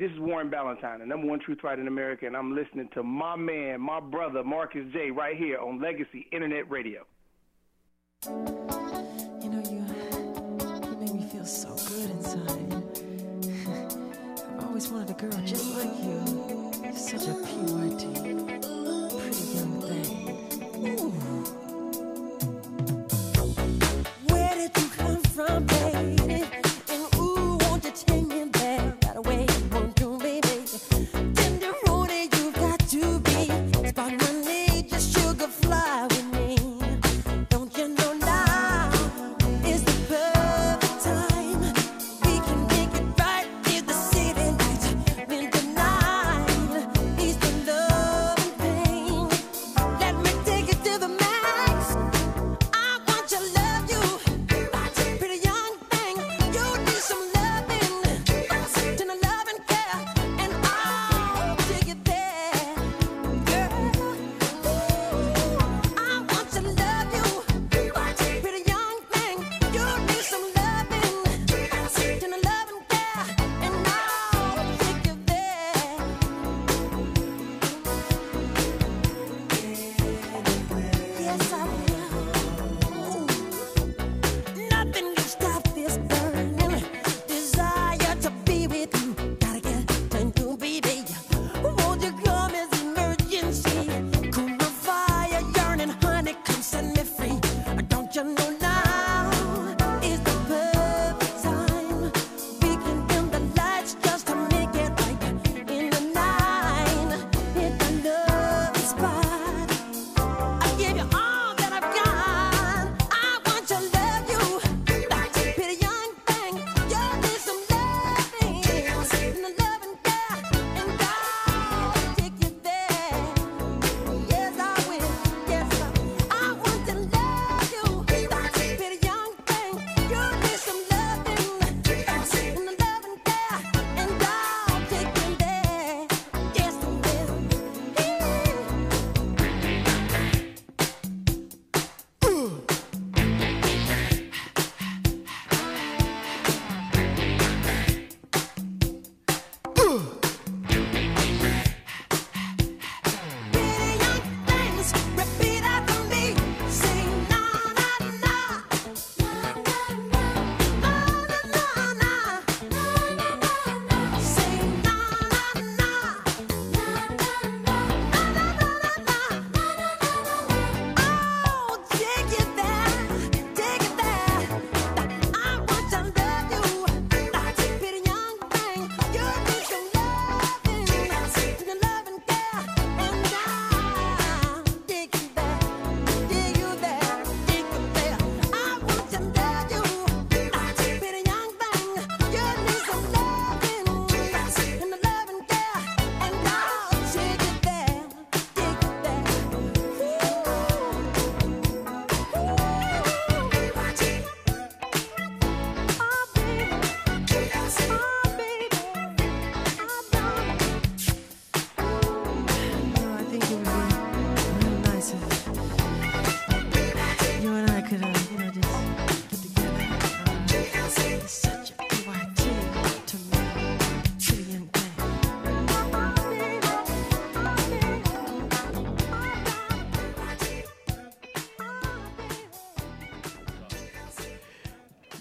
this is Warren Ballantyne, the number one truth writer in America, and I'm listening to my man, my brother, Marcus J, right here on Legacy Internet Radio. You know, you, you make me feel so good inside. I've always wanted a girl just like you. You're such a purity, pretty young thing.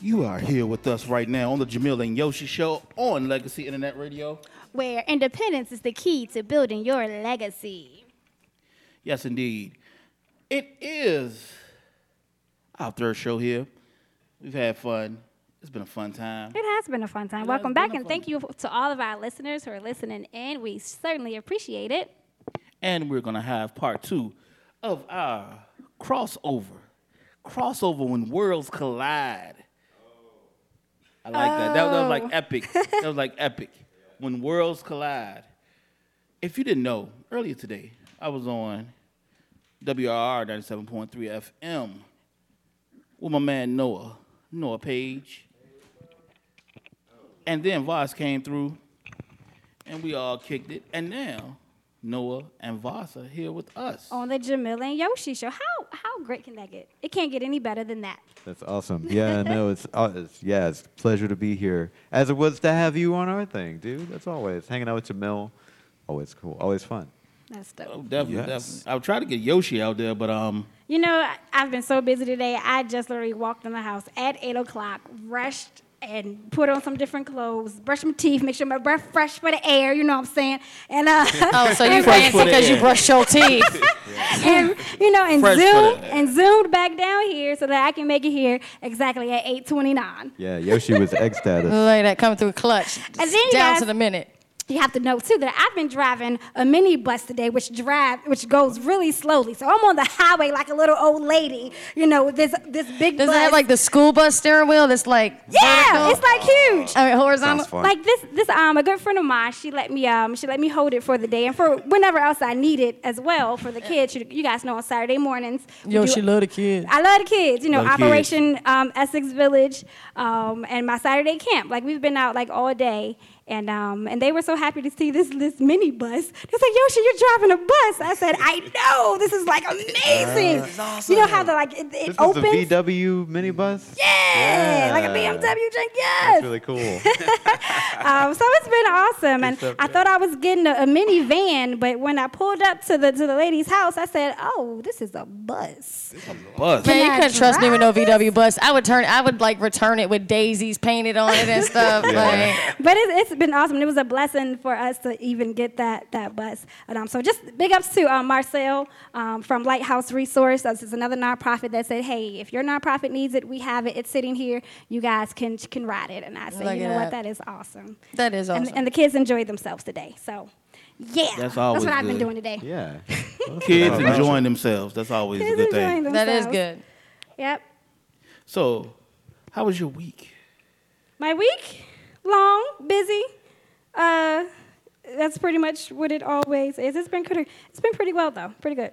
You are here with us right now on the Jamil and Yoshi Show on Legacy Internet Radio. where independence is the key to building your legacy. Yes, indeed. It is our third show here. We've had fun. It's been a fun time. It has been a fun time. It Welcome back, and thank you to all of our listeners who are listening in. We certainly appreciate it. And we're going to have part two of our crossover. Crossover when worlds collide. I like that. that. That was like Oh. epic. that was like epic. When worlds collide. If you didn't know, earlier today, I was on WRIR 97.3 FM with my man Noah, Noah Page. And then Voss came through and we all kicked it. And now Noah, and Vasa here with us. On the Jamila and Yoshi show. How how great can that get? It can't get any better than that. That's awesome. Yeah, no, it's, uh, it's yeah, it's a pleasure to be here. As it was to have you on our thing, dude. That's always hanging out with Jamil. Always cool. Always fun. That's Oh, dope. definitely, Yes. definitely. I'll try to get Yoshi out there, but um, You know, I've been so busy today. I just literally walked in the house at eight o'clock, rushed and put on some different clothes, brush my teeth, make sure my breath fresh for the air. You know what I'm saying? And uh, Oh, so you and- fancy because you air. brushed your teeth. and you know, and Fresh zoomed and zoomed back down here so that I can make it here exactly at 8:29. Yeah, Yoshi was egg status. Look at that coming through clutch. And then down guys- to the minute. You have to know too that I've been driving a mini bus today, which drive which goes really slowly. So I'm on the highway like a little old lady. You know, this this big Does bus. it have like the school bus steering wheel that's like yeah, vertical? it's like huge. I mean, horizontal? Like this, this um, a good friend of mine. She let me um, she let me hold it for the day and for whenever else I need it as well for the kids. You, you guys know on Saturday mornings. Yo, do- she love the kids. I love the kids. You know, Love the kids. Operation um, Essex Village, um, and my Saturday camp. Like we've been out like all day, and um, and they were so happy to see this this mini bus. They're like, Yoshi, you're driving a bus. I said, I know. This is like amazing. You know how the like it, it This is opens. a VW mini bus? yeah, like a BMW drink. Yes. That's really cool. Um, so it's been awesome, and stuff, I thought I was getting a, a minivan, but when I pulled up to the to the lady's house, I said, "Oh, this is a bus." buzz. Man, you Can I couldn't trust me with no VW bus. I would turn, I would like return it with daisies painted on it and stuff. Like, But it's, it's been awesome. It was a blessing for us to even get that that bus. And, um, so just big ups to um, Marcel um, from Lighthouse Resource. This is another nonprofit that said, "Hey, if your nonprofit needs it, we have it. It's sitting here. You guys can can ride it." And I said, Look "You know what? that. That is awesome." that is awesome. And, and the kids enjoyed themselves today. So. Yeah, That's always what I've been doing today. Yeah. Kids enjoying themselves. That's always a good enjoying thing. that is good. Yep. So, how was your week? My week, long, busy. Uh, that's pretty much what it always is. It's been pretty. It's been pretty well though. Pretty good.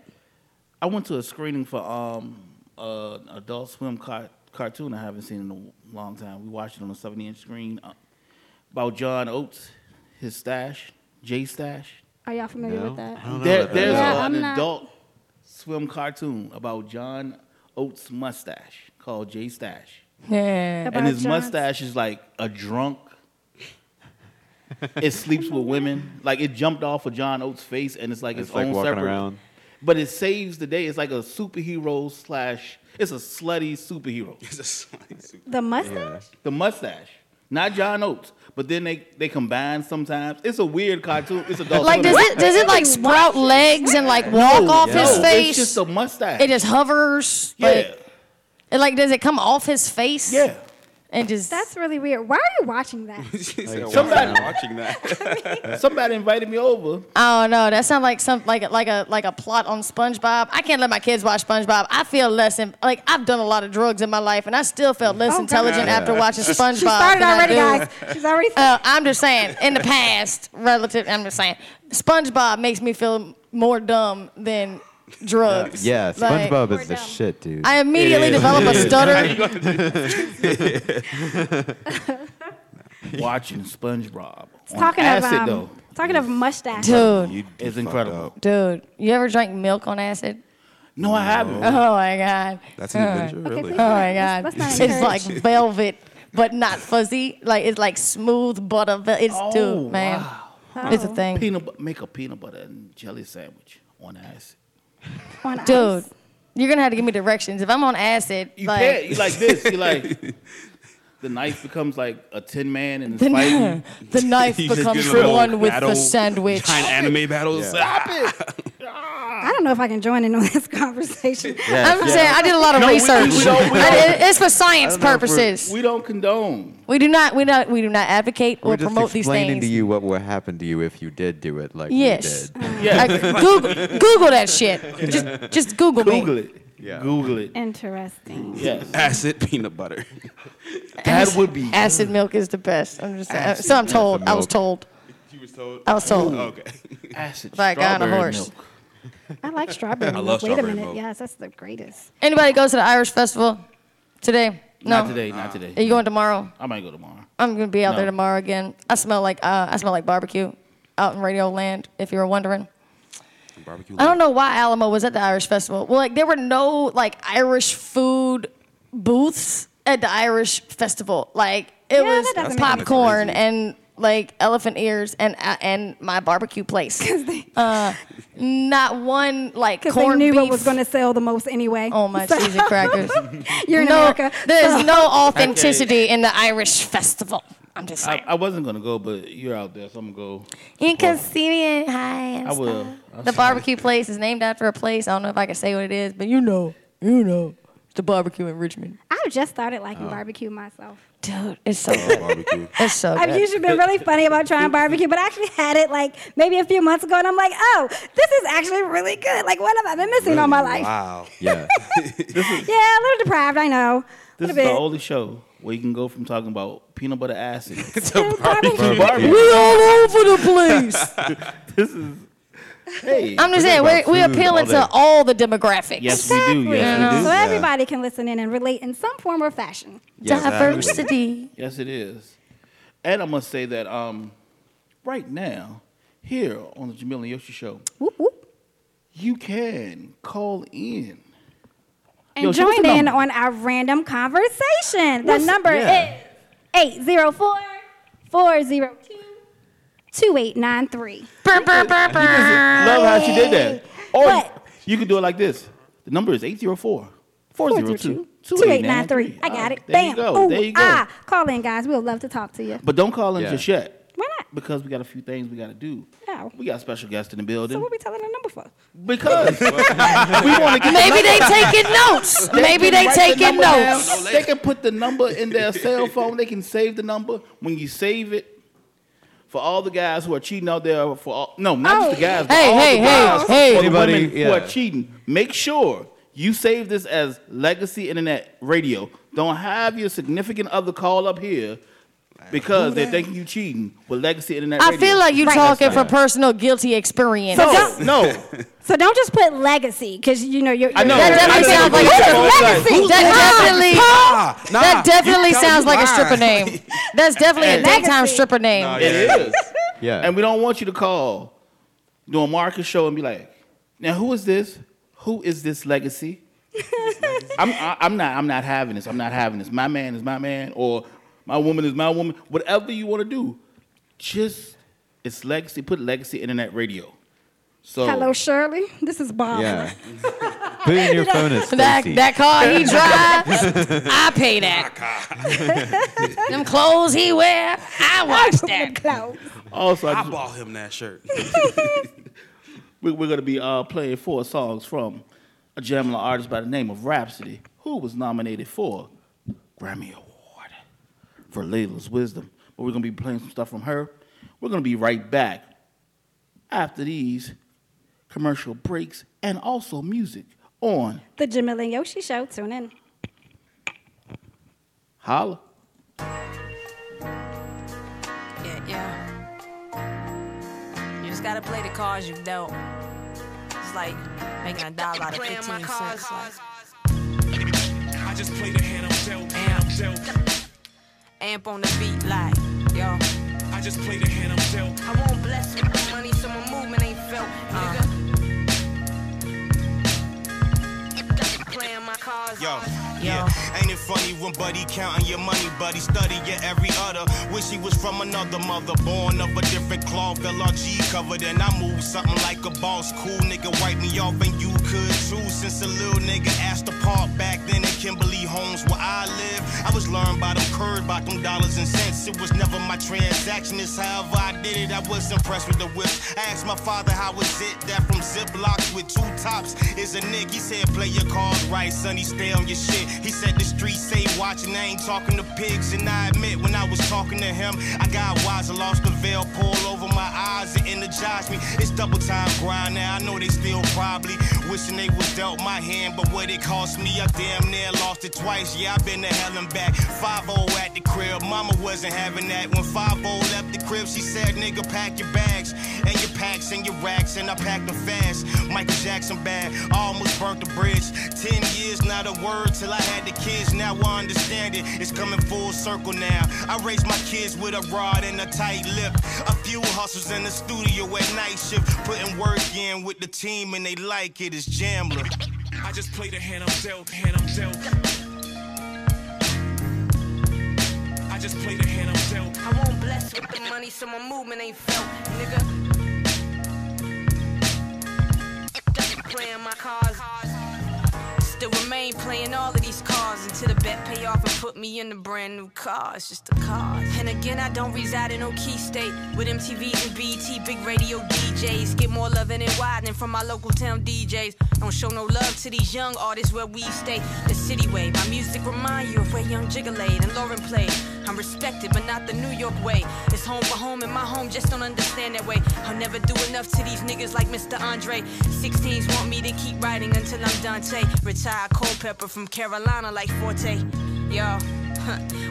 I went to a screening for um uh, Adult Swim car- cartoon I haven't seen in a long time. We watched it on a 70 inch screen uh, about John Oates, his stash, J Stache. Are y'all familiar No? with that? I don't know There, that. there's Yeah, an not- adult swim cartoon about John Oates' mustache called J Stache. Yeah. About and his John's- mustache is like a drunk. It sleeps with women. Like it jumped off of John Oates' face, and it's like It's its like own separate. around. But it saves the day. It's like a superhero slash. It's a slutty superhero. It's just like super- The mustache. The mustache, not John Oates. But then they they combine sometimes. It's a weird cartoon. It's a adult. Like, does it does it like sprout legs and like walk No, off no, his face? It's just a mustache. it just hovers. yeah, Like, and like, does it come off his face? yeah. And just That's really weird. Why are you watching that? She said, Somebody- "Why watching that. Somebody invited me over. I don't know. that sounds like some like a- like a like a plot on SpongeBob. I can't let my kids watch SpongeBob. I feel less in, like I've done a lot of drugs in my life, and I still felt less Oh, God. intelligent after watching SpongeBob. She started than I already, do. guys. She's already. Uh, I'm just saying, in the past, relative, I'm just saying, SpongeBob makes me feel more dumb than drugs. Yeah, Like, SpongeBob We're is the dumb. shit, dude. I immediately develop a stutter. watching SpongeBob. On talking acid, of um, though, talking of mustache. Dude, You'd be is fucked incredible. up. dude, you ever drank milk on acid? No, I haven't. Oh my god. That's an adventure, Okay, really. please. Oh my god. Let's not It's like encourage. velvet, but not fuzzy. Like it's like smooth butter. vel- It's Oh, dude, man. wow. It's a thing. Peanut, bu- make a peanut butter and jelly sandwich on acid. On ice. Dude, you're gonna have to give me directions. If I'm on acid, You like can't. You like this. You like the knife becomes like a tin man and the, fighting. the knife becomes get a one with battle, the sandwich. Giant anime battles. Stop it. I don't know if I can join in on this conversation. I'm saying I did a lot of No, research. we don't- we don't- it- it's for science purposes. We don't condone. We do not. We not. We do not advocate or We're just promote these explaining things. to you what would happen to you if you did do it like Yes. we did. Yeah. Like, Google, Google that shit. Just, just Google, Google me. it. Yeah. Google it. Interesting. Yes. Acid peanut butter. That would be. Acid milk is the best. I'm just saying. So I'm told. I was told. You was told. I was told. Okay. acid. Like on a horse. milk. I like strawberry. milk. love Wait a minute. milk. Yes, that's the greatest. Anybody goes to the Irish festival today? No. Not today. Not today. Are you going tomorrow? I might go tomorrow. I'm gonna be out there tomorrow again. I smell like uh, I smell like barbecue out in Radio Land. If you were wondering, Barbecue. I don't know why Alamo was at the Irish festival. Well, like there were no like Irish food booths at the Irish festival. Like it Yeah, was that doesn't make any popcorn and like elephant ears and uh, and my barbecue place. uh, not one like Because they corned knew beef. what was going to sell the most anyway. Oh my So- cheese and crackers! You're in no, America. there's so- no authenticity in the Irish festival. I'm just saying. I wasn't gonna go, but you're out there, so I'm gonna go. You can see me in high I will. I'll The see. barbecue place is named after a place. I don't know if I can say what it is, but you know, you know, it's the barbecue in Richmond. I've just started liking Oh. barbecue myself. Dude, it's so good. It's so I've good. usually been really funny about trying barbecue, but I actually had it like maybe a few months ago, and I'm like, oh, this is actually really good. Like, what have I been missing all my life? Wow. Yeah. Yeah, a little deprived, I know. This is little the only show where you can go from talking about peanut butter acid. Yeah, barbecue. barbecue. we all over the place. this is. Hey. I'm just saying, we're, about we're food appealing all to all the demographics. Yes, we do. Exactly. Yes, we do. So Yeah. everybody can listen in and relate in some form or fashion. Yes, Diversity. Yes, it is. And I must say that um, right now, here on the Jamil and Yoshi show, Whoop, whoop. you can call in. And Yo, join in number. on our random conversation. The What's- number yeah. is 804 402 2893. Burr, burr, burr, burr. Love how she did that. Or What? you can do it like this. The number is 804 402 2893. I got it. There Bam. you go. Ooh, there you go. Ah, call in, guys. We'll love to talk to you. But don't call in Yeah. just yet. Why not? Because we got a few things we got to do. Oh. We got a special guest in the building. So building. what we telling the number for? because we want to get Maybe the they number. taking notes. Maybe they write the taking down. notes. They can put the number in their cell phone. They can save the number. When you save it, for all the guys who are cheating out there, for all, no, not just the oh, guys, but Hey, all hey, the hey, guys, hey. for the Anybody- women who are cheating, make sure you save this as Legacy Internet Radio. Don't have your significant other call up here because they're thinking you cheating with Legacy Internet I Radio. feel like you Right. talking That's from personal guilty experience. So no, don't- no. So don't just put legacy because you know you're. I know. That I definitely know. sounds like a the stripper. legacy? That definitely, Nah, nah, that definitely you tell sounds me like a why. stripper name. That's definitely a Hey. daytime stripper name. Nah, It Yeah. is. Yeah. And we don't want you to call doing Marcus show and be like, now who is this? Who is this legacy? I'm I, I'm not I'm not having this. I'm not having this. My man is my man, or my woman is my woman. Whatever you want to do, just it's legacy. Put legacy internet radio. So Hello, Shirley. This is Bob. yeah. Put in your phone as That, that car he drive, I pay that. Them clothes he wear, I watch that. Clothes. also I I just- bought him that shirt. we, we're going to be uh, playing four songs from a Jamla artist by the name of Rapsody, who was nominated for Grammy Award for Laila's Wisdom. But we're going to be playing some stuff from her. We're going to be right back after these commercial breaks and also music on The Jamil and Yoshi Show. Tune in. Holla. Yeah, yeah. You just gotta play the cards you've dealt. It's like making a dollar out of 15 cents. Like, I just play the hand I'm dealt, hand I'm dealt. Amp on the beat, like, yo. I just play the hand I'm dealt. I won't bless you with money, so my movement ain't felt, nigga. Uh. Playing my cards. Yo, Yo. yeah. Funny when Buddy counting your money, Buddy study your every other. Wish he was from another mother, born of a different cloth, LRG covered, and I move something like a boss. Cool nigga, wipe me off, and you could too. Since a little nigga asked to park back then in Kimberly Homes where I live, I was learned by them curd, by them dollars and cents. It was never my transaction, it's however I did it. I was impressed with the whip. I asked my father how was it that from Ziplocs with two tops is a nigga. He said, play your cards right, sonny, stay on your shit. He said the streets say watching, I ain't talking to pigs. And I admit, when I was talking to him, I got wise, I lost the veil, pulled over my eyes, it energized me. It's double time grind now, I know they still probably wishing they was dealt my hand, but what it cost me, I damn near lost it twice. Yeah, i been to hell and back. 5 at the crib, mama wasn't having that. When 5 left the crib, she said, nigga, pack your bags and your packs and your racks. And I packed them fast. Michael Jackson bad, I almost burnt the bridge. Ten years, not a word till I had the kids. Now I understand it, it's coming full circle now. I raise my kids with a rod and a tight lip. A few hustles in the studio at night shift, putting work in with the team, and they like it. It's Jamla. I just play the hand I'm dealt, hand I'm dealt. I just play the hand I'm dealt. I won't bless with the money, so my movement ain't felt, nigga. Playing my cards. Still remain playing all of these cards until the bet pay off and put me in a brand new car. It's just a car. And again, I don't reside in no key state with MTVs and BT, big radio DJs. Get more loving and widening from my local town DJs. Don't show no love to these young artists where we stay. The city way. My music remind you of where Young Jigga laid and Lauren played. I'm respected, but not the New York way. It's home for home, and my home just don't understand that way. I'll never do enough to these niggas like Mr. Andre. 16s want me to keep writing until I'm Daunte. Retired Culpepper from Carolina like Forte. Yo.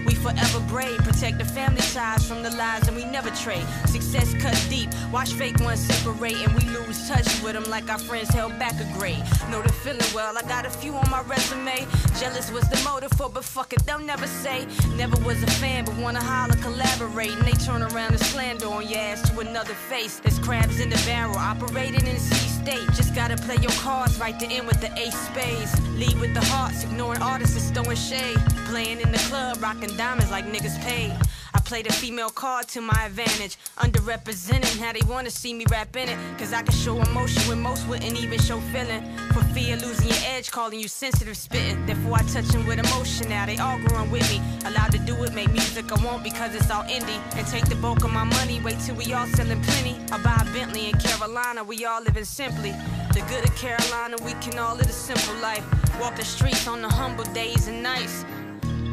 We forever brave, protect the family ties from the lies, and we never trade. Success cuts deep, watch fake ones separate, and we lose touch with them like our friends held back a grade. Know the feeling well, I got a few on my resume. Jealous was the motive for, but fuck it, they'll never say. Never was a fan, but wanna holler, collaborate, and they turn around and slander on your ass to another face. There's crabs in the barrel, operating in C state. Just gotta play your cards right to end with the ace spades. Lead with the hearts, ignoring artists and throwing shade. Playing in the club, rocking diamonds like niggas paid. I play the female card to my advantage. Underrepresented, how they wanna see me rap in it. Cause I can show emotion when most wouldn't even show feeling. For fear of losing your edge, calling you sensitive spitting. Therefore I touch them with emotion now, they all growing with me. Allowed to do it, make music I want because it's all indie. And take the bulk of my money, wait till we all selling plenty. I buy a Bentley in Carolina, we all living simply. The good of Carolina, we can all live a simple life. Walk the streets on the humble days and nights.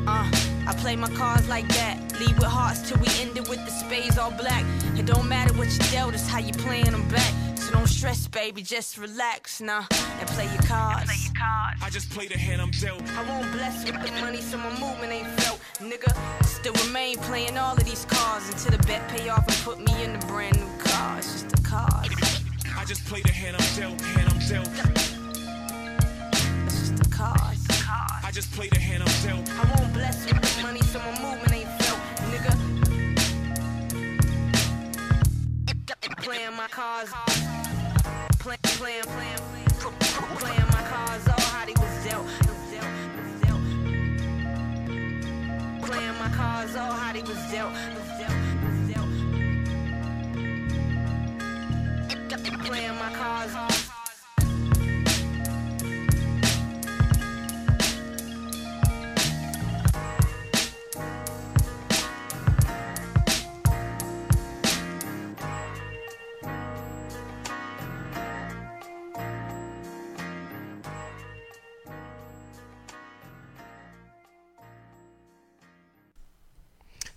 Uh, I play my cards like that. Lead with hearts till we end it with the spades all black. It don't matter what you dealt, it's how you playing them back. So don't stress, baby, just relax now and play your cards. I just play the hand I'm dealt. I won't bless with the money, so my movement ain't felt, nigga. Still remain playing all of these cards until the bet pay off and put me in a brand new car. It's just a card. I just play the hand I'm dealt, hand I'm dealt. It's just a card. I just play the hand I'm dealt. I won't bless you with money, so my movement ain't felt, nigga. Playing my cards, play, playing, playing, playing my cards, all how they was dealt. Playing my cards, all how they was dealt. Playing my cards.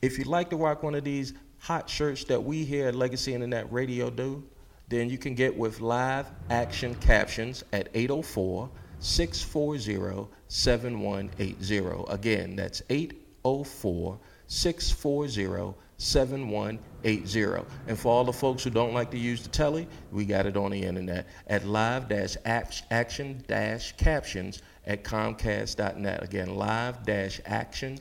If you'd like to rock one of these hot shirts that we here at Legacy Internet Radio do, then you can get with live action captions at 804 640 7180. Again, that's 804 640 7180. And for all the folks who don't like to use the telly, we got it on the internet at live action captions at comcast.net. Again, live action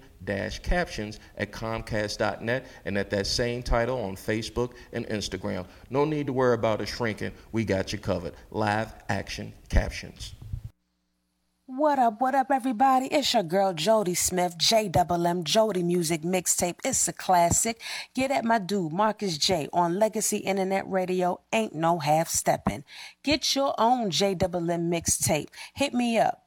captions at comcast.net and at that same title on Facebook and Instagram. No need to worry about it shrinking. We got you covered. Live action captions. What up, what up, everybody? It's your girl Jody Smith, J Double M Jody Music Mixtape. It's a classic. Get at my dude, Marcus J, on Legacy Internet Radio. Ain't no half stepping. Get your own J Double M mixtape. Hit me up.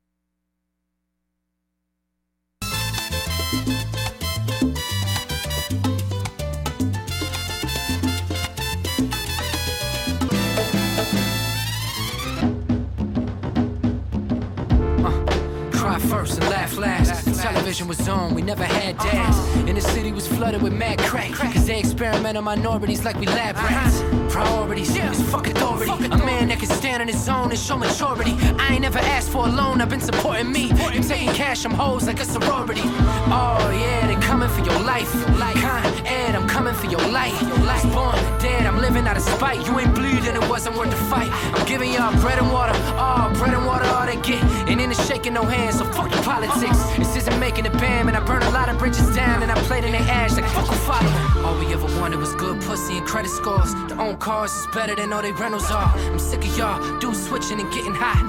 Uh, first and laugh last. Television was on, we never had dads. Uh-huh. And the city was flooded with mad crack. Cause they experiment on minorities like we lab uh-huh. rats. Priorities is fuck authority. A man that can stand on his own and show maturity. I ain't never asked for a loan, I've been supporting me. And taking cash, I'm hoes like a sorority. Oh yeah, they coming for your life. Con Ed, I'm coming for your life. Was born dead, I'm living out of spite. You ain't bleeding, it wasn't worth the fight. I'm giving y'all bread and water. Oh, bread and water, all they get. And then it's shaking no hands, so fuck your politics. Uh-huh. This isn't making a bam, and I burn a lot of bridges down, and I played in their ash like fuck who following. All we ever wanted was good pussy and credit scores. The own cars is better than all they rentals are. I'm sick of y'all, dudes switching and getting high.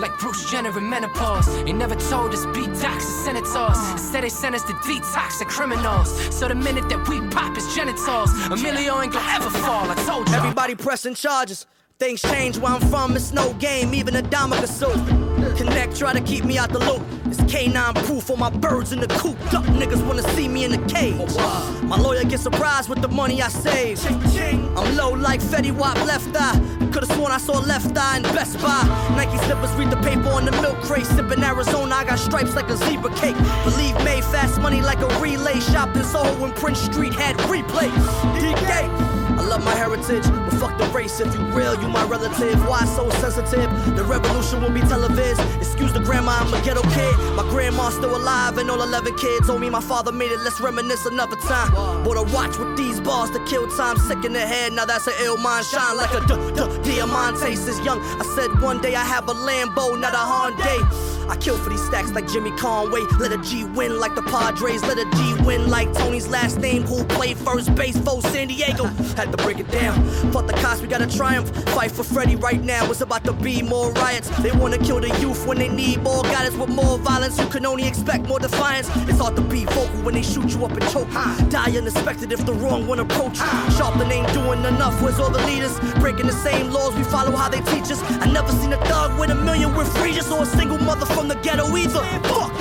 like Bruce Jenner in menopause. They never told us beat docs and senators. Instead, they sent us to detox the criminals. So the minute that we pop is genitals, Emilio ain't gonna ever fall. I told you. Everybody pressing charges. Things change where I'm from, it's no game, even a dime can sue. Connect, try to keep me out the loop. It's K9 proof on my birds in the coop. Duck niggas wanna see me in the cage. My lawyer gets surprised with the money I save. I'm low like Fetty Wap left eye. Could've sworn I saw left eye in Best Buy. Nike slippers read the paper on the milk crate. Sippin' Arizona, I got stripes like a zebra cake. Believe made fast money like a relay. Shopped in Soho when Prince Street had replays. DK. I love my heritage, but fuck the race. If you real, you my relative. Why so sensitive? The revolution will be televised. Excuse the grandma, I'm a ghetto kid. My grandma's still alive, and all 11 kids owe me. My father made it. Let's reminisce another time. Bought a watch with these bars to kill time. Sick in the head, now that's an ill mind. Shine like a duh, duh, diamante. Since young, I said one day I have a Lambo, not a Hyundai. I kill for these stacks like Jimmy Conway. Let a G win like the Padres. Let a G win like Tony's last name, who played first base for San Diego. Had to break it down. Fought the cops, we gotta triumph. Fight for Freddie right now. It's about to be more riots. They wanna kill the youth when they need more guidance with more violence. You can only expect more defiance. It's hard to be vocal when they shoot you up and choke. Die unexpected if the wrong one approach. Sharpton ain't doing enough. Where's all the leaders? Breaking the same laws, we follow how they teach us. I never seen a thug with a million with Regis or a single mother from the ghetto either. Fuck.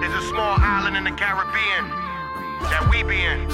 There's a small island in the Caribbean that we be in.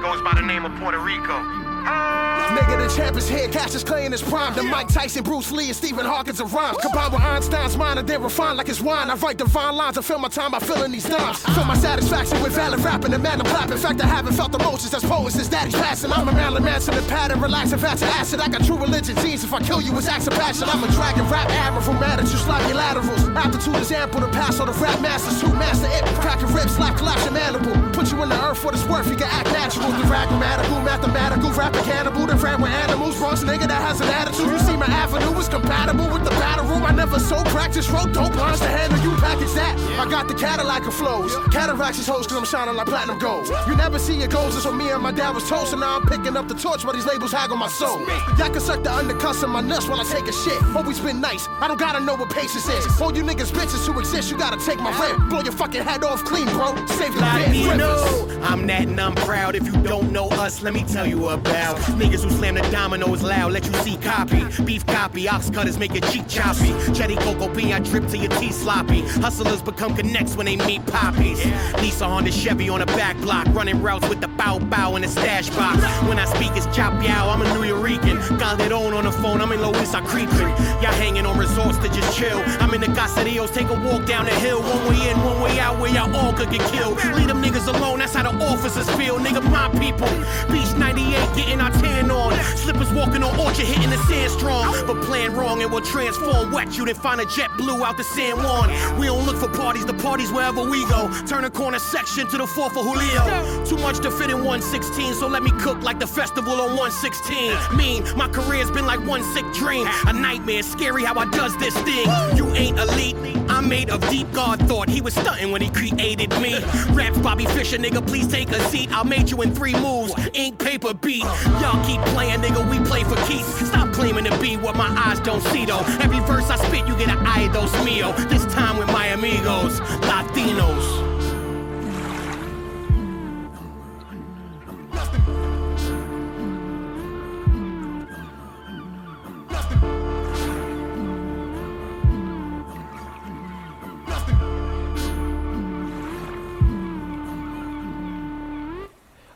Goes by the name of Puerto Rico. Nigga, the champ is here, Cassius Clay in his prime. The Mike Tyson, Bruce Lee, and Stephen Hawkins of rhymes. Combined with Einstein's mind, and they're refined like it's wine. I write divine lines and fill my time by filling these dimes. Fill my satisfaction with valid rapping and man, I'm clapping. In fact, I haven't felt emotions as poets since daddy's passing. I'm a Marilyn Manson, the pattern, relaxing, fat to acid. I got true religion genes. If I kill you, it's acts of passion. I'm a dragon rap arrow from attitude, slide your laterals. Altitude is ample to pass all the rap masters. who master it, cracking ribs, slap, collapse your mandible. Put you in the earth for this worth, you can act natural. The grammatical, mathematical, rapping cannibal, the rap with animals. Bronx nigga that has an attitude. You see my avenue is compatible with the battle room. I never sold practice, wrote dope lines to handle you. Package that. I got the Cadillac of flows. Cataracts is hoes cause I'm shining like platinum gold. You never see your goals, it's when me and my dad was toast. And now I'm picking up the torch while these labels hag on my soul. Y'all can suck the undercuss in my nuts while I take a shit. Always been nice. I don't gotta know what patience is. All you niggas bitches who exist, you gotta take my rent. Blow your fucking head off clean, bro. Save the Like no. I'm that and I'm proud. If you don't know us, let me tell you about niggas who slam the dominoes loud. Let you see copy. Beef copy. Ox cutters make your cheek choppy. Jetty cocoa bean, I drip till your teeth sloppy. Hustlers become connects when they meet poppies. Lisa on the Chevy on the back block, running routes with the bow bow in the stash box. When I speak, it's chop yow. I'm a Nuyorican. Calderon on the phone. I'm in Luis, I creeping. Y'all hanging on resorts to just chill. I'm in the Caserillos, take a walk down the hill. One way in, one way out, where y'all all could get killed. Leave them niggas alone, that's how the officers feel, nigga, my people. Beach 98, getting our tan on. Slippers walking on Orchard, hitting the sand strong. But playing wrong and will transform wet you, then find a jet blue out the San Juan. We don't look for parties, the parties wherever we go. Turn a corner section to the 4th for Julio. Too much to fit in 116, so let me cook like the festival on 116. Mean, my career's been like one sick dream. A nightmare, scary how I does this thing. You ain't elite, I'm made of deep God thought. He was stunting when he created me. Raps Bobby Fischer, nigga, please take a seat. I made you in three moves, ink, paper, beat. Y'all keep playing, nigga, we play for keeps. Stop claiming to be what my eyes don't see, though. Every verse I spit, you get an eye dos mio. This time with my amigos, Latinos.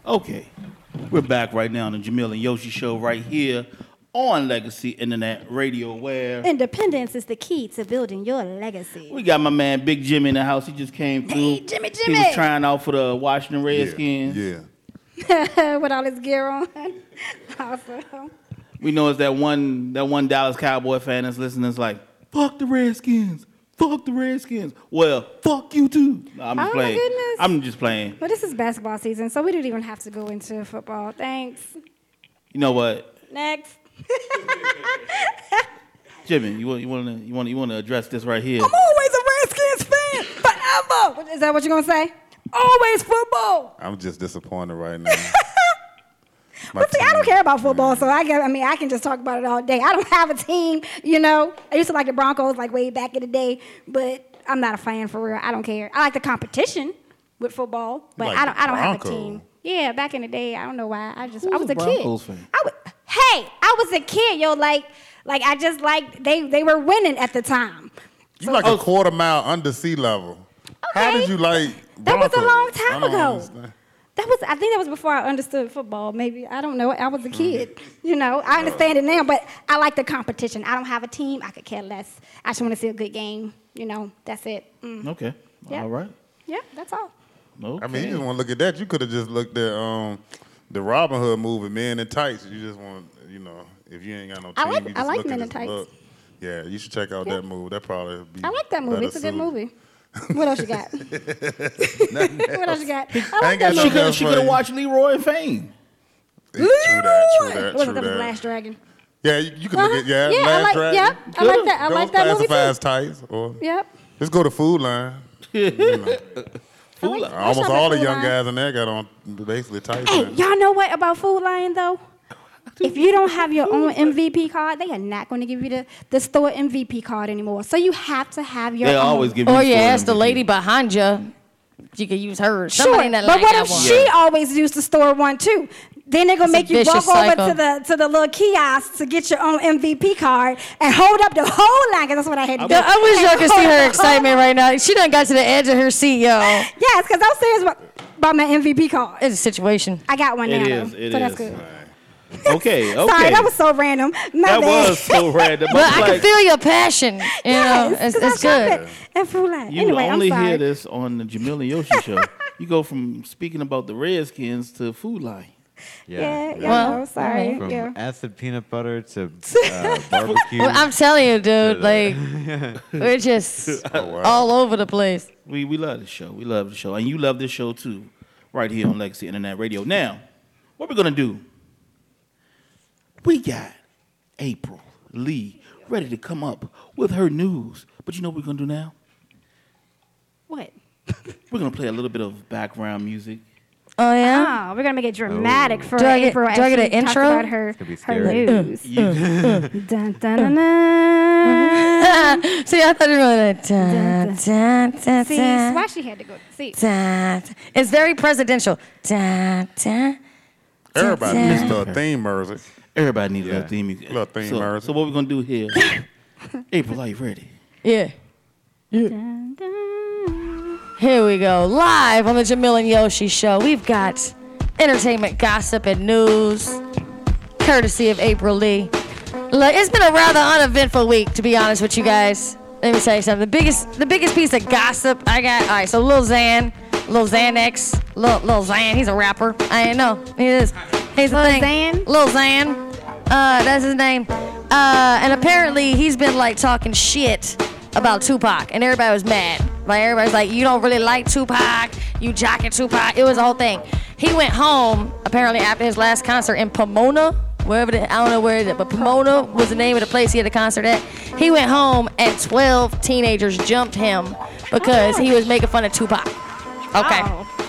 Okay, we're back right now on the Jamil and Yoshi show right here on Legacy Internet Radio, where Independence is the key to building your legacy. we got my man Big Jimmy in the house. He just came through. Hey, Jimmy, He Jimmy. was trying out for the Washington Redskins. Yeah. With all his gear on. awesome. We know it's that one that one Dallas Cowboy fan that's listening. That's like, fuck the Redskins. Fuck the Redskins. Well, fuck you too. No, I'm just Oh, my playing. goodness. I'm just playing. But this is basketball season, so we don't even have to go into football. Thanks. You know what, Next. Jimmy? You want you want to you want you want to address this right here? I'm always a Redskins fan, forever. What- Is that what you're gonna say? Always football. I'm just disappointed right now. But see, I don't care about football, so I get. I mean, I can just talk about it all day. I don't have a team, you know. I used to like the Broncos, like way back in the day, but I'm not a fan for real. I don't care. I like the competition with football, but like I don't. I don't have a team. Yeah, back in the day, I don't know why. I just Who's I was a Broncos kid. fan? I was, hey, I was a kid, yo. Like, like I just like they they were winning at the time. You like a quarter mile under sea level. How did you like? That was a long time ago. understand. That was I think that was before I understood football. Maybe I don't know. I was a kid. You know, I understand it now, but I like the competition. I don't have a team. I could care less. I just want to see a good game. You know, that's it. Mm. Okay, Yeah. all right. Yeah, that's all. Okay. I mean, you just want to look at that. You could have just looked at um, the Robin Hood movie, Men in Tights. You just want, you know, if you ain't got no team, I like- you I just like look Men at in it, Tights. look. Yeah, you should check out that movie. That probably be. I like that movie. It's a good suited. movie. What else you got? what else you got? I I like ain't got that She could she could have watched Leroy and Fame. True that. True that. What was True? That was that. Last Dragon. Yeah, you, you can Uh-huh. at yeah. Yeah, I Last like- Dragon. yep, I like that- I Those like that movie classify too. as tights. Or Yep. let's go to Food Lion. Food Lion. Almost all the young Line. guys in there got on basically tights. Hey, y'all know what about Food Lion though? If you don't have your own MVP card, they are not going to give you the, the store MVP card anymore. So you have to have your They own. always give Or you you store ask the lady behind you. You could use her. Sure, Somebody that but like what that if one. she always used the store one too? Then they're gonna It's make you walk vicious over to the to the little kiosk to get your own MVP card and hold up the whole line. 'cause that's what I had to do. Yeah, I wish y'all could see her excitement whole- right now. She done got to the edge of her seat, yo. Yes, because I'm serious about, about my MVP card. It's a situation. I got one It now, is, though, it so that's is. good. Okay, okay. Sorry, that was so random. My That bad. was so random. But I'm I like, can feel your passion. You know, Yes, it's, 'cause it's I shop good. at- at Food Lion. You anyway, only I'm sorry. hear this on the Jamil and Yoshi show. you go from speaking about the Redskins to Food Lion. Yeah, yeah, Well, no, sorry. From yeah. acid peanut butter to uh, barbecue. Well, I'm telling you, dude, like we're just Oh, wow. all over the place. We we love the show. We love the show, and you love this show too, right here on Legacy Internet Radio. Now, what we're gonna do? We got April Lee ready to come up with her news, but you know what we're gonna do now? What? We're gonna play a little bit of background music. Oh yeah. Oh, we're gonna make it dramatic oh. for Do I get- April do I as get she an talks intro? about her, It's gonna be her scary. news. Dun, dun, dun, dun. See, I thought you were going to. Dun, dun, dun, See, dun, why she had to go see. dun. It's very presidential. Dun, dun. Everybody Dun, needs dun. a theme music. Everybody needs a little theme music. Little theme so, music. so what we're gonna do here? April, are you ready? Yeah. Dun, dun. Here we go. Live on the Jamil and Yoshi show. We've got entertainment, gossip, and news, courtesy of April Lee. Look, it's been a rather uneventful week, to be honest with you guys. Let me tell you something. The biggest, the biggest piece of gossip I got. All right, so Lil Xan Lil Xanax, Lil, Lil Xan. He's a rapper. I didn't know. He is. He's a Lil thing. Xan? Lil Xan. Uh, that's his name. Uh, and apparently he's been like talking shit about Tupac, and everybody was mad. Like everybody's like, you don't really like Tupac. You jocking Tupac. It was a whole thing. He went home apparently after his last concert in Pomona, wherever the, I don't know where it is, but Pomona was the name of the place he had a concert at. He went home and 12 teenagers jumped him because he was making fun of Tupac. Okay.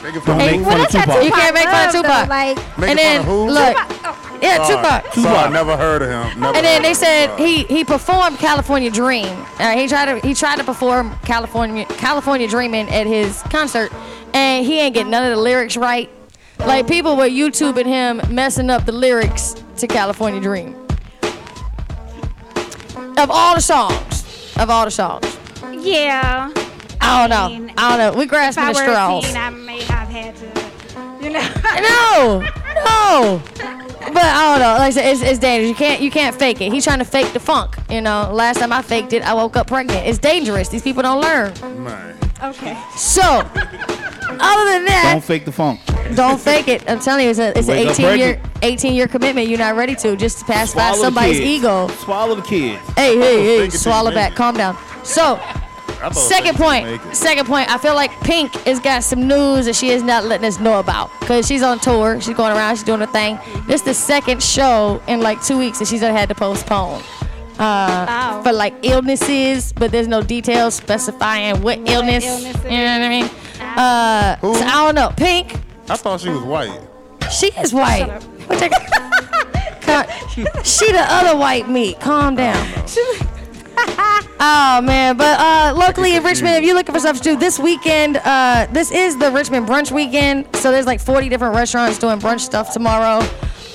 Making make fun of Tupac. You can't make fun of love, though, Tupac. like- and then fun of who? look, yeah, Sorry. Tupac. I never heard of him. Never And then they said him. he he performed California Dream. Uh, he tried to he tried to perform California California Dreaming at his concert, and he ain't get none of the lyrics right. Like people were YouTubing him messing up the lyrics to California Dream. Of all the songs, of all the songs, Yeah. I don't know. I don't know. We grasping If the I were a straws. teen, I may have had to, you know. no, no. But I don't know. Like I said, it's, it's dangerous. You can't you can't fake it. He's trying to fake the funk. You know, last time I faked it, I woke up pregnant. It's dangerous. These people don't learn. Man. Okay. So, other than that, Don't fake the funk. don't fake it. I'm telling you, it's, a, it's an Wake up 18 year 18 year commitment. You're not ready to just to pacify Swallow the somebody's kids. ego. Swallow the kids. Hey, hey, hey, Fake it till swallow back. Calm down. So, I second fake it till you point. Second point. I feel like Pink has got some news that she is not letting us know about because she's on tour. She's going around. She's doing her thing. This is the second show in like two weeks that she's done had to postpone. Uh, for like illnesses, but there's no details specifying what, illness. illness you know what I mean? Uh, so I don't know. Pink, I thought she was white. she is white. What the- she the other white meat. Calm down. oh man, but uh, locally in Richmond, if you're looking for stuff to do this weekend, uh, this is the Richmond brunch weekend. So there's like 40 different restaurants doing brunch stuff tomorrow,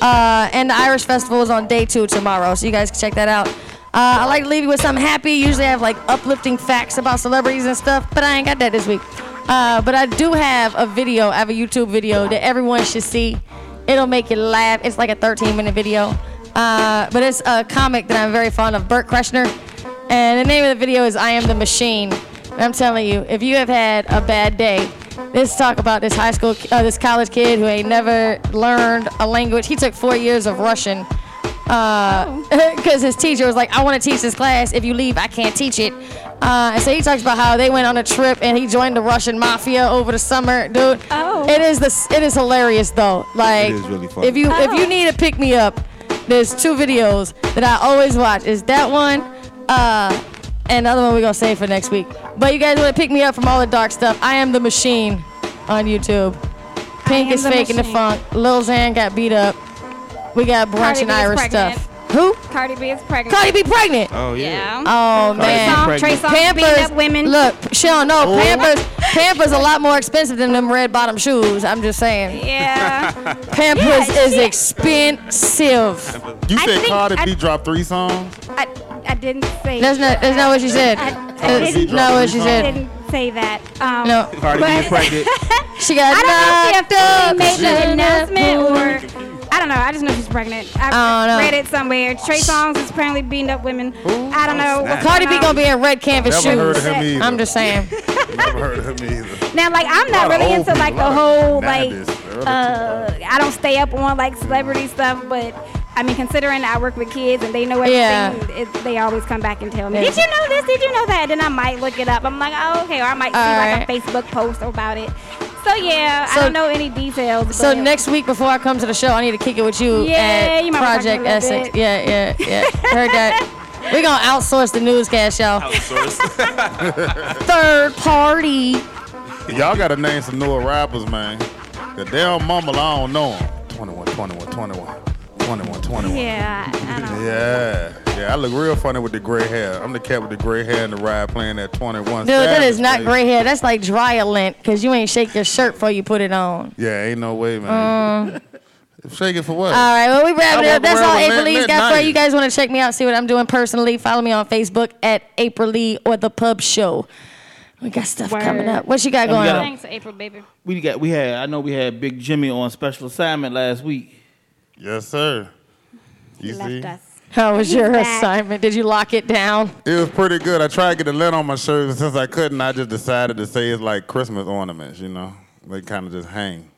uh, and the Irish Festival is on day two tomorrow. So you guys can check that out. Uh, I like to leave you with something happy. Usually I have like uplifting facts about celebrities and stuff, but I ain't got that this week. Uh, but I do have a video. I have a YouTube video that everyone should see. It'll make you laugh. It's like a 13 minute video. Uh, but it's a comic that I'm very fond of, Bert Kreischer. And the name of the video is I Am the Machine. And I'm telling you, if you have had a bad day, let's talk about this high school, uh, this college kid who ain't never learned a language. He took four years of Russian because his teacher was like, I want to teach this class. If you leave, I can't teach it. Uh, and so he talks about how they went on a trip and he joined the Russian mafia over the summer, dude. Oh. It is the it is hilarious though. Like is really funny. if you if you need a pick me up, there's two videos that I always watch. Is that one, uh, and the other one we're gonna save for next week. But you guys want to pick me up from all the dark stuff? I am the machine on YouTube. Pink is faking the funk. Lil Xan got beat up. We got brunch and Irish pregnant. stuff. Who? Cardi B is pregnant. Cardi B pregnant. Oh Yeah. Oh man. B Trey. Songz beating up women. Look, she don't know. Oh. Pampers, Pampers a lot more expensive than them red bottom shoes. I'm just saying. Yeah. Pampers Yeah, is she- expensive. You I said think Cardi I- B dropped three songs? I, I didn't say. That's not. That's not what she said. I, I That's didn't, not what she I said. Didn't say that. Um, No. Cardi B but- pregnant. She got I don't know if knocked she up. made the announcement or I don't know. I just know she's pregnant. I, I don't know. read it somewhere. Trey Songz is apparently beating up women. I don't know. what's Cardi B going gonna be in red canvas Never heard shoes. of him either. I'm just saying. Never heard of him either. Now, like I'm not really old into like the a lot of whole like uh I don't stay up on like celebrity stuff, but I mean considering I work with kids and they know everything, Yeah. it, they always come back and tell me, "Did you know this? Did you know that?" Then I might look it up. I'm like, "Oh, okay," or I might see like a Facebook post about it. So yeah, So- I don't know any details. So but next week before I come to the show, I need to kick it with you Yeah, at you might Project talk a Essex. bit. Yeah, yeah, yeah. Heard that. We're gonna outsource the newscast show. Third party. Y'all gotta name some newer rappers, man. The damn mumble, I don't know 'em. 21, 21, 21, 21, 21. yeah, Yeah, yeah, I look real funny with the gray hair. I'm the cat with the gray hair and the ride playing that 21. Dude, that Savage, is not baby. gray hair. That's like dry lint because you ain't shake your shirt before you put it on. Yeah, ain't no way, man. Mm. Shake it for what? All right, well, we wrap I it up. That's all with April lint- Lee's lint got for you. 90s. guys want to check me out, see what I'm doing personally, follow me on Facebook at April Lee or The Pub Show. We got stuff coming up. What you got going got on? Thanks, April, baby. We got we had I know we had Big Jimmy on special assignment last week. Yes, sir. You see? Left us. How was your back. assignment? Did you lock it down? It was pretty good. I tried to get a lint on my shirt, and since I couldn't, I just decided to say it's like Christmas ornaments, you know. They kind of just hang,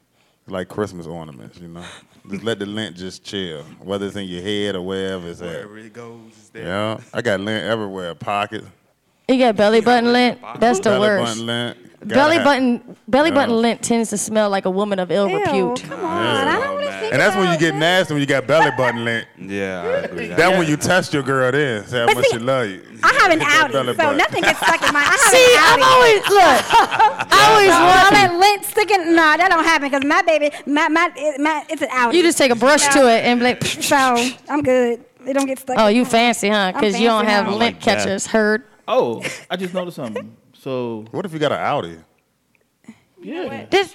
like Christmas ornaments. You know, just let the lint just chill, whether it's in your head or wherever it's at. Wherever it goes, it's there. Yeah, I got lint everywhere. Pockets. You got belly button lint. That's the belly worst. Button lint. Gotta Belly have- button belly Yeah. button lint tends to smell like a woman of ill Ew, repute. come on. I don't want to think And that's when you get nasty when you got belly button lint. Yeah, I agree. That's when you test your girl then, say how But much see, she love you. I have an Get that outie, so nothing gets stuck in my. I have See, an I'm always look. I always all want that lint sticking. Nah, that don't happen because my baby, my my, it, my it's an outie. You just take a brush to it and like, So I'm good. It don't get stuck. oh, you fancy, huh? Because you don't have oh, lint catchers. Heard. Oh, I just noticed something. So What if you got an Audi? yeah, This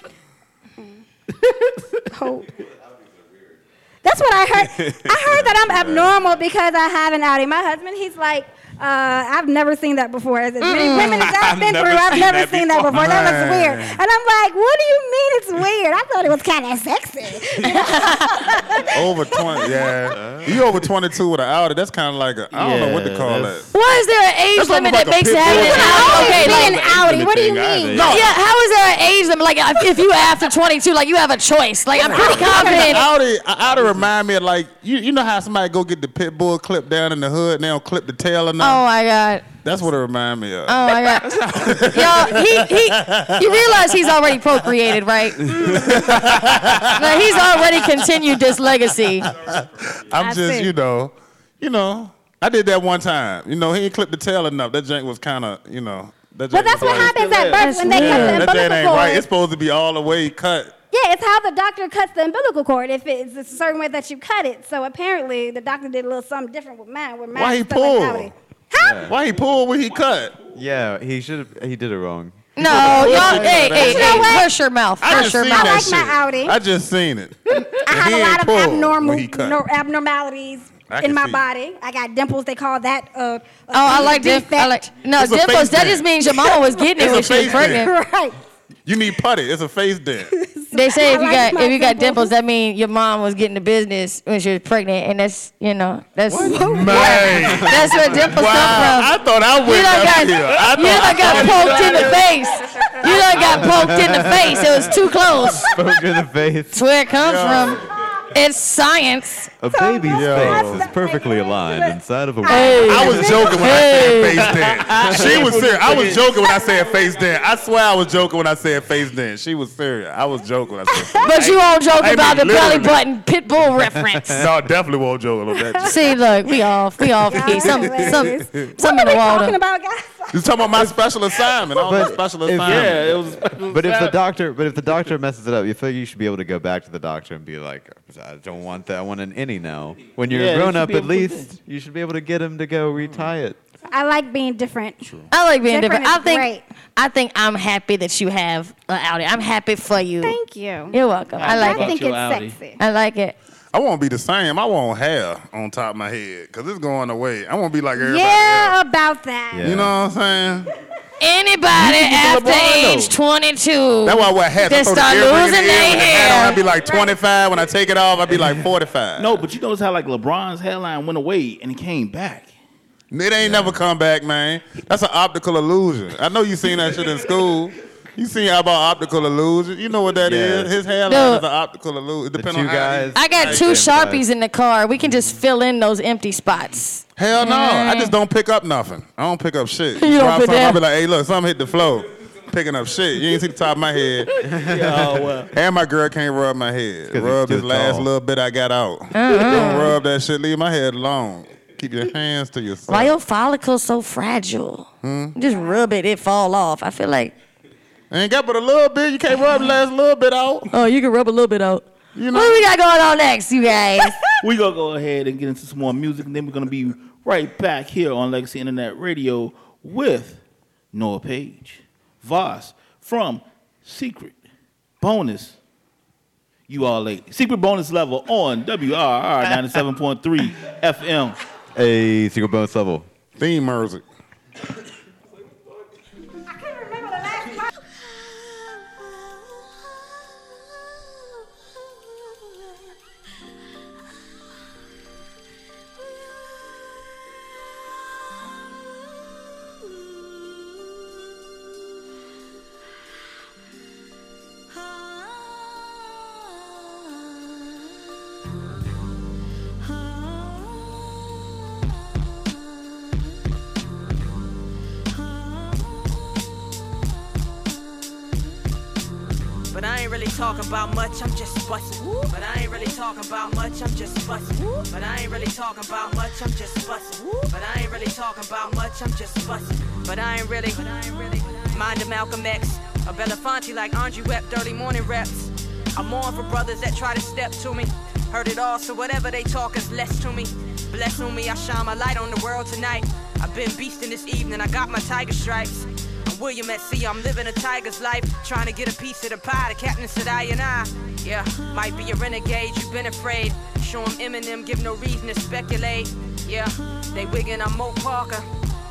Oh. That's what I heard. I heard that I'm abnormal because I have an Audi. My husband, he's like, uh, I've never seen that before. As many women as I've I've been never through, I've seen never that seen that before. before. That looks weird. And I'm like, what do you mean it's weird? I thought it was kind of sexy. Over 20, yeah. You over 22 with an Audi, that's kind of like a, I don't know what to call that's- that. why is there an age That's limit almost that makes pit it happen? bull. an Audi? Okay, like, an outie. What do you mean? either. yeah. How is there an age limit? Like, if you are after 22, like you have a choice. Like, I'm pretty An confident. Audi, an Audi remind me of like, you, you know how somebody go get the pit bull clip down in the hood and they don't clip the tail or Oh nothing? my god. That's what it remind me of. Oh my god. Yo, he he. You realize he's already procreated, right? like, he's already continued this legacy. I'm I just, see. you know, you know, I did that one time. You know, he ain't clipped the tail enough. That jank was kind of, you know. That Well, jank that's was what always- happens at birth when they cut weird. the That jank umbilical ain't right. It's cord. supposed to be all the way cut. Yeah, it's how the doctor cuts the umbilical cord. If it's a certain way that you cut it. So apparently the doctor did a little something different with mine. Where mine Why he is still like. Huh? Why he pulled when he cut? Yeah, he should have. He did it wrong. No, y'all. Bullshit. Hey, hey, You know hey. what? Hush your mouth. I Hush just your seen mouth. that like my shit. Audi. I just seen it. I And have he a ain't lot of pulled abnormal when he cut. no, abnormalities I in my see. body. I got dimples. They call that uh, a Oh, I like dim- defect. I like no It's a dimples. That dent. just means your mama was getting it It's when she was face pregnant. right. You need putty. It's a face dent. They say I if you like got if you got dimples. dimples, that means your mom was getting the business when she was pregnant, and that's you know that's Man. that's where dimples Wow. come I from. thought I You went done up got here. I you done got poked in the face. You done got poked in the face. It was too close. Spoke in the face. That's where it comes Yeah. from. It's science. A baby's Yo. face is perfectly aligned inside of a woman. I was joking when I said face dent. She was serious. I was joking when I said face dent. I swear I was joking when I said face dent. She was serious. I was joking when I said face But you won't joke I about the belly button pit bull reference. No, definitely won't joke about that. See, look, we off, we off. Y'all Some, hilarious. some, What some are in the we talking about, guys? You talking about my special assignment? All my special assignment. yeah, it was. special But if the doctor, but if the doctor messes it up, you feel you should be able to go back to the doctor and be like, I don't want that. I want an innie now. When you're Yeah, a you grown should up, be at able to least you should be able to get him to go retie it. I like being different. I like being different. Different I is think, great. I think I'm happy that you have an Audi. I'm happy for you. Thank you. You're welcome. I like I it. think your it's Audi. sexy. I like it. I won't be the same. I won't hair on top of my head because it's going away. I won't be like everybody Yeah, else. about that. You know what I'm saying? Anybody You after LeBron, age though. 22 That's why I wear hats. I that throw the start earring in losing the air their with the hat on. hair. I'd be like 25. When I take it off, I'd be like 45. No, but you notice how like LeBron's hairline went away and it came back. It ain't never come back, man. That's an optical illusion. I know you seen that shit in school. You seen how about optical illusion? You know what that is? Yes. His hairline No. is an optical illusion. It depends on how guys. I got two Sharpies in the car. We can just fill in those empty spots. Hell no. I just don't pick up nothing. I don't pick up shit. You don't drop put something, that- I'll be like, hey, look, something hit the floor. Picking up shit. You ain't see the top of my head. Oh well. And my girl can't rub my head. Rub this last tall. little bit I got out. Uh-uh. Don't rub that shit. Leave my head alone. Keep your hands to yourself. Why your follicles so fragile? Hmm? Just rub it, it fall off. I feel like Ain't got but a little bit. You can't rub the last little bit out. oh, you can rub a little bit out. You know? What do we got going on next, you guys? we gonna go ahead and get into some more music, and then we're gonna be right back here on Legacy Internet Radio with Noah Page, Voss from Secret Bonus. You all late. Secret bonus level on WRIR 97.3 FM. A single bonus level. Theme music. Much, I'm just bustin'. But I ain't really talking about much, I'm just bustin'. But I ain't really talking about much, I'm just bustin'. But I ain't really, but I ain't really. Mind of Malcolm X, a Belafonte like Andre wept early morning reps. I mourn for brothers that try to step to me. Heard it all, so whatever they talk is less to me. Bless on me, I shine my light on the world tonight. I've been beasting this evening, I got my tiger stripes. William at sea, I'm living a tiger's life. Trying to get a piece of the pie, the captain said I and I. Yeah, might be a renegade, you've been afraid. Show 'em Eminem, give no reason to speculate. Yeah, they wiggin', I'm Mo Parker.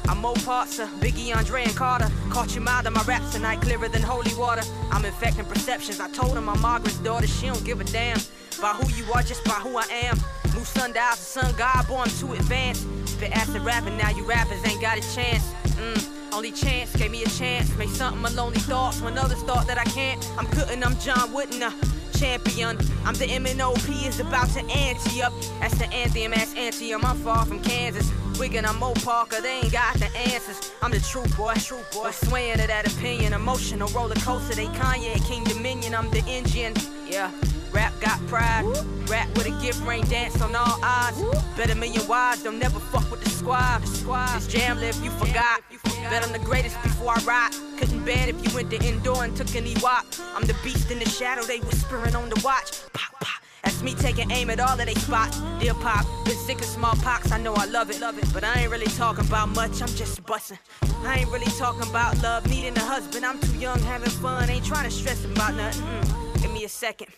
I'm Mo Parser, Biggie, Andre, and Carter. Caught you mouth my raps tonight, clearer than holy water. I'm infecting perceptions. I told him I'm Margaret's daughter, she don't give a damn. By who you are, just by who I am. Move sundials to sun god, I'm too advanced. Spit acid rapping, now you rappers ain't got a chance. Mm, only chance, gave me a chance. Made something my lonely thoughts when others thought that I can't. I'm cutting, I'm John Wooden, a champion. I'm the MNOP is about to ante up. That's the anthem, ass Antium. I'm far from Kansas. Wigan, I'm Mo Parker, they ain't got the answers. I'm the truth boy, true boy. Swaying to that opinion, emotional roller coaster. They Kanye, King Dominion, I'm the engine. Yeah, rap got pride. Rap with a gift, rain dance on all odds. Better million wise, don't never fuck with the squad. This jam live, you forgot. Bet I'm the greatest before I rock. Couldn't ban if you went to indoor and took an Ewok. I'm the beast in the shadow, they whispering on the watch. Pop, pop. That's me taking aim at all of they spots. Dear pop, been sick of smallpox, I know I love it, love it. But I ain't really talking about much, I'm just bustin'. I ain't really talking about love, needing a husband. I'm too young, having fun, ain't trying to stress about nothing. Mm, give me a second.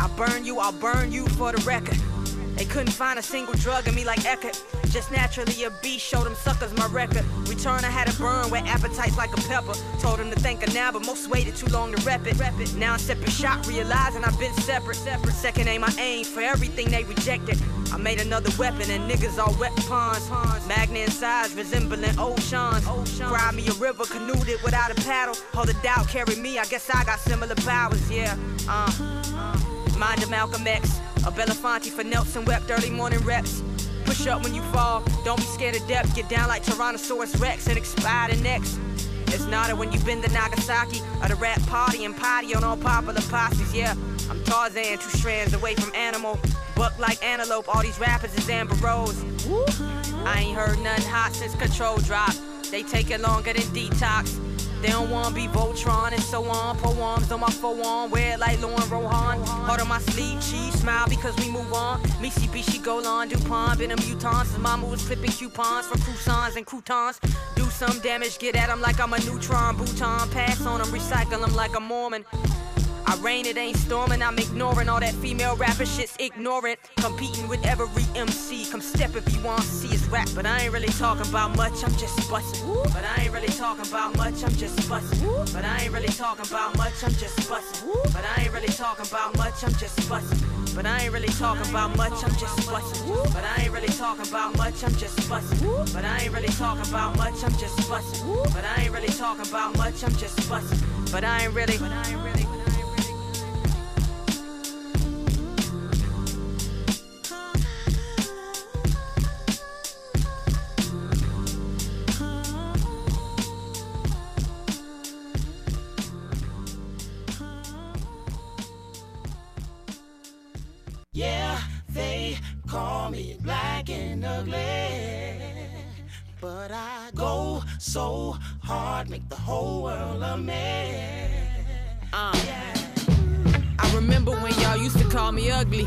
I'll burn you, I'll burn you for the record. They couldn't find a single drug in me like Eckert. Just naturally a beast, showed them suckers my record. Return, I had a burn with appetites like a pepper. Told them to think of now, but most waited too long to rep it. Rep it. Now I'm separate shot, realizing I've been separate. separate. Second aim, I aim for everything they rejected. I made another weapon and niggas all wet pawns. Magna in size, resembling oceans. Cried me a river, canoed it without a paddle. All the doubt carried me, I guess I got similar powers, yeah. Uh, mind of Malcolm X. A Belafonte for Nelson wept early morning reps. Push up when you fall, don't be scared of depth. Get down like Tyrannosaurus Rex and expire the next. It's not a when you've been to Nagasaki or the rap party and potty on all popular posses, yeah. I'm Tarzan, two strands away from animal. Buck like antelope, all these rappers is Amber Rose. I ain't heard nothing hot since Control Drop. They take it longer than detox. They don't wanna be Voltron and so on. Poems on my forearm, wear like Lauren Rohan. Heart on my sleeve, cheese, smile because we move on. Mitsubishi, Golan, DuPont, been a mutant since mama was flipping coupons for croissants and croutons. Do some damage, get at 'em like I'm a neutron. Bhutan, pass on 'em, recycle 'em like a Mormon. I rain, it ain't storming. I'm ignoring all that female rapper shit's ignorant. Competing with every MC. Come step if you want to see his rap. But I ain't really talking about much, I'm just bustin'. But I ain't really talking about much, I'm just bustin'. But I ain't really talking about much, I'm just bustin'. But I ain't really talking about much, I'm just bustin'. But I ain't really talking about much, I'm just bustin'. But I ain't really talking about much, I'm just bustin'. But I ain't really talking about much, I'm just bustin'. But I ain't really talking about much, I'm just bustin'. But I ain't really, call me black and ugly. But I go so hard, make the whole world a mess. Uh. I remember when y'all used to call me ugly.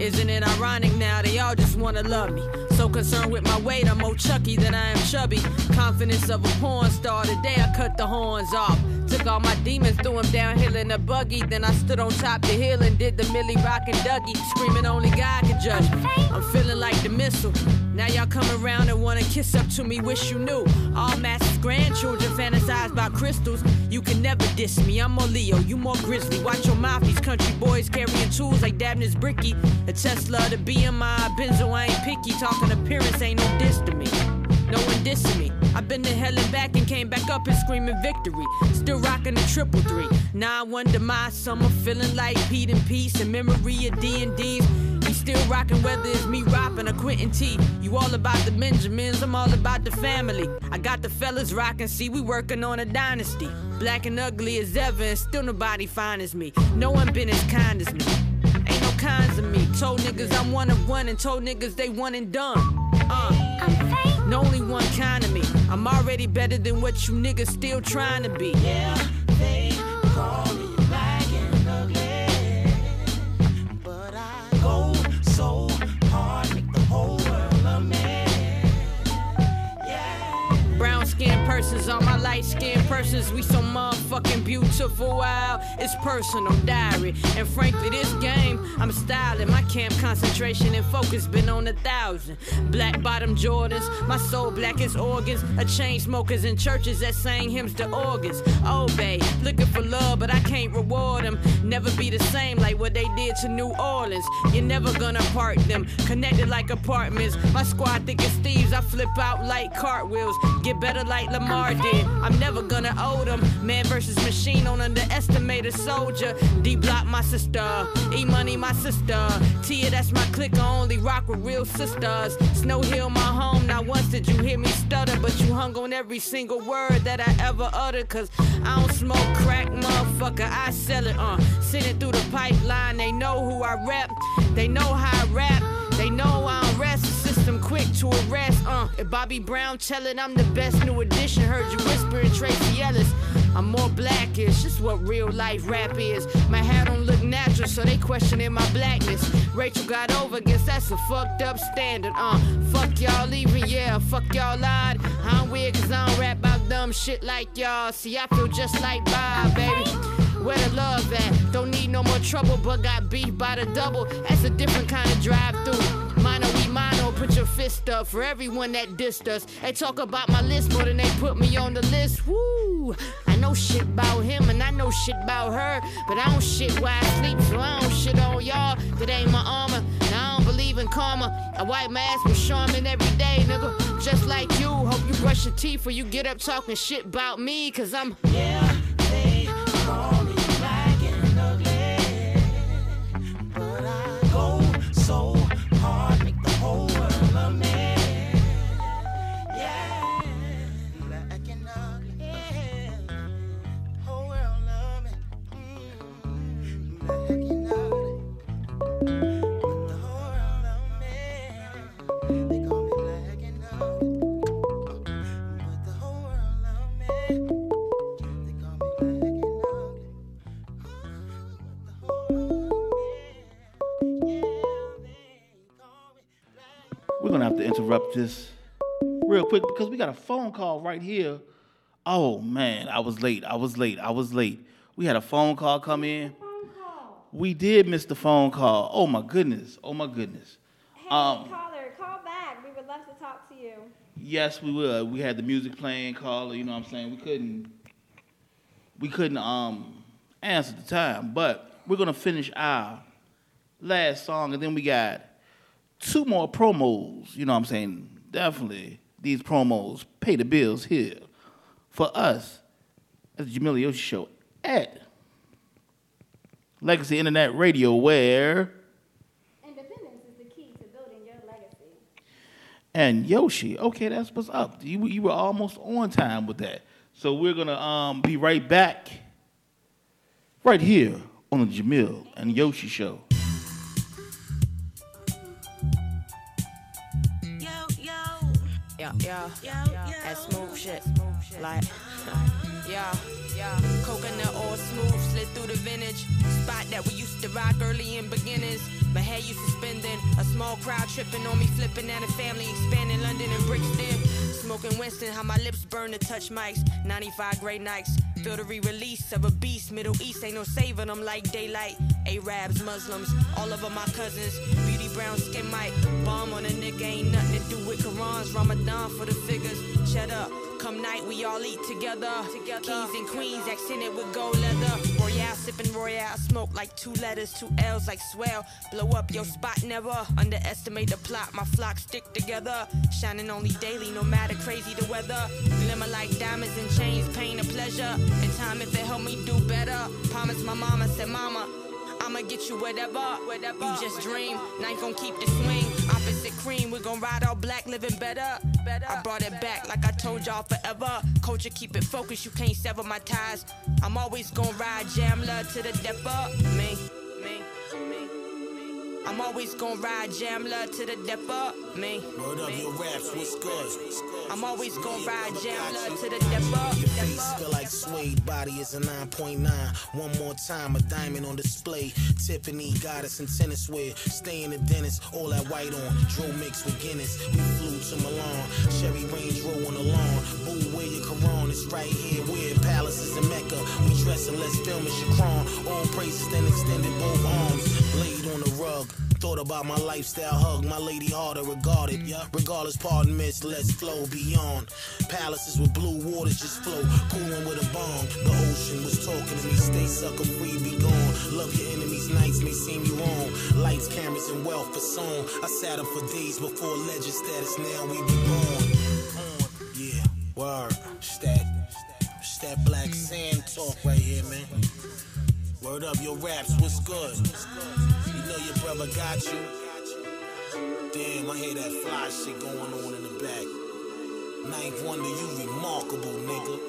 Isn't it ironic now they all just wanna love me? So concerned with my weight, I'm more chucky than I am chubby. Confidence of a porn star. Today I cut the horns off. Took all my demons, threw them downhill in a buggy. Then I stood on top the hill and did the Millie Rock and Dougie. Screaming only God can judge me. I'm feeling like the missile. Now y'all come around and wanna kiss up to me, wish you knew. All masses grandchildren fantasize about crystals. You can never diss me, I'm more Leo, you more grizzly. Watch your mouth, these country boys carrying tools like Dabney's Bricky. A Tesla, the BMI, Benzo, I ain't picky. Talking appearance ain't no diss to me. No one dissing me. I've been to hell and back and came back up and screaming victory. Still rocking the triple three. Now I wonder my summer feeling like Pete and Peace in memory of D and D's. Still rocking whether it's me rapping or Quentin T. You all about the Benjamins, I'm all about the family. I got the fellas rocking, see, we working on a dynasty. Black and ugly as ever, and still nobody fine as me. No one been as kind as me. Ain't no kinds of me. Told niggas I'm one of one, and told niggas they one and done. Uh, I'm no only one kind of me. I'm already better than what you niggas still trying to be. Yeah, they light skinned persons. We so motherfucking beautiful. Wow, it's personal diary. And frankly, this game, I'm styling. My camp concentration and focus been on a thousand. Black bottom Jordans, my soul black as organs. A chain smokers in churches that sang hymns to organs. Oh, babe, looking for love, but I can't reward them. Never be the same like what they did to New Orleans. You're never gonna part them. Connected like apartments. My squad thick as thieves. I flip out like cartwheels. Get better like Lamar did. I'm never gonna owe them. Man versus machine on underestimate a soldier. D block my sister. E money my sister. Tia, that's my clique. I only rock with real sisters. Snow Hill, my home. Not once did you hear me stutter, but you hung on every single word that I ever uttered. Cause I don't smoke crack, motherfucker. I sell it, uh. Send it through the pipeline. They know who I rep. They know how I rap. They know I don't rest. Quick to arrest, uh. If Bobby Brown tellin' I'm the best new addition, heard you whispering Tracee Ellis. I'm more blackish, just what real life rap is. My hair don't look natural, so they questioning my blackness. Rachel got over, guess that's a fucked up standard, uh. Fuck y'all leaving, yeah, fuck y'all lied. I'm weird cause I don't rap about dumb shit like y'all. See, I feel just like Bob, baby. Where the love at? Don't need no more trouble, but got beef by the double. That's a different kind of drive through. Mono we mono, put your fist up for everyone that dissed us. They talk about my list more than they put me on the list. Woo! I know shit about him and I know shit about her, but I don't shit while I sleep, so I don't shit on y'all. That ain't my armor. And I don't believe in karma. I wipe my ass with Charmin every day, nigga. Just like you. Hope you brush your teeth before you get up talking shit about me, cause I'm yeah. This real quick because we got a phone call right here. Oh man, I was late. I was late. I was late. We had a phone call come in. We did miss the phone call. Oh my goodness. Oh my goodness. Um, Caller, call back. We would love to talk to you. yes, we would. We had the music playing, caller. You know what I'm saying? We couldn't. We couldn't um answer the time, but we're gonna finish our last song, and then we got two more promos. You know what I'm saying? Definitely, these promos pay the bills here for us at the Jamila Yoshi Show at Legacy Internet Radio, where Independence is the key to building your legacy. and Yoshi. Okay, that's what's up. You, you were almost on time with that. So we're gonna um, be right back, right here on the Jamil and Yoshi Show. Yeah, yeah, that smooth shit. Like, yeah, yeah. Coconut all smooth, slid through the vintage. Spot that we used to rock early in beginnings. My hair used to spending. A small crowd tripping on me, flipping at a family, expanding London and Brixton. Smoking Winston, how my lips burn to touch mics. 95 great nights. Feel the re-release of a beast. Middle East ain't no saving them like daylight. Arabs, Muslims, all of my cousins. Beauty brown skin might bomb on a nigga. Ain't nothing to do with Qurans. Ramadan for the figures. Shut up. Come night, we all eat together. Kings and queens, accented with gold leather. Royale, sipping Royale, smoke like two letters, two L's like swell. Blow up your spot, never underestimate the plot. My flock stick together, shining only daily, no matter crazy the weather. Glimmer like diamonds and chains, pain and pleasure. In time, if it help me do better, promise my mama said, Mama. I'ma get you whatever, whatever. You just dream, knife gon' keep the swing. Opposite cream, we gon' ride all black, living better. better. I brought it back like I told y'all forever. Culture, keep it focused, you can't sever my ties. I'm always gon' ride jam love to the depth of me, me. I'm always gon' ride jam love to the depth of me. Word up, your raps, what's good? I'm always gon' ride jam love to the depth of Your face feel like suede, body is a 9.9. One more time, a diamond on display. Tiffany goddess and tennis wear. Stay in the dentist, all that white on. Dro mixed with Guinness. We flew to Milan. Cherry Range roll on the lawn. Boo, where your corolla? It's right here. We're palaces in Mecca. We dress and let's film in Chakron. All praises, then extended both arms. Laid on the Thought about my lifestyle hug, my lady harder regarded. Yeah, regardless, pardon miss, let's flow beyond. Palaces with blue waters just flow, cooling with a bomb. The ocean was talking to me, stay sucker free, be gone. Love your enemies, nights may seem you wrong. Lights, cameras, and wealth for song. I sat up for days before legend status, now we be born. Word up, your raps, what's good? You know your brother got you. Damn, I hear that fly shit going on in the back. 9th Wonder, you remarkable, nigga.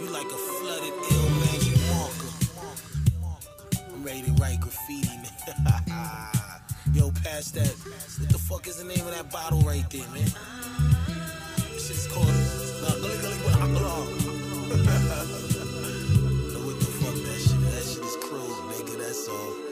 You like a flooded ill magic marker. I'm ready to write graffiti, man. Yo, pass that. What the fuck is the name of that bottle right there, man? This shit's called. That's all.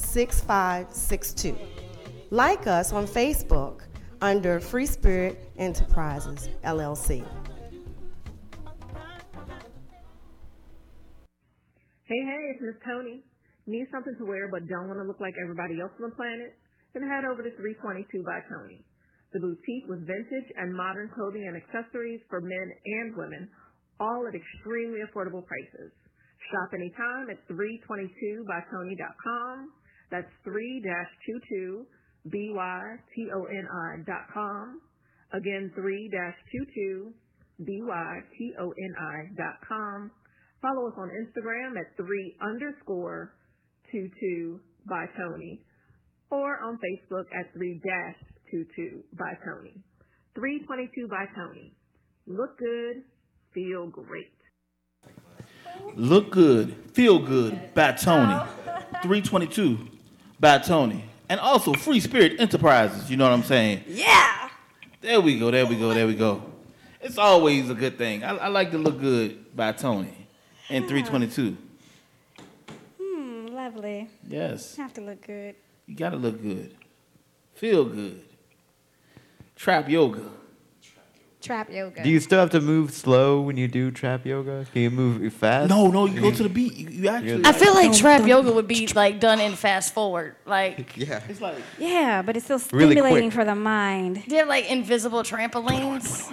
6562. Like us on Facebook under Free Spirit Enterprises, LLC. Hey, hey, it's Miss Tony. Need something to wear but don't want to look like everybody else on the planet? Then head over to 322 by Tony. The boutique with vintage and modern clothing and accessories for men and women, all at extremely affordable prices. Shop anytime at 322bytony.com. That's 3-22 B-Y-T-O-N-I.com. Again, 3-22 B-Y-T-O-N-I.com. Follow us on Instagram at 3 underscore 22 by Tony or on Facebook at 3 dash 22 by Tony. 322 by Tony. Look good, feel great. Look good, feel good by Tony. 322 by Tony. And also Free Spirit Enterprises, you know what I'm saying? Yeah. There we go, there we go, there we go. It's always a good thing. I, I like to look good by Tony and 322. Hmm, lovely. Yes. You Have to look good. You gotta look good. Feel good. Trap yoga. Trap yoga. Do you still have to move slow when you do trap yoga? Can you move fast? No, no, you go to the beat. You, you actually. I feel like trap yoga would be like done in fast forward. Like yeah, it's like Yeah, but it's still Really stimulating quick. for the mind. they have like invisible trampolines.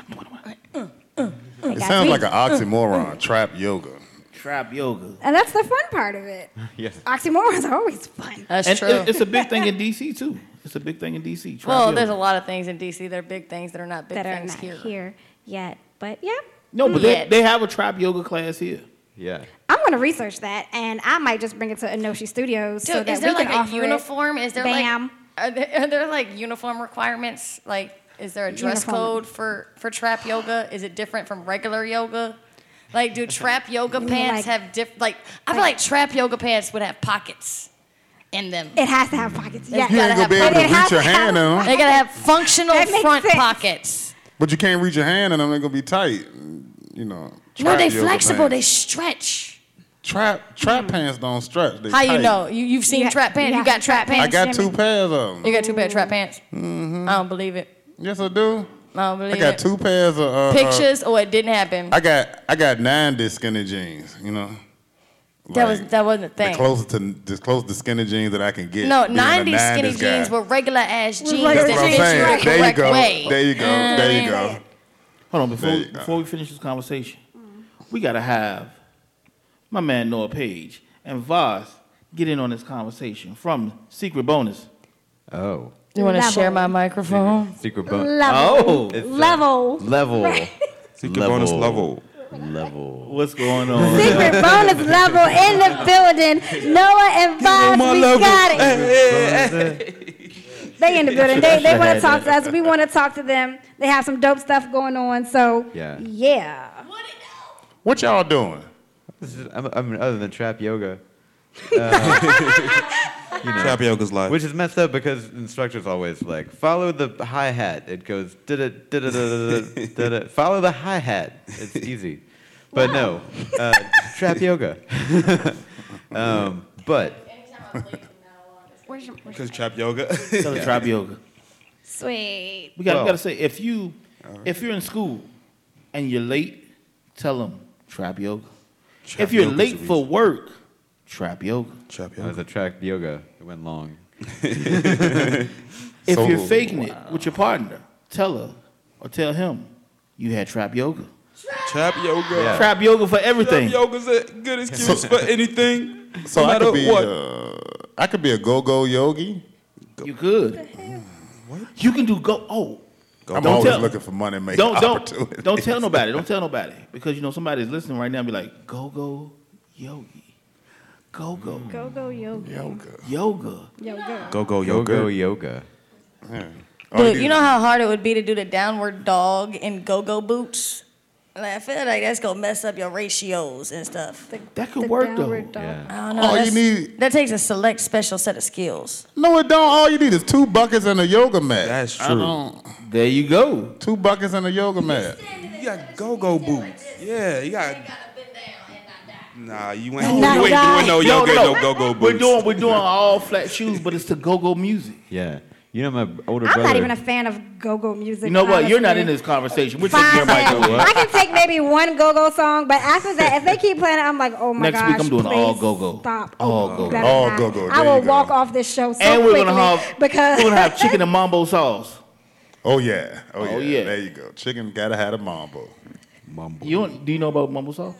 It sounds like an oxymoron. Trap yoga. Trap yoga. And that's the fun part of it. yes. Oxymorons are always fun. That's and it- it's a big thing in DC too. It's a big thing in DC. Trap Well, there's a lot of things in DC. They're big things that are not big that are things not here. here. yet. But yeah, no, but hmm. they, they have a trap yoga class here. Yeah. I'm gonna research that, and I might just bring it to Enoshi Studios so Dude, that is there we like can a offer it. uniform? Is there Bam. like are there, are there like uniform requirements? Like, is there a dress Uniform. code for for trap yoga? Is it different from regular yoga? Like, do trap yoga pants like- have diff? Like, I feel like trap yoga pants would have pockets in them. It has to have pockets. It's Yeah, gotta have be able to reach your hand in them. They gotta have functional front sense. pockets. But you can't reach your hand in them. They're gonna be tight. You know. No, they yoga flexible. They stretch. Trap trap pants don't stretch. They How you know? You you've seen Yeah, trap pants? yeah, You got trap trap pants? I got two pairs of them. You got two pair of trap pants? Mm-hmm. I don't believe it. Yes, I do. I don't believe I got it. two pairs of uh, uh, Pictures or it didn't happen. I got I got nine disc skinny jeans. You know. That was that wasn't a The thing. closest to the closest to skinny jeans that I can get. No, being 90s skinny guy. jeans were regular ass jeans That's that what I'm fit you saying. the There you correct go. way. There you go. There you go. Hold on, before There before we finish this conversation, we gotta have my man Noah Page and Voss get in on this conversation from Secret Bonus. Oh. You want to share my microphone? Secret bonus. Level. Oh. It's, uh, Level. Level. Right. Secret bonus level. Level. What's going on? Secret bonus level in the building. Noah and Vibes, we got it. They in the building. They, they want to talk to us. We want to talk to them. They have some dope stuff going on. So Yeah. yeah. What y'all doing? This is, I I mean, other than trap yoga. Uh, you know, Trap yoga's life. Which is messed up because instructors always like follow the hi hat. It goes da da da da da da da. Follow the hi hat. It's easy, but no, uh, trap yoga. um, but Where's Because trap yoga. Tell the trap yoga. Sweet. We got Well- we gotta say if you if you're in school and you're late, tell them trap yoga. Trap if you're late for work, trap yoga. Trap I was a trap yoga. It went long. If So- you're faking it with your partner, tell her or tell him you had trap yoga. Trap yoga. Yeah. Trap yoga for everything. Trap yoga's a good excuse for anything. So no I matter could be what. uh, I could be a go-go yogi. You could. What? You can do go. Oh, I'm Don't always tell- looking for money making don't don't opportunities. don't tell nobody. Don't tell nobody because you know somebody's listening right now. and Be like, go go yogi, go go Go go yoga. yoga. yoga. Yoga. Go go Go go yoga. yoga. Yeah. All Dude, you know how hard it would be to do the downward dog in go-go boots? Like, I feel like that's gonna mess up your ratios and stuff. That could work though. downward dog. Yeah. I don't know. All you need- that takes a select special set of skills. No, it don't. All you need is two buckets and a yoga mat. That's I true. don't- There you go. Two buckets and a yoga mat. You got go go boots. Yeah, you got. Nah, you ain't, And not you ain't die. doing no Yo, yoga, no. no go go boots. We're doing we're doing all flat shoes, but it's to go go music. Yeah. You know my older brother. I'm not even a fan of go-go music. You know what? You're not in this conversation. We're taking Fine. everybody to I can take maybe one go-go song, but after that, if they keep playing it, I'm like, oh my Next gosh, week I'm doing all go-go. Stop. All Oh, go-go. All not. go-go. I will walk off this show so and we're quickly gonna have because we're gonna have chicken and mambo sauce. Oh yeah. Oh, Oh, yeah. yeah. There you go. Chicken gotta have a mambo. Mumble. You don't- do you know about mambo sauce?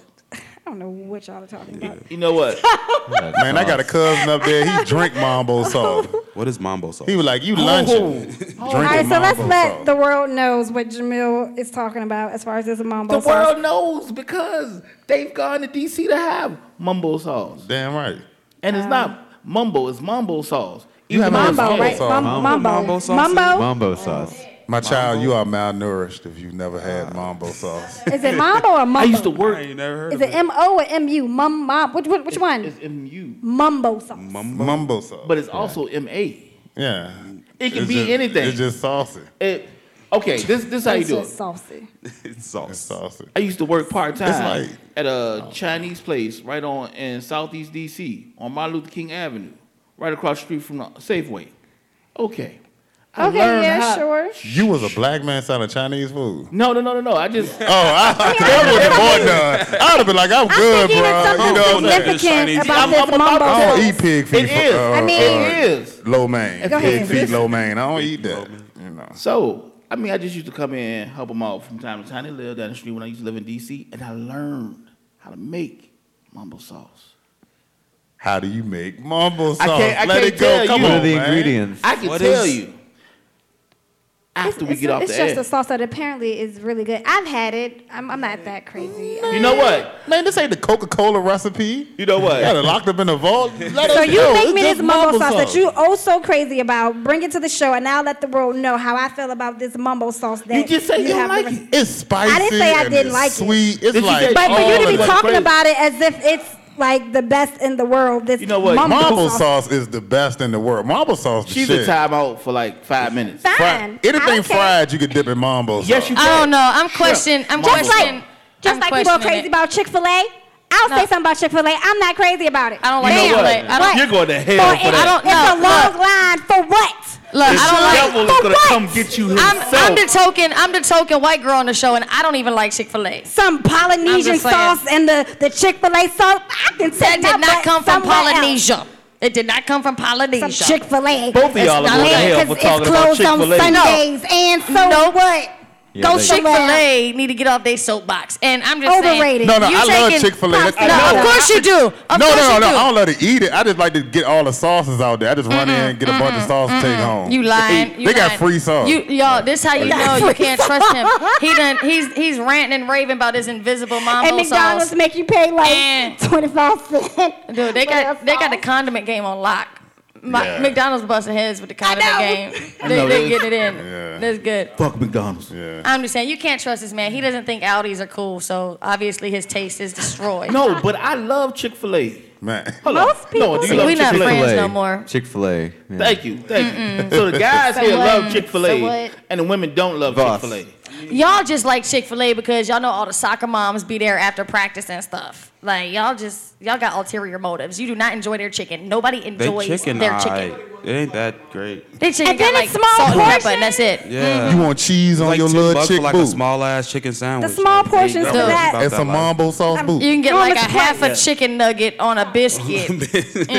I don't know what y'all are talking about. You know what? Man, I got a cousin up there. He drink mambo sauce. What is mambo sauce? He was like, "You lunching, Oh. drinking All right, so let's mambo let sauce." the world knows what Jamil is talking about as far as this mambo The sauce. world knows because they've gone to DC to have mumbo sauce, Damn right. and it's not mumbo; it's mambo sauce. You Even haven't though had it's Mambo, right? sauce. Mum- Mambo. Mambo. Mambo sauce? Mambo? Mambo sauce. My child, you are malnourished if you've never had uh. mambo sauce. Is it mambo or mumbo? I used to work. I ain't never heard Is of it M O or M U? Mum, mum. Which, which, which one? It's mu, Mumbo sauce. Mambo. Mambo sauce. but it's also ma. yeah, It can It's be just- anything. It's just saucy. It, okay, this this how you do it. just saucy. It's It's sauce. saucy. I used to work part time like- at a Chinese place right on in Southeast DC on Martin Luther King Avenue, right across the street from the Safeway. Okay. Okay, yeah, how, sure. You was a black man selling Chinese food. No, no, no, no, no. I just. oh, I, I mean, that was more done. I'd have been like, I'm, I'm good, bro. You know, I'm, I'm, mumbo I don't eat pig feet. It. Uh, I mean, uh, it is. Lo mein. Go pig feet, lo mein. I don't eat that. You know. So, I mean, I just used to come in and help them out from time to time. They lived down the street when I used to live in D.C., and I learned how to make mumble sauce. How do you make mumble sauce? I can't, I Let can't it go. Come you. on, the ingredients. I can what tell is, you after it's, we get off the air. It's just a sauce that apparently is really good. I've had it. I'm, I'm not that crazy. You know what? Man, this ain't the Coca Cola recipe. You know what? Got it locked up in the vault. Let so you know. make me this mumbo sauce, sauce, that you oh so crazy about. Bring it to the show, and now let the world know how I feel about this mumbo sauce. That you just say you, you like it. It's spicy. I didn't say I didn't like sweet. it. Sweet. It's like, but for you oh, to be talking about it as if it's like the best in the world. This you know what? Mumble, Marble sauce. sauce. is the best in the world. Marble sauce. The She's shit. a timeout for like five minutes. Fine. Fry, anything fried, you can dip in marble. Sauce. Yes, you can. I don't know. I'm questioning. I'm just questioning. Like, just I'm like people are crazy it. about Chick Fil A. I'll no. say something about Chick Fil A. I'm not crazy about it. I don't like Chick Fil A. You're going to hell for, for that. I don't know. It's a long line for what? Look, I don't devil like, is gonna come get you himself. I'm, I'm, the token. I'm the token white girl on the show, and I don't even like Chick Fil A. Some Polynesian sauce and the, the Chick Fil A sauce. I can say that did not come from Polynesia. Else. It did not come from Polynesia. Chick-fil-A. Both of y'all are going to hell for talking about Chick-fil-A. It's closed on Sundays, no. and so no. what? Yeah, Go Chick Fil A need to get off their soapbox, and I'm just overrated. Saying, no, no, I love Chick Fil A. No, of course you do. Of no, no, no, no. I don't love to eat it. I just like to get all the sauces out there. I just mm-hmm, run in, and get mm-hmm, a bunch of sauce, mm-hmm. take home. You lying? They, you they lying. got free sauce. You, y'all, this how you know you can't trust him. He done. He's he's ranting and raving about his invisible mambo And McDonald's sauce. make you pay like twenty five cents. Dude, they got they got the condiment game on lock. My, yeah. McDonald's busting heads with the condiment game. They, are getting it in. Yeah. That's good. Fuck McDonald's. Yeah. I'm just saying, you can't trust this man. He doesn't think Audis are cool, so obviously his taste is destroyed. no, but I love Chick Fil A. Man. Hello? Most people. No, do you love we Chick-fil-A? not friends no more. Chick Fil A. Yeah. Thank you, thank Mm-mm. you. So the guys so here what? love Chick Fil A, so and the women don't love Chick Fil A. Y'all just like Chick Fil A because y'all know all the soccer moms be there after practice and stuff. Like y'all just y'all got ulterior motives. You do not enjoy their chicken. Nobody enjoys chicken, their chicken. alright. It ain't that great. They chicken And got like small salt and pepper, and that's it. Yeah. You want cheese on Like your little bucks for chick like a small ass chicken sandwich. The small Like, portions ain't for that- and some life. mambo sauce boot. You can get You like a Mr. half a Plant? chicken nugget on a biscuit. you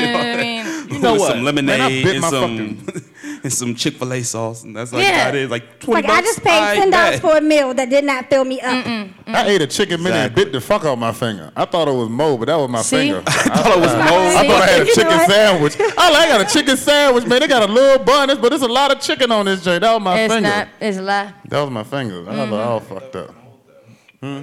know what I mean? You know With what? some Man, I lemonade bit and my some and some Chick Fil A sauce, and that's like Yeah. how it is. Like twenty Like bucks. I just paid ten dollars for a meal that did not fill me up. I ate a chicken minute and Exactly. bit the fuck out my finger. I thought it was Mo, but that was my See? finger. I thought it was Mo. I thought I had a chicken sandwich. I got a chicken sandwich, man. They got a little bun, but there's a lot of chicken on this joint. That was my it's finger. It's not. It's a lot. That was my finger. Mm-hmm. I was all oh, fucked up. Hmm?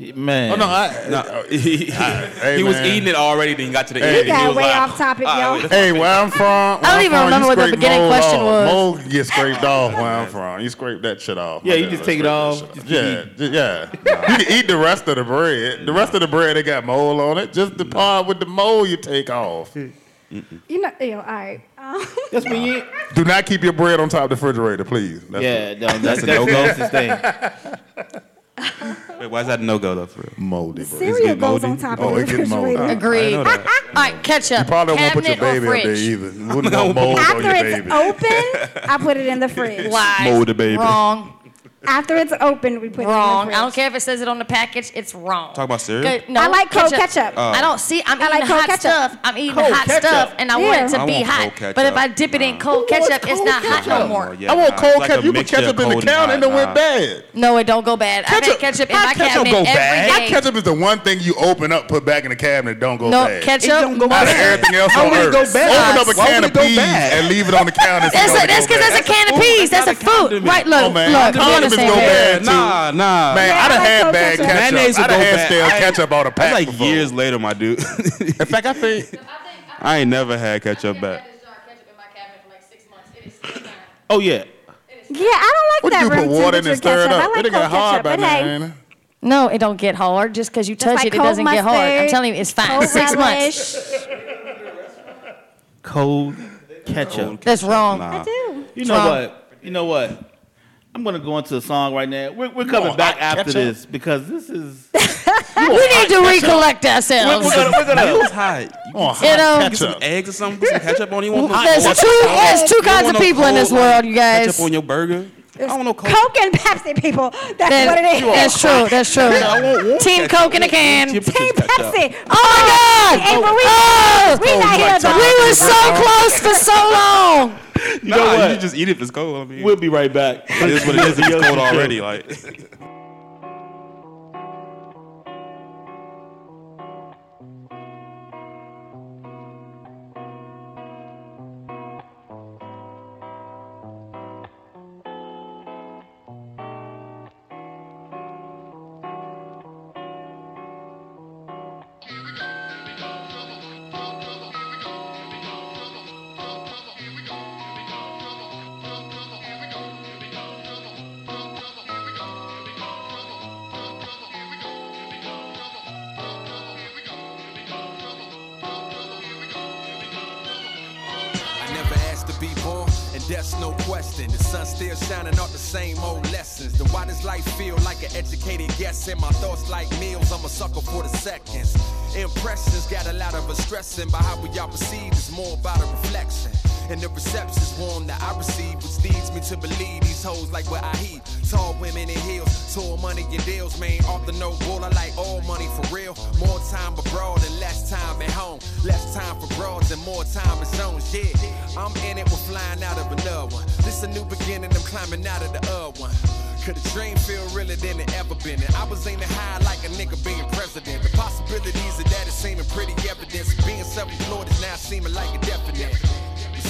Man. Oh no, I, no he, I, hey, he was eating it already. Then he got to the hey, end. You got way like, off topic, y'all. hey, where I'm from? Where I don't I'm even from, remember what the beginning question off. was. Mold gets scraped off where I'm from. You scrape that shit off. Yeah, you just take it off. Just yeah, just, yeah. You can eat the rest of the bread. The rest of the bread that got mold on it. Just the part with the mold you take off. Mm-mm. You know, ew, all right. Um, that's when you do not keep your bread on top of the refrigerator, please. That's yeah, no, that's a no go thing. Wait, why is that no go though? For real? Moldy. Bro. Cereal goes moldy? on top oh, of the refrigerator. Agreed. All right, ketchup. You probably won't put your baby up there either. Wouldn't mold After on your baby. it's open, I put it in the fridge. Why? Mold the baby. Wrong. After it's opened, we put wrong. It in the fridge. I don't care if it says it on the package. It's wrong. Talk about cereal. No, I like cold ketchup. ketchup. Oh. I don't see. I'm I eating like hot ketchup. stuff. I'm eating cold hot ketchup. stuff, and I yeah. want it to I be hot. But if I dip it in cold ketchup, it's, cold it's not hot no more. Oh, yeah, I want nah, cold like ketchup. You put ketchup in the counter and it went bad. No, it don't go bad. Ketchup, I've ketchup in my ketchup cabinet go bad. Ketchup is the one thing you open up, put back in the cabinet, don't go bad. No, ketchup. Out of everything else on earth. Open up a can of peas and leave it on the counter. That's because that's a can of peas. That's a food. Right? Look, oh, look. Mayonnaise go bad, bad Nah, nah. Man, yeah, I done had bad ketchup. ketchup. Mayonnaise I done had bad. stale ketchup on a pack. That's like before. years later, my dude. in fact, I think I ain't never had ketchup back. Oh yeah. Yeah, I don't like what that. What do you put water in and stir it up? I like it get hard by now, hey. No, it don't get hard. Just because you touch it, it doesn't get hard. I'm telling you, it's fine. Six months. Cold ketchup. That's wrong. Nah. I do. You know what? You know what? I'm gonna go into a song right now. We're, we're coming on, back after this because this is. We need to recollect We're, ourselves. we're gonna. We're gonna was hot. You Oh, You know, get um, some eggs or something, put some ketchup on. You want some there's cold- two, there's two kinds of no people in this world, you guys. Ketchup on your burger. I don't know. Coke. Coke and Pepsi, people. That's That- what it is. That's true. That's true. I Team. Coke in a can. Team Team. Pepsi. Oh my oh God! Hey, but we, Oh! we not here though. We were so close for so long. You Nah, know what? you just eat it if it's cold. I mean, We'll be right back. it is what it is. It's cold already. Like. to believe these hoes like what I heat. Tall women in heels, tall money and deals, man. Off the no bull, I like all money for real. More time abroad and less time at home. Less time for broads and more time in zones, yeah. I'm in it, we're flying out of another one. This a new beginning, I'm climbing out of the other one. Could a dream feel realer than it ever been? And I was aiming high like a nigga being president. The possibilities of that is seeming pretty evident. Being self-employed is now seeming like a definite.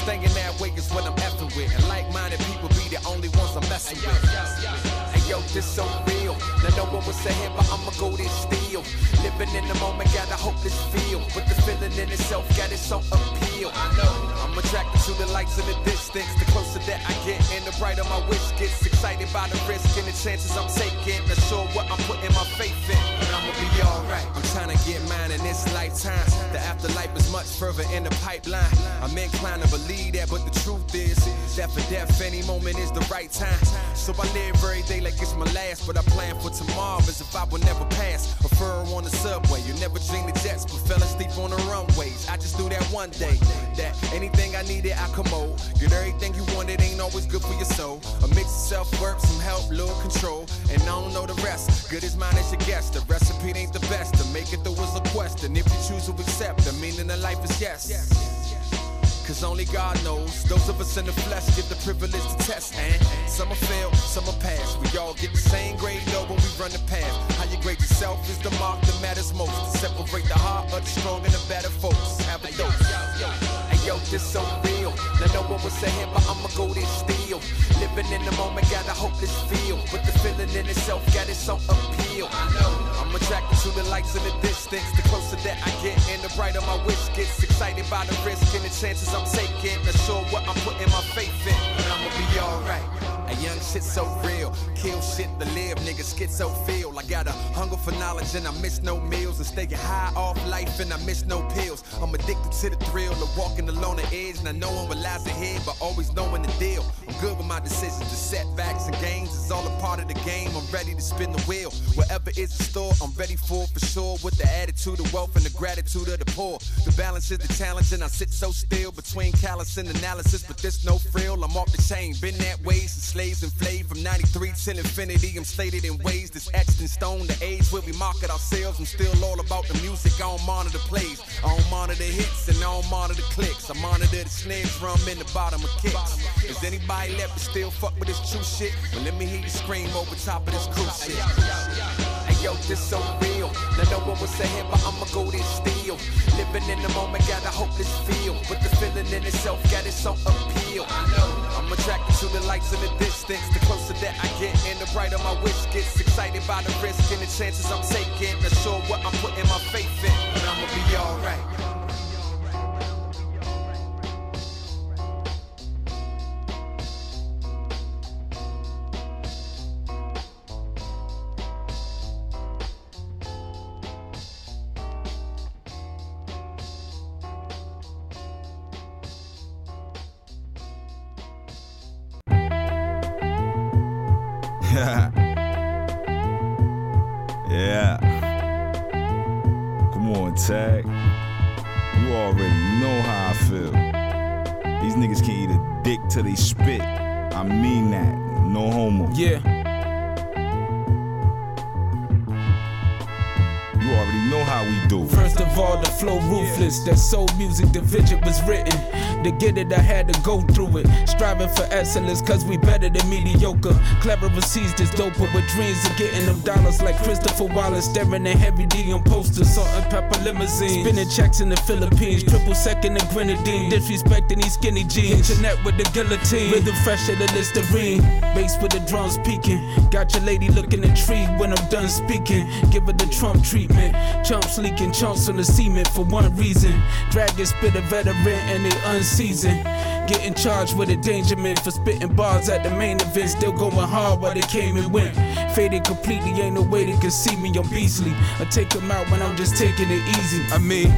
Staying that way is what I'm effing with. And like-minded people be the only ones I'm messing with. Yo, this so real. Now no one was saying, but I'ma go this still. Living in the moment, got a hopeless feel. But the feeling in itself got its own appeal. I know I'm attracted to the lights in the distance. The closer that I get, and the brighter my wish gets. Excited by the risk and the chances I'm taking. Not sure what I'm putting my faith in, but I'ma be alright. I'm trying to get mine in this lifetime. The afterlife is much further in the pipeline. I'm inclined to believe that, but the truth is that for death, any moment is the right time. So I live every day like it's my last, but I plan for tomorrow as if I will never pass. A fur on the subway, you never dream the jets, but fell asleep on the runways. I just knew that one day that anything I needed, I come commode. Get everything you wanted, ain't always good for your soul. A mix of self work, some help, little control, and I don't know the rest. Good as mine as your guess. The recipe ain't the best. To make it through is a question. If you choose to accept, the meaning of life is yes. yes. Cause only God knows. Those of us in the flesh get the privilege to test, and some are fail, some are pass. We all get the same grade though when we run the path. How you grade yourself is the mark that matters most. To separate the heart of the strong and the better folks. Have a dose. Yo, this so real. Now no one was saying, but I'ma go this still. Living in the moment, got a hopeless feel. But the feeling in itself got its own appeal. I know I'm attracted to the lights in the distance. The closer that I get, and the brighter my wish gets. Excited by the risk and the chances I'm taking. Not sure what I'm putting my faith in, but I'ma be alright. A young shit so real, kill shit to live, nigga schizo feel. I got a hunger for knowledge and I miss no meals and staying high off life and I miss no pills. I'm addicted to the thrill of walking along the edge and I know what lies ahead, but always knowing the deal. I'm good with my decisions, the setbacks and gains is all a part of the game. I'm ready to spin the wheel, whatever is in store, I'm ready for for sure. With the attitude of wealth and the gratitude of the poor, the balance is the challenge and I sit so still between callous and analysis, but this no frill. I'm off the chain, been that way since slaves enslaved from 93 till infinity. I'm stated in ways that's etched in stone. The age where we market ourselves. I'm still all about the music. I don't monitor plays. I don't monitor hits and I don't monitor clicks. I monitor the snare drum in the bottom of kicks. Is anybody left to still fuck with this true shit? Well, let me hear you scream over top of this cruise shit. Hey yo, this so real. Now no one was saying, but I'ma go this still. Living in the moment, got a hopeless feel. But the feeling in itself got its own appeal. I'm attracted to the lights in the distance. The closer that I get, and the brighter my wish gets. Excited by the risk and the chances I'm taking. Not sure what I'm putting my faith in, but I'ma be alright. That soul music, the vision was written. To get it, I had to go through it. Striving for excellence, cause we better than mediocre. Clever sees this doper with dreams of getting them dollars like Christopher Wallace. Staring at heavy D on posters, salt and pepper limousine. Spinning checks in the Philippines, triple second and grenadine. Disrespecting these skinny jeans. Hit your net with the guillotine. Rhythm fresh at the Listerine. Bass with the drums peaking. Got your lady looking intrigued when I'm done speaking. Give her the Trump treatment. Chumps leaking chunks on the cement for one reason. Dragon spit a veteran and they unseasoned. Getting charged with endangerment for spitting bars at the main event. Still going hard while they came and went. Faded completely, ain't no way they can see me. I'm beastly. I take them out when I'm just taking it easy. I mean,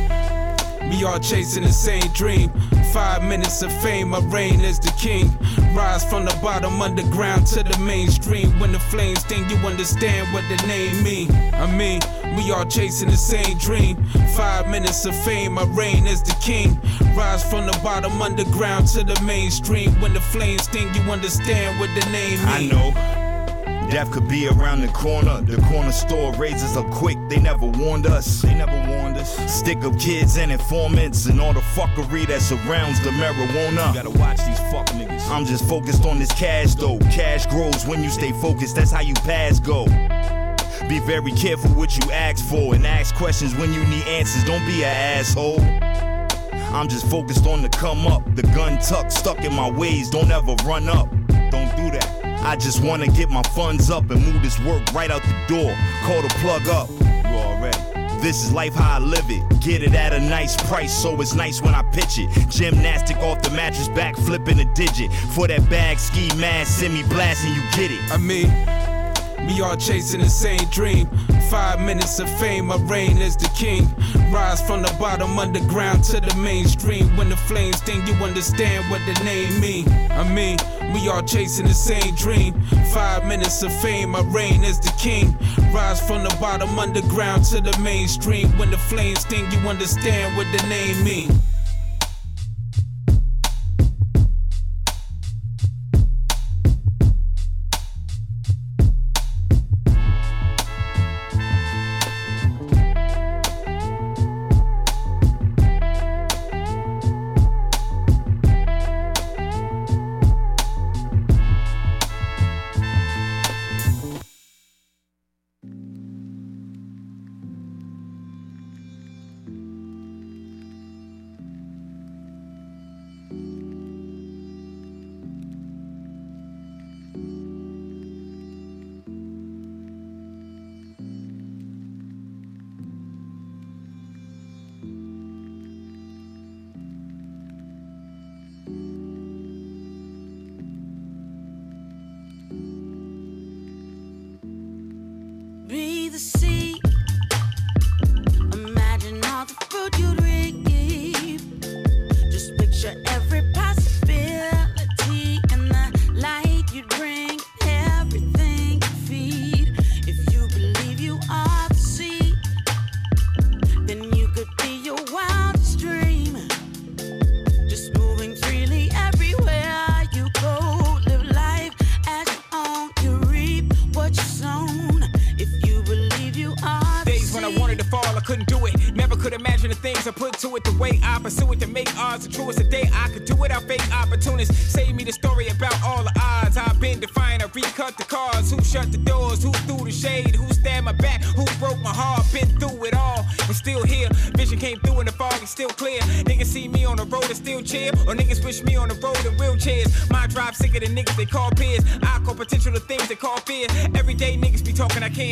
We all chasing the same dream. Five minutes of fame, I reign as the king. Rise from the bottom underground to the mainstream. When the flames sting, you understand what the name mean. I mean, we all chasing the same dream. Five minutes of fame, I reign as the king. Rise from the bottom underground to the mainstream. When the flames sting, you understand what the name mean. I know. Death could be around the corner. The corner store raises up quick. They never warned us. They never warned us. Stick up kids and informants and all the fuckery that surrounds the marijuana. You gotta watch these fuck niggas. I'm just focused on this cash though. Cash grows when you stay focused. That's how you pass go. Be very careful what you ask for and ask questions when you need answers. Don't be an asshole. I'm just focused on the come up. The gun tucked, stuck in my ways. Don't ever run up. Don't do that. I just wanna get my funds up and move this work right out the door. Call the plug up. You already. This is life how I live it. Get it at a nice price, so it's nice when I pitch it. Gymnastic off the mattress, back flipping a digit. For that bag, ski mask, send me blasting, you get it. I mean, we all chasing the same dream. Five minutes of fame, I reign as the king. Rise from the bottom underground to the mainstream. When the flames sting, you understand what the name mean. I mean, we all chasing the same dream. Five minutes of fame, I reign as the king. Rise from the bottom underground to the mainstream. When the flames sting, you understand what the name mean.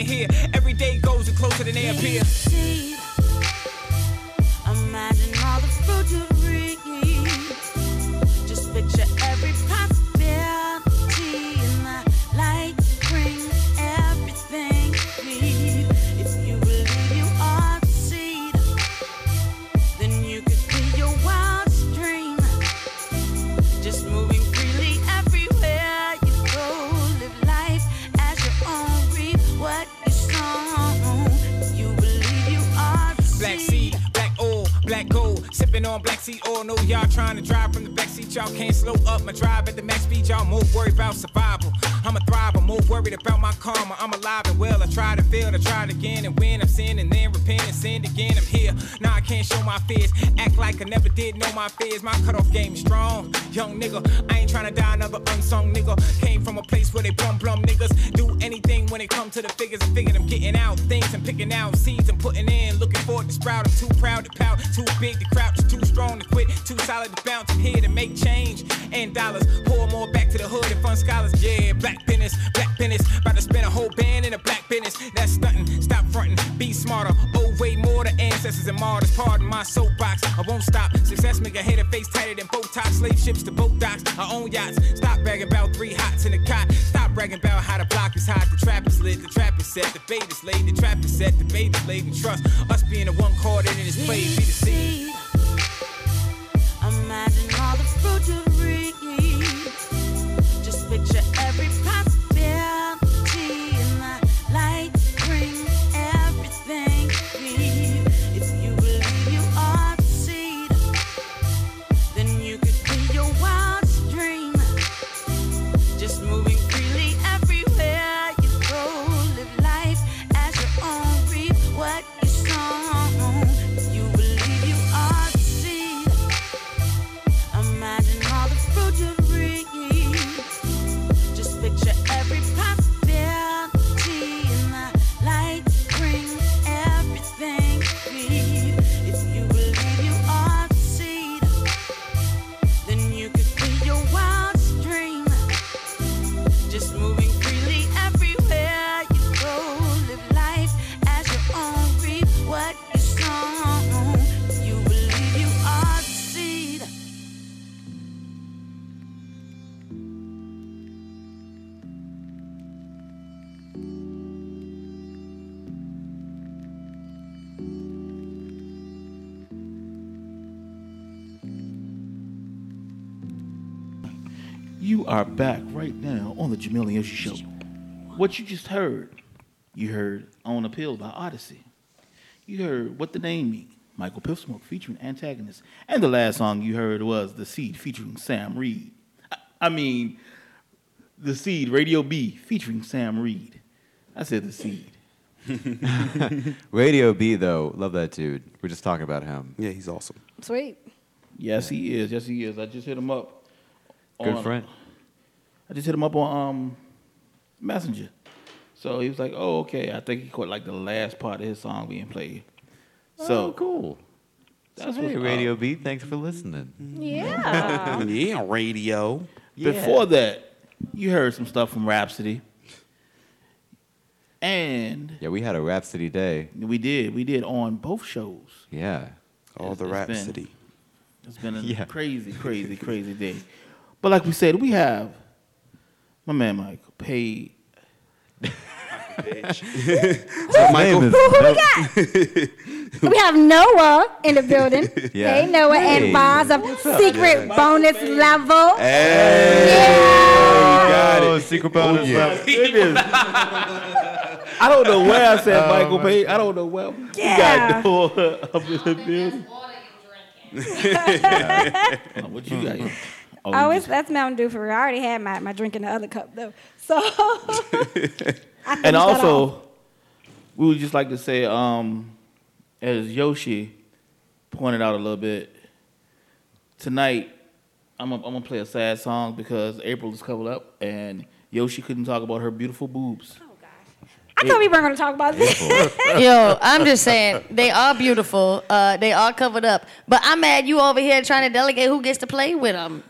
Be talking, I can't hear. Every day goes and closer than they appear. Are back right now on the Jamila and Yoshi Show. What you just heard, you heard On Appeal by Odyssey. You heard What the Name Mean, Michael Pifsmoke featuring Antagonist. And the last song you heard was The Seed featuring Sam Reed. I, I mean, The Seed, Radio B featuring Sam Reed. I said The Seed. Radio B though, love that dude. We're just talking about him. Yeah, he's awesome. Sweet. Yes, he is. Yes, he is. I just hit him up. Good on- friend. I just hit him up on um, Messenger. So he was like, "Oh, okay." I think he caught like the last part of his song being played. So Oh, cool. That's hey, what's up. Radio B, thanks for listening. Yeah. yeah, radio. Before that, you heard some stuff from Rapsody. And Yeah, we had a Rapsody day. we did. We did on both shows. Yeah. All the It's been- Rapsody. It's been a Yeah. crazy, crazy, crazy day. But like we said, we have my man Michael paid. Michael. Who, who we got? we have Noah in the building. Yeah. Hey, Noah Hey. and Voss of What's? Secret Yeah. Bonus Level. got it. Oh, Secret bonus level. It is. I don't know where I said Michael Page. I don't know where. We Yeah. got Noah up in the building. What you got? Here? Oh, it's, that's Mountain Dew for real. I already had my, my drink in the other cup though. So and finished that off. also, we would just like to say, um, as Yoshi pointed out a little bit, tonight I'm gonna, I'm gonna play a sad song because April is covered up and Yoshi couldn't talk about her beautiful boobs. Oh gosh, I thought we weren't going to talk about this. Yo, I'm just saying they are beautiful. Uh, they are covered up. But I'm mad you over here trying to delegate who gets to play with them.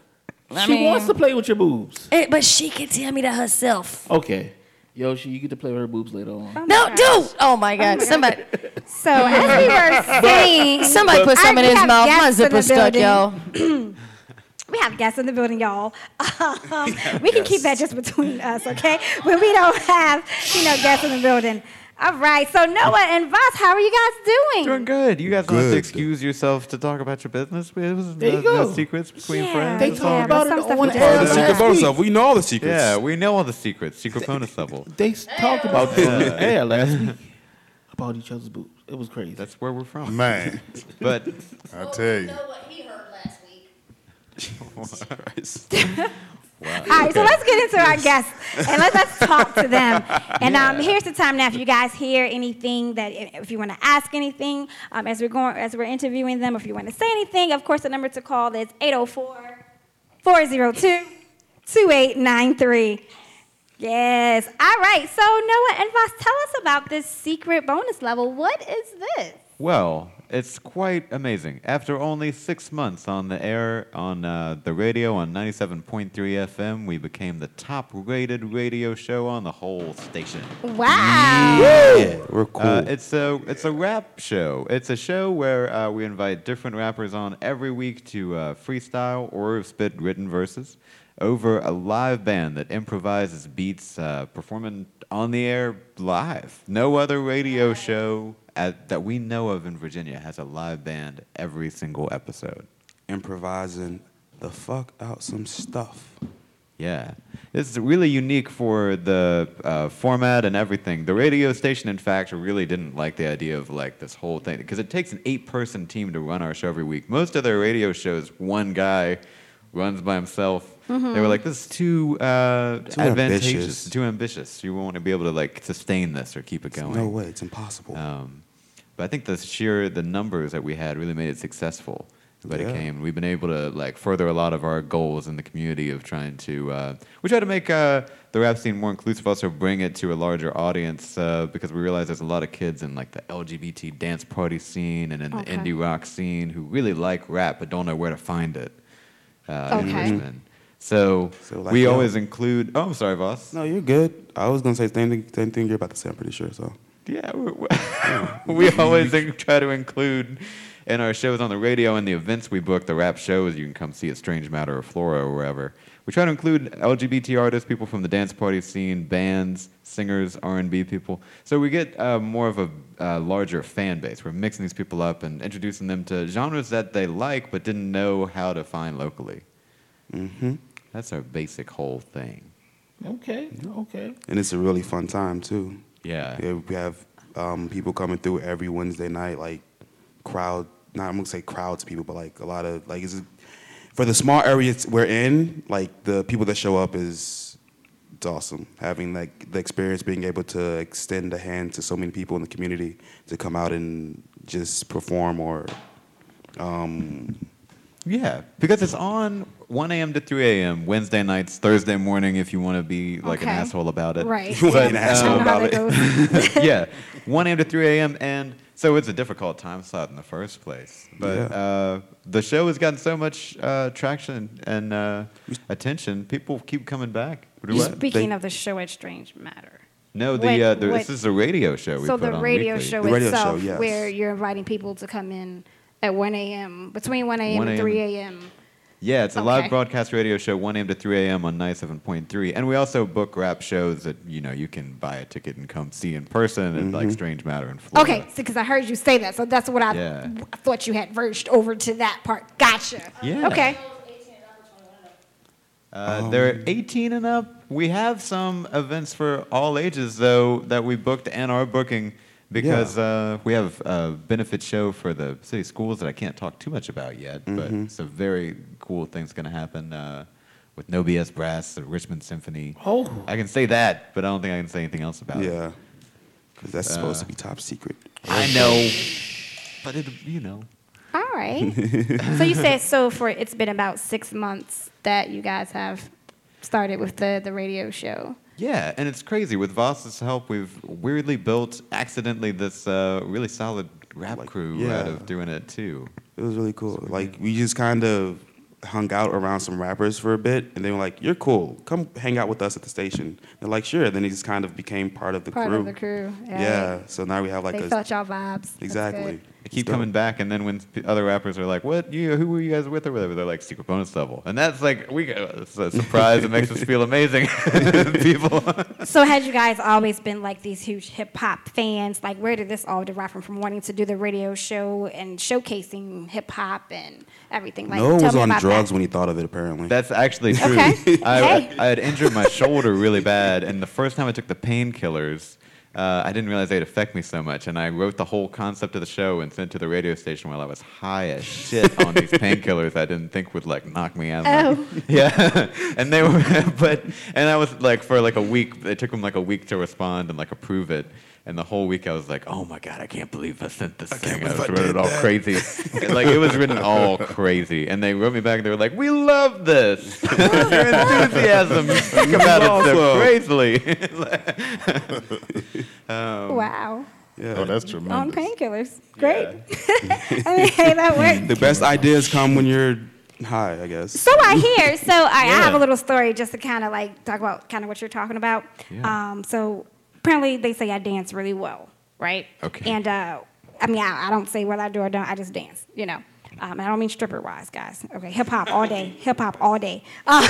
I she mean, wants to play with your boobs. eh, but she can tell me that herself. Okay, Yoshi, you get to play with her boobs later on. No, dude. Oh my God. Somebody, So as we were saying, somebody put I- some in his mouth. My zipper stuck, building. y'all. We have guests in the building, y'all. Um, we can keep that just between us, okay? When we don't have, you know, guests in the building. All right. So Noah and Voss, how are you guys doing? Doing good. You guys don't have to Good. excuse yourself to talk about your business. It was There you no, no go. secrets between Yeah, friends. They It's talked all about but it some stuff on we the air don't The know. secret last bonus week. stuff. We know all the secrets. Yeah, we know all the secrets. Secret bonus level. They talked about this on the air last week about each other's boobs. It was crazy. That's where we're from. Man, But I tell you. know what he heard last week. All right, so let's get into our guests and let's, let's talk to them. And um, here's the time now. If you guys hear anything that, if you want to ask anything um, as we're going, as we're interviewing them, if you want to say anything, of course, the number to call is 804-402-2893. Yes. All right. So Noah and Voss, tell us about this secret bonus level. What is this? Well, it's quite amazing. After only six months on the air on uh, the radio on 97.3 FM, we became the top rated radio show on the whole station. Wow. Yeah, we're cool. Uh, it's a it's a rap show. It's a show where uh, we invite different rappers on every week to uh, freestyle or spit written verses over a live band that improvises beats, uh, performing on the air live. No other radio show at, that we know of in Virginia has a live band every single episode. improvising the fuck out some stuff. Yeah, it's really unique for the uh, format and everything. The radio station, in fact, really didn't like the idea of like this whole thing because it takes an eight-person team to run our show every week. Most of their radio shows, one guy runs by himself. They were Mhm. like, "This is too, uh, Too advantageous, ambitious. too ambitious. You won't be able to like sustain this or keep it going." No way, it's impossible. Um, but I think the sheer the numbers that we had really made it successful. But Yeah. it came. We've been able to like further a lot of our goals in the community of trying to. Uh, we try to make uh, the rap scene more inclusive. Also, bring it to a larger audience uh, because we realize there's a lot of kids in like the LGBT dance party scene and in Okay. the indie rock scene who really like rap but don't know where to find it uh, in Okay. Richmond. So, So, like, we yo- always include. Oh, I'm sorry, Voss. No, you're good. I was gonna say same thing, same thing you're about to say. I'm pretty sure. So yeah, we always try to include in our shows on the radio and the events we book, the rap shows you can come see at Strange Matter or Flora or wherever. We try to include LGBT artists, people from the dance party scene, bands, singers, R&B people. So we get uh, more of a uh, larger fan base. We're mixing these people up and introducing them to genres that they like but didn't know how to find locally. Mm-hmm. That's our basic whole thing. Okay, okay. and it's a really fun time too. Yeah. we have um, people coming through every Wednesday night, like crowd. Not I'm gonna say crowds of people, but like a lot of like is for the small areas we're in. Like the people that show up is it's awesome. Having like the experience, being able to extend a hand to so many people in the community to come out and just perform or um, Yeah, because it's on 1 a.m. to 3 a.m. Wednesday nights, Thursday morning if you want to be like an Okay. asshole about it. Right. You wanna be an asshole um, about it. yeah, 1 a.m. to 3 a.m. and so it's a difficult time slot in the first place. But Yeah. uh, the show has gotten so much uh, traction and uh, attention, people keep coming back. Do what? Speaking of the show at Strange Matter. no, the, what- uh, the what- this is a radio show. We so put the on radio weekly. show The radio itself, yes. where you're inviting people to come in at 1 a.m. between 1 a.m. and 3 a.m. Yeah, it's a Okay. live broadcast radio show, 1 a.m. to 3 a.m. on 97.3. And we also book rap shows that, you know, you can buy a ticket and come see in person at, like. Strange Matter in Flora. Okay, because I heard you say that, so that's what I, Yeah. I thought you had verged over to that part. Gotcha. Yeah. Okay. Uh, Um, they're 18 and up. We have some events for all ages, though, that we booked and are booking because uh, we have a benefit show for the city schools that I can't talk too much about yet, but Mhm. it's a very cool thing's going to happen uh, with No BS Brass, the Richmond Symphony. Oh. I can say that, but I don't think I can say anything else about it. yeah, because that's supposed Uh, to be top secret. I know, but it, you know. All right. so you said so for it's been about six months that you guys have started with the, the radio show. Yeah, and it's crazy. With Voss's help, we've weirdly built accidentally this uh, really solid rap crew yeah. out of doing it too. It was really cool. Like we just kind of hung out around some rappers for a bit, and they were like, "You're cool. Come hang out with us at the station." They're like, "Sure." Then he just kind of became part of the Part crew. of the crew. Yeah. So now we have like they a felt y'all vibes. That's exactly. Good. They keep Still- coming back, and then when other rappers are like, "What? You? Who were you guys with?" or whatever, they're like, "Secret bonus level," and that's like we go- uh, it's a surprise. it makes us feel amazing. People. So had you guys always been like these huge hip hop fans? Like where did this all derive from? From wanting to do the radio show and showcasing hip hop and everything. Like Noah tell was me on about drugs that. when he thought of it. Apparently. That's actually true. Okay. I, Hey. I had injured my shoulder really bad, and the first time I took the painkillers, uh, I didn't realize they'd affect me so much. And I wrote the whole concept of the show and sent it to the radio station while I was high as shit on these painkillers I didn't think would like knock me out. Oh. Yeah, and they were, but and I was like for like a week. It took them like a week to respond and like approve it. And the whole week I was like, oh my god, I can't believe I sent this thing. I, believe I wrote it all that. crazy. Like it was written all crazy. And they wrote me back and they were like, we love this. Your enthusiasm. You speak about it so crazily. um, Wow. Yeah. Oh, that's On painkillers. Great. I mean, hey, that worked. the best ideas come when you're high, I guess. So I hear. So I, I have a little story just to kind of like talk about kind of what you're talking about. Yeah. Um, so apparently they say I dance really well, right? Okay. And uh, I mean, I, I don't say whether I do or don't. I just dance, you know. Um, I don't mean stripper wise, guys. Okay, hip hop all day. Hip hop all day. Uh,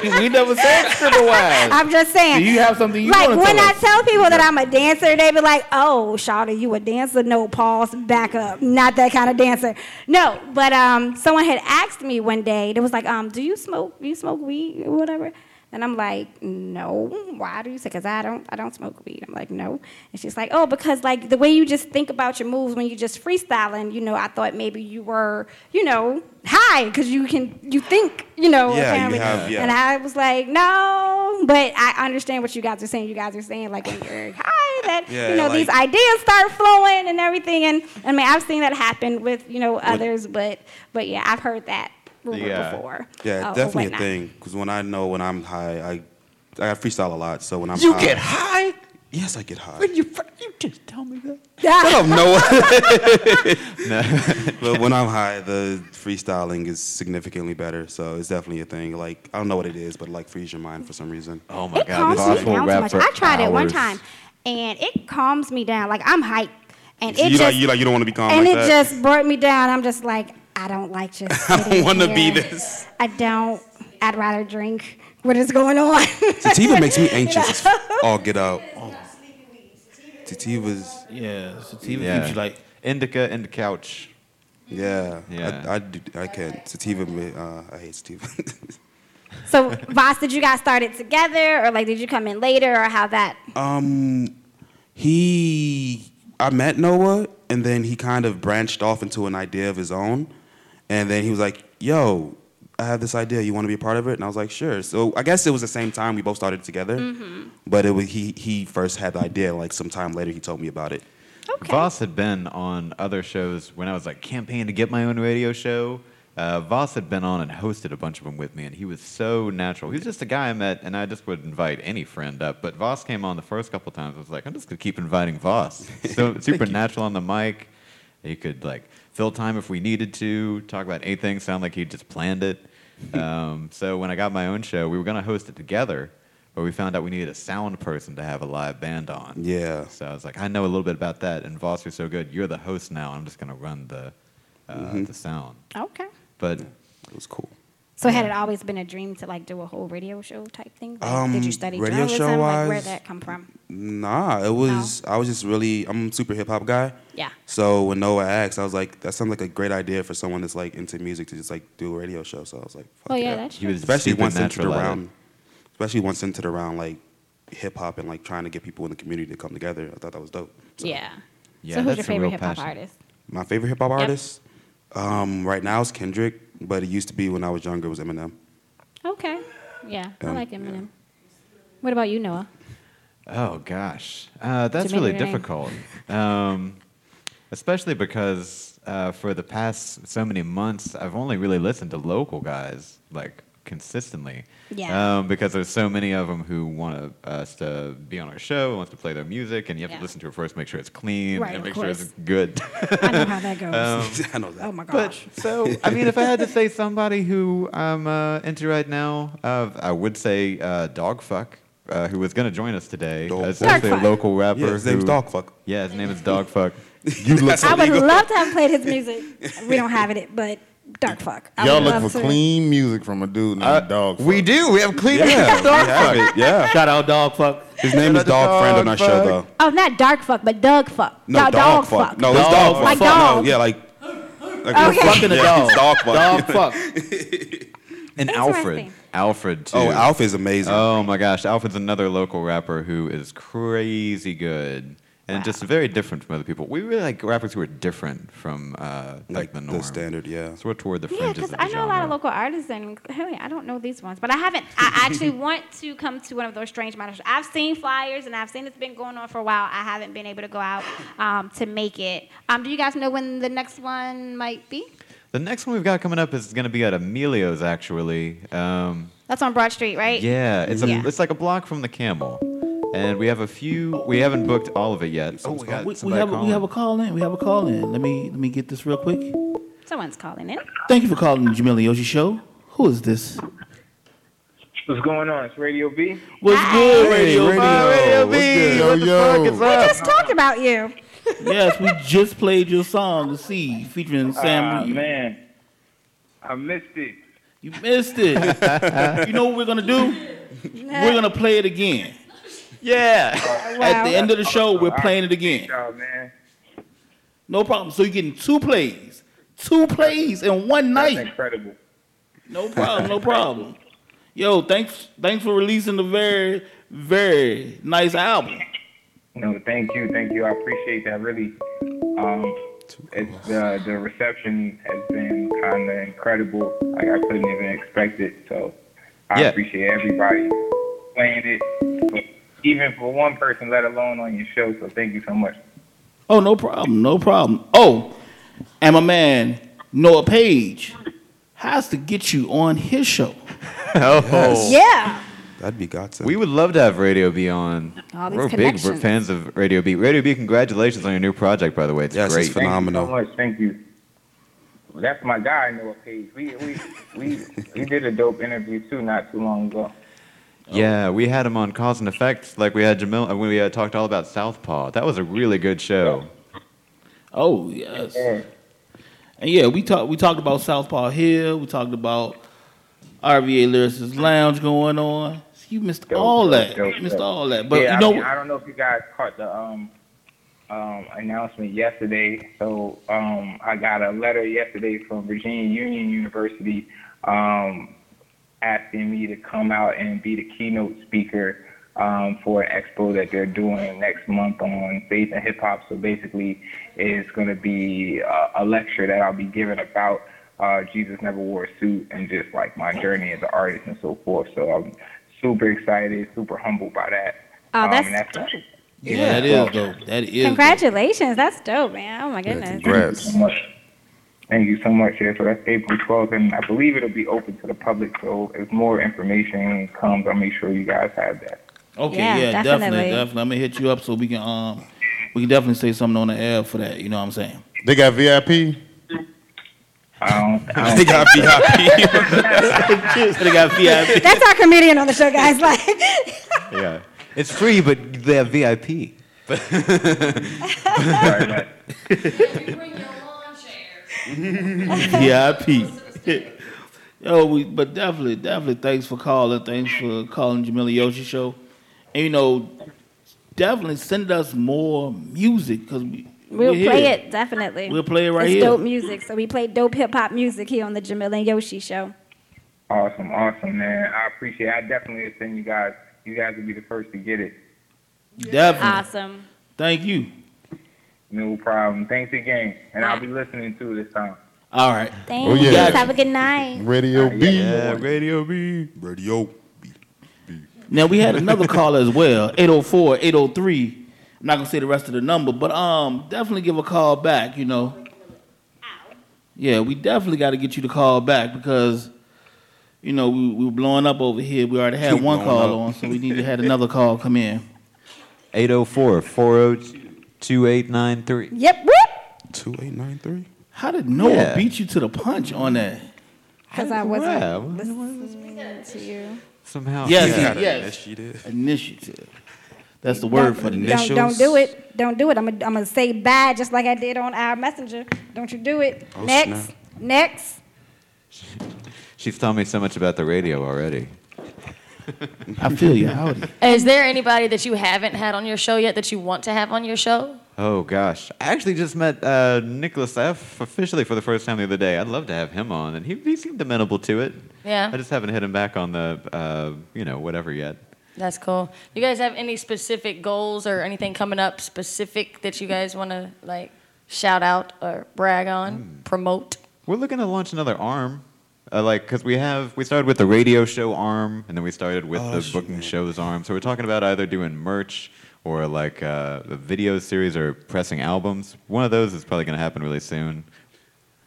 we never said stripper wise. I'm just saying. Do you have something you like when I us? tell people that I'm a dancer, they be like, "Oh, Shawty, you a dancer?" No, pause, back up. Not that kind of dancer. No, but um, someone had asked me one day. They was like, um, "Do you smoke? Do you smoke weed or whatever?" And I'm like, "No." Why do you say? Because I don't. I don't smoke weed. I'm like, "No." And she's like, "Oh, because like the way you just think about your moves when you just freestyling, you know, I thought maybe you were, you know." High, because you can, you think, you know, Yeah, you have- yeah. And I was like, no, but I understand what you guys are saying. You guys are saying like when you're high, that Yeah, you know these ideas start flowing and everything. And I mean, I've seen that happen with you know others, but but yeah, I've heard that rumor Yeah. before. Yeah, uh, definitely a thing. Because when I know when I'm high, I I freestyle a lot. So when I'm You high, get high? Yes, I get high. When you you just tell me that. I don't know. but when I'm high, the freestyling is significantly better. So it's definitely a thing. Like I don't know what it is, but like frees your mind for some reason. Oh my It calms me down too much. I tried it one time, and it calms me down. Like I'm hyped, and So it you just like you like you don't want to be calm and like it that. just brought me down. I'm just like I don't like just. I don't want to be this. I don't. I'd rather drink. What is going on? Sativa makes me anxious. You as know? all get out. Sativa's. Yeah, sativa Yeah. keeps you like. indica and the couch. Yeah, Yeah. I, I, do, I can't. Sativa, uh, I hate sativa. So, Voss, did you guys start it together, or like did you come in later, or how that? Um, he, I met Noah, and then he kind of branched off into an idea of his own, and then he was like, "Yo, I have this idea. You want to be a part of it?" And I was like, "Sure." So I guess it was the same time we both started together, Mm-hmm. but it was he. He first had the idea. Like some time later, he told me about it. Voss had been on other shows when I was like campaigning to get my own radio show. Uh, Voss had been on and hosted a bunch of them with me, and he was so natural. He was just a guy I met, and I just would invite any friend up. But Voss came on the first couple times. I was like, I'm just gonna keep inviting Voss. So super natural on the mic. He could like fill time if we needed to, talk about anything, sound like he just planned it. Um, so when I got my own show, we were gonna host it together, but we found out we needed a sound person to have a live band on. Yeah. So I was like, I know a little bit about that, and Voss, you're so good. You're the host now. I'm just gonna run the uh, Mm-hmm. the sound. Okay. But it was cool. So, had it always been a dream to like do a whole radio show type thing? Like, Um, did you study radio journalism? Like, where'd show-wise, that come from? Nah, it was. I was just really. I'm a super hip hop guy. Yeah. So when Noah asked, I was like, that sounds like a great idea for someone that's like into music to just like do a radio show. So I was like, fuck Oh, yeah, yeah. that's true. was especially once centered natural at it. around, especially once centered around like hip hop and like trying to get people in the community to come together. I thought that was dope. So. Yeah. Yeah, so, who's your that's a favorite real hip hop artist? My favorite hip hop Yep. artist, um, right now is Kendrick, but it used to be when I was younger it was Eminem. Okay. Yeah, I Um, like Eminem. What about you, Noah? Oh gosh, uh, that's Jamaican really name. difficult. Um, especially because uh, for the past so many months, I've only really listened to local guys like consistently. Yeah. Um, because there's so many of them who want us to be on our show, wants to play their music, and you have Yeah. to listen to it first, make sure it's clean, Right, and of make sure it's good. I know how that goes. Um, I know that. Oh my But gosh. so, I mean, if I had to say somebody who I'm uh, into right now, uh, I would say uh, Dogfuck, uh, who was going to join us today. As actually a local rapper. Yeah, his name's who- Dogfuck. Yeah, his name is Dogfuck. You look I would love to have played his music. We don't have it, but Dark Fuck. I Y'all would looking for to. clean music from a dude named Dog. Fuck. We do. We have clean Yeah, music. we have it. Yeah. Shout out Dog Fuck. His name is Dog Friend on our show though. Oh, not Dark Fuck, but Doug Fuck. No, Dog, dog, fuck. fuck. No, it's Dog dog fuck. Like fuck. dog. No, yeah, like. like Okay. Fucking a dog. Dog fuck. Dog fuck. And Alfred. Alfred, too. Oh, Alf is amazing. Oh my gosh, Alfred's another local rapper who is crazy good and just very different from other people. We really like rappers who are different from uh, like, Like the the standard, yeah. So we're toward the Yeah, fringes because of the I know a lot of local artists, and hey, I don't know these ones, but I haven't. I actually want to come to one of those strange matters. I've seen flyers, and I've seen it's been going on for a while. I haven't been able to go out um, to make it. Um, do you guys know when the next one might be? The next one we've got coming up is going to be at Emilio's, actually. Um, That's on Broad Street, right? yeah, it's, a, Yeah. it's like a block from the Camel. And we have a few, we haven't booked all of it yet. So we got We, we have a, we have a call in. We have a call in. Let me let me get this real quick. Someone's calling in. Thank you for calling the Jamila Yoshi Show. Who is this? What's going on? It's Radio B. What's good, Radio Radio, B? Radio What's B? good? What the Yo, fuck yo. is We up? just talked about you. yes, we just played your song, "The Seed," featuring Sam Ah, Reed. man, I missed it. You missed it. you know what we're gonna do? We're gonna play it again. Yeah. At the end of the show, we're playing it again. Man. No problem. So you're getting two plays, two plays in one That's night. incredible. No problem. No problem. Yo, thanks, thanks for releasing the very, very nice album. No, thank you, thank you. I appreciate that. Really, um, it's the the reception has been kind of incredible. Like I couldn't even expect it. So I Yeah. appreciate everybody playing it, but even for one person, let alone on your show. So thank you so much. Oh, no problem. No problem. Oh, and my man Noah Page has to get you on his show. Oh. Yeah. That'd be godsend. We would love to have Radio B on. All these We're big fans of Radio B. Radio B, congratulations on your new project, by the way. It's Yes, great. it's phenomenal. Thank you so much. Thank you. Well, that's my guy, Noah Page. We we we we did a dope interview too, not too long ago. Yeah, we had him on Cause and Effect, like we had Jamil, when we uh, talked all about Southpaw. That was a really good show. Oh yes. And yeah, we talked we talked about Southpaw Hill. We talked about RVA Lyricist Lounge going on. You missed all that. dope, You missed dope. all that. But yeah, you know I, mean. I don't know if you guys caught the um, um, announcement yesterday. So um, I got a letter yesterday from Virginia Union University um, asking me to come out and be the keynote speaker um, for an expo that they're doing next month on faith and hip hop. So basically, it's going to be a, a lecture that I'll be giving about uh, Jesus never wore a suit and just like my journey as an artist and so forth. So I'm super excited, super humbled by that. Oh, Um, that's and that's dope. Yeah, that is dope. That is. dope. Congratulations. That's dope, man. Oh my goodness. Thank you so much. Thank you so much. Yeah, so that's April 12th, and I believe it'll be open to the public. So if more information comes, I'll make sure you guys have that. Okay, Yeah, yeah, definitely. definitely. definitely, I'm gonna hit you up so we can um we can definitely say something on the air for that. You know what I'm saying? They got VIP. I don't, I don't They got VIP. they got VIP. That's our comedian on the show, guys. Like, Yeah. It's free, but they have VIP. VIP. Yo, we but definitely, definitely thanks for calling. Thanks for calling Jamila Yoshi Show. And you know, definitely send us more music because we we'll play here. it, definitely. We'll play it right it's here. dope music. So we play dope hip hop music here on the Jamil and Yoshi show. Awesome, awesome, man. I appreciate it. I definitely send you guys. You guys will be the first to get it. Definitely. Awesome. Thank you. No problem. Thanks again. And I'll be listening to this time. All right. Thanks. Oh, yeah. Have a good night. Radio B. Yeah, Radio B. Radio. B. Now we had another caller as well, 804, 803. I'm not gonna say the rest of the number, but um definitely give a call back, you know. Yeah, we definitely gotta get you to call back because you know, we, we were blowing up over here. We already had Keep one call up. on, so we need to have another call come in. 804 402 2893. Yep. Whoop. 2893? How did Noah Yeah. beat you to the punch on that? Because I Yeah. wasn't listening to you. Somehow. Yes, Yeah. he- yes. Initiative. Initiative. That's the word for the Don't, don't do it. Don't do it. I'm gonna I'm gonna say bye just like I did on our messenger. Don't you do it. Oh, Next. snap. Next. She's telling me so much about the radio already. I feel you. Howdy. Is there anybody that you haven't had on your show yet that you want to have on your show? Oh gosh, I actually just met uh, Nicholas F. officially for the first time the other day. I'd love to have him on, and he, he seemed amenable to it. Yeah. I just haven't hit him back on the, uh, you know, whatever yet. That's cool. You guys have any specific goals or anything coming up specific that you guys want to like shout out or brag on, promote? We're looking to launch another arm, uh, like because we have we started with the radio show arm, and then we started with Oh, the shit, booking shows arm. So we're talking about either doing merch or like uh, a video series or pressing albums. One of those is probably going to happen really soon.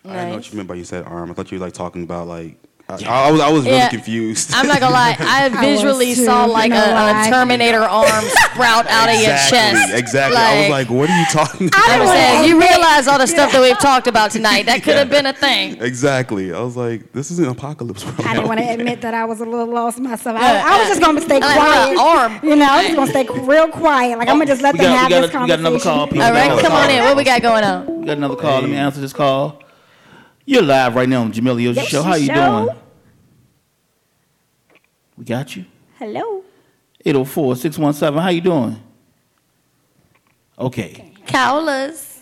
I didn't know what you meant by you said arm. I thought you were like talking about like I, I was I was really Yeah. confused. I'm not gonna lie. I visually too, saw like a, no a lie. Terminator arm sprout out of your chest. exactly. I was like, what are you talking about? I was saying, you realize all the stuff that we've talked about tonight. That could have been a thing. Exactly. I was like, this is an apocalypse. Bro. I didn't want to admit that I was a little lost myself. I, Yeah, I was just gonna stay I quiet. my arm. You know, I was gonna stay real quiet. Like I'm gonna just let We them got- have got this a- we got conversation. another call, people. All right, Another come on in. What we got going on? We got another call. Let me answer this call. You're live right now on Jamil Yoshi Yoshi Show. How you Show. doing? We got you. Hello. 804-617. How you doing? Okay. Cowlers.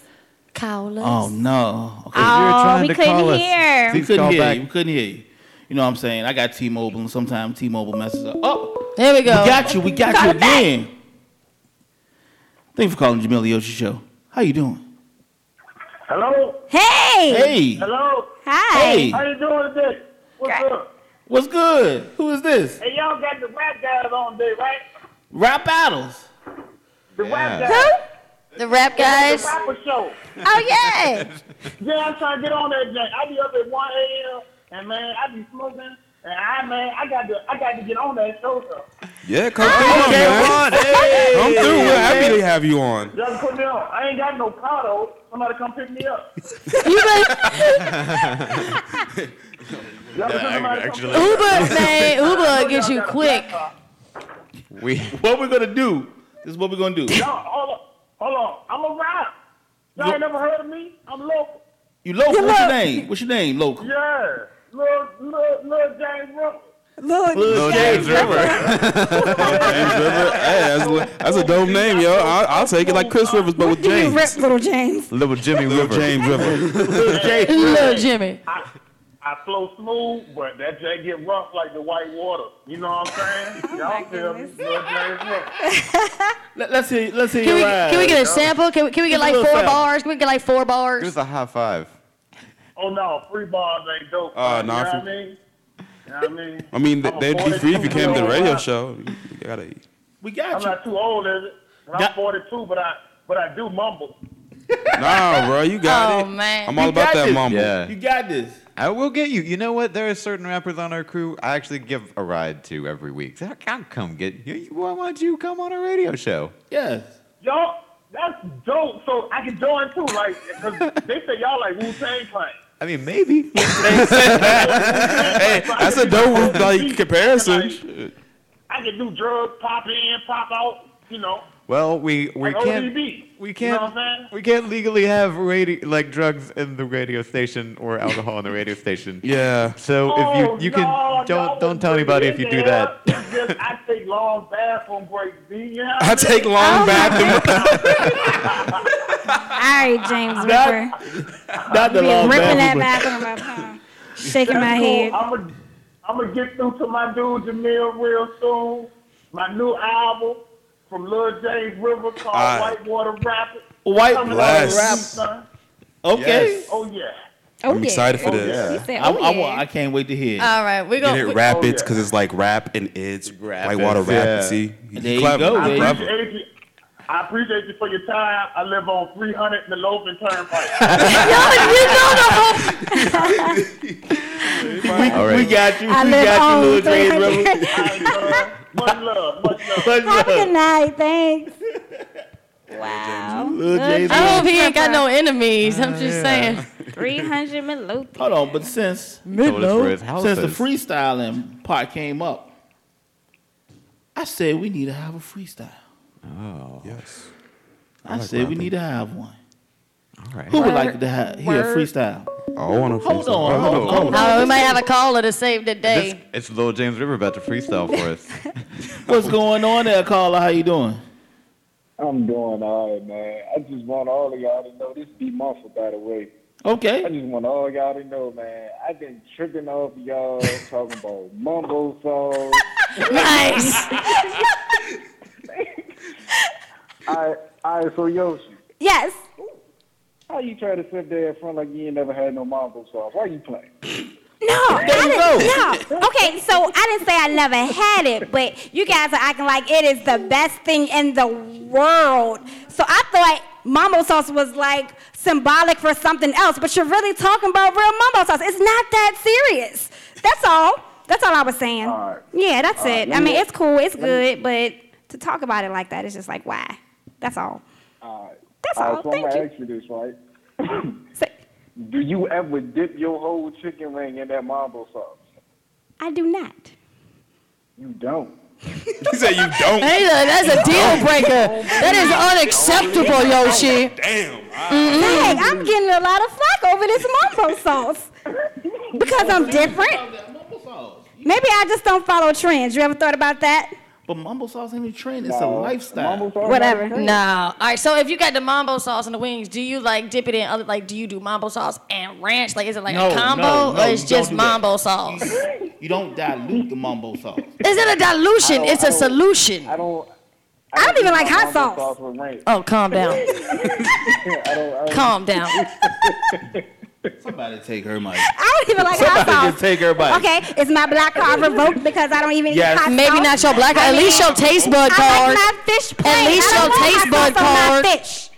Cowlers. Oh no. Okay. Oh, we couldn't hear. We couldn't hear back. you. We couldn't hear you. You know what I'm saying? I got T-Mobile, and sometimes T-Mobile messes up. Oh, There we go. we got you. We got Call you it back. again. Thank you for calling Jamil Yoshi Show. How you doing? Hello? Hey. Hey. Hello? Hi. Hey. How you doing today? What's up? What's good? Who is this? Hey, y'all got the rap guys on today, right? Rap battles. The rap guys. Who? guys. The rap guys. The rapper show. Oh yeah. Yeah, I'm trying to get on that joint. I be up at 1 a.m. and man, I be smoking. And I man, I got to I got to get on that show though. Yeah, come ah, through, man. Come through. We're happy to have you on. Y'all put me on. I ain't got no car though. Somebody come pick me up. Y'all can somebody come pick me up. Uber, man, Uber gets you quick. We what we're gonna do? This is what we're gonna do. Y'all, hold on, hold on. I'm a rap. Y'all ain't never heard of me? I'm local. You local? What's your name? What's your name? Local. Yeah, Lil, Lil, Lil James Russell. Lil James River. James River. Hey, that's, that's a dope name, yo. I'll, I'll take it like Chris Rivers, but with James. rip little James. Little Jimmy Little River. James River. Little Jimmy. I, I flow smooth, but that J get rough like the white water. You know what I'm saying? Oh Y'all feel me? Lil James Russell. Let, us hear. Let's hear Can your ride. can we get a sample? Can we, can we get Give a like little four sample. bars? Can we get like four bars? Give us a high five. Oh no, free bars ain't dope. Oh, you know nah, what I mean? You know what I mean? I mean, I'm they'd be free if you came to the radio show. You gotta. We got I'm you. not too old, is it? I'm Got- 42, but I but I do mumble. Nah, bro, you got Oh, it. man. I'm all You about that this. mumble. Yeah. You got this. I will get you. You know what? There are certain rappers on our crew I actually give a ride to every week. So I'll come get you. Why don't you come on a radio show? Yes. Y'all, that's dope. So I can join too, like, because they say y'all like Wu Tang Clan. I mean, maybe. Hey, that's a dope like comparison. I can do drugs, pop in, pop out, you know. Well, we we like can't we can't what I'm we can't legally have radio like drugs in the radio station or alcohol in the radio station. Yeah. So Oh, if you oh, you no, can don't don't tell anybody if you do that. Just I take long bathroom breaks, B. You know I take Oh, long bathroom. All right, James Ripper. Not the Be long ripping that bathroom. bathroom up, huh? Shaking my cool. head. I'm gonna I'm gonna get through to my dude Jamil real soon. My new album from Lil James River called Alright. Whitewater Rapids. White Coming out Bless. this week, son. Okay. Yes. Oh yeah. Oh, I'm yeah. excited for Oh, this. yeah. He said, I, oh, I, yeah. wa- I can't wait to hear. it. All right, we're Get going it to rapids Oh, yeah. because it's like rap and it's Rapids, Whitewater yeah. Rapidsy. There you Clever. go, I appreciate you. I appreciate you for your time. I live on 300 in the Logan Turnpike. All We got you. I we live got on you, little James 300. River. Alright, uh, much love, much love. Much Have a love. good night. Thanks. Wow. Lil James I hope he ain't got no enemies. I'm just saying. 300 Miluti. Hold on, but since Told us where his house since the is. freestyling part came up, I said we need to have a freestyle. Oh, Yes. I, like said we rapping. need to have one. All right. Who would like to have, hear a Word. freestyle? I want to Hold on, hold on, hold oh, on. Oh, we might have a caller to save the This, day. it's Lil James River about to freestyle for us. What's going on there, caller? How you doing? I'm doing all right, man. I just want all of y'all to know this be Muffle, by the way. Okay. I Okay. just want all y'all to know, man. I've been tripping off y'all talking about mumble songs. Nice. I, I, so Yoshi, Yes. How you try to sit there in front like you ain't never had no mumbo sauce? Why you playing? No, I didn't, no. Okay, so I didn't say I never had it, but you guys are acting like it is the best thing in the world. So I thought mambo sauce was like symbolic for something else, but you're really talking about real mambo sauce. It's not that serious. That's all. That's all I was saying. Yeah, that's All right, it. let I mean, it's cool, it's good, but to talk about it like that, it's just like, why? That's all. That's All all. right, so Thank I'm you. gonna ask you this, right? Do you ever dip your whole chicken wing in that mambo sauce? I do not. You don't. You said you don't. Hey, uh, that's a deal breaker. That is unacceptable, Yoshi. Damn. Dang, I'm getting a lot of flack over this mambo sauce because I'm different. Maybe I just don't follow trends. You ever thought about that? But mumbo sauce ain't a trend. It's a No. lifestyle. Whatever. No. All right. So if you got the mambo sauce and the wings, do you like dip it in other? Like, do you do mambo sauce and ranch? Like, is it like No, a combo no, no, or it's just do that. sauce? You don't dilute the mumbo sauce. Is it a dilution? It's a solution. I don't. I don't even like hot sauce. sauce. Oh, calm down. I don't, I don't, Calm down. Somebody take her mic. I don't even like hot Somebody sauce. just take her mic. Okay, is my black card revoked because I don't even Yes. eat hot Maybe sauce? not your black- I at least your taste bud card. I card. like my fish plain. At least I don't your taste bud sauce on my card. fish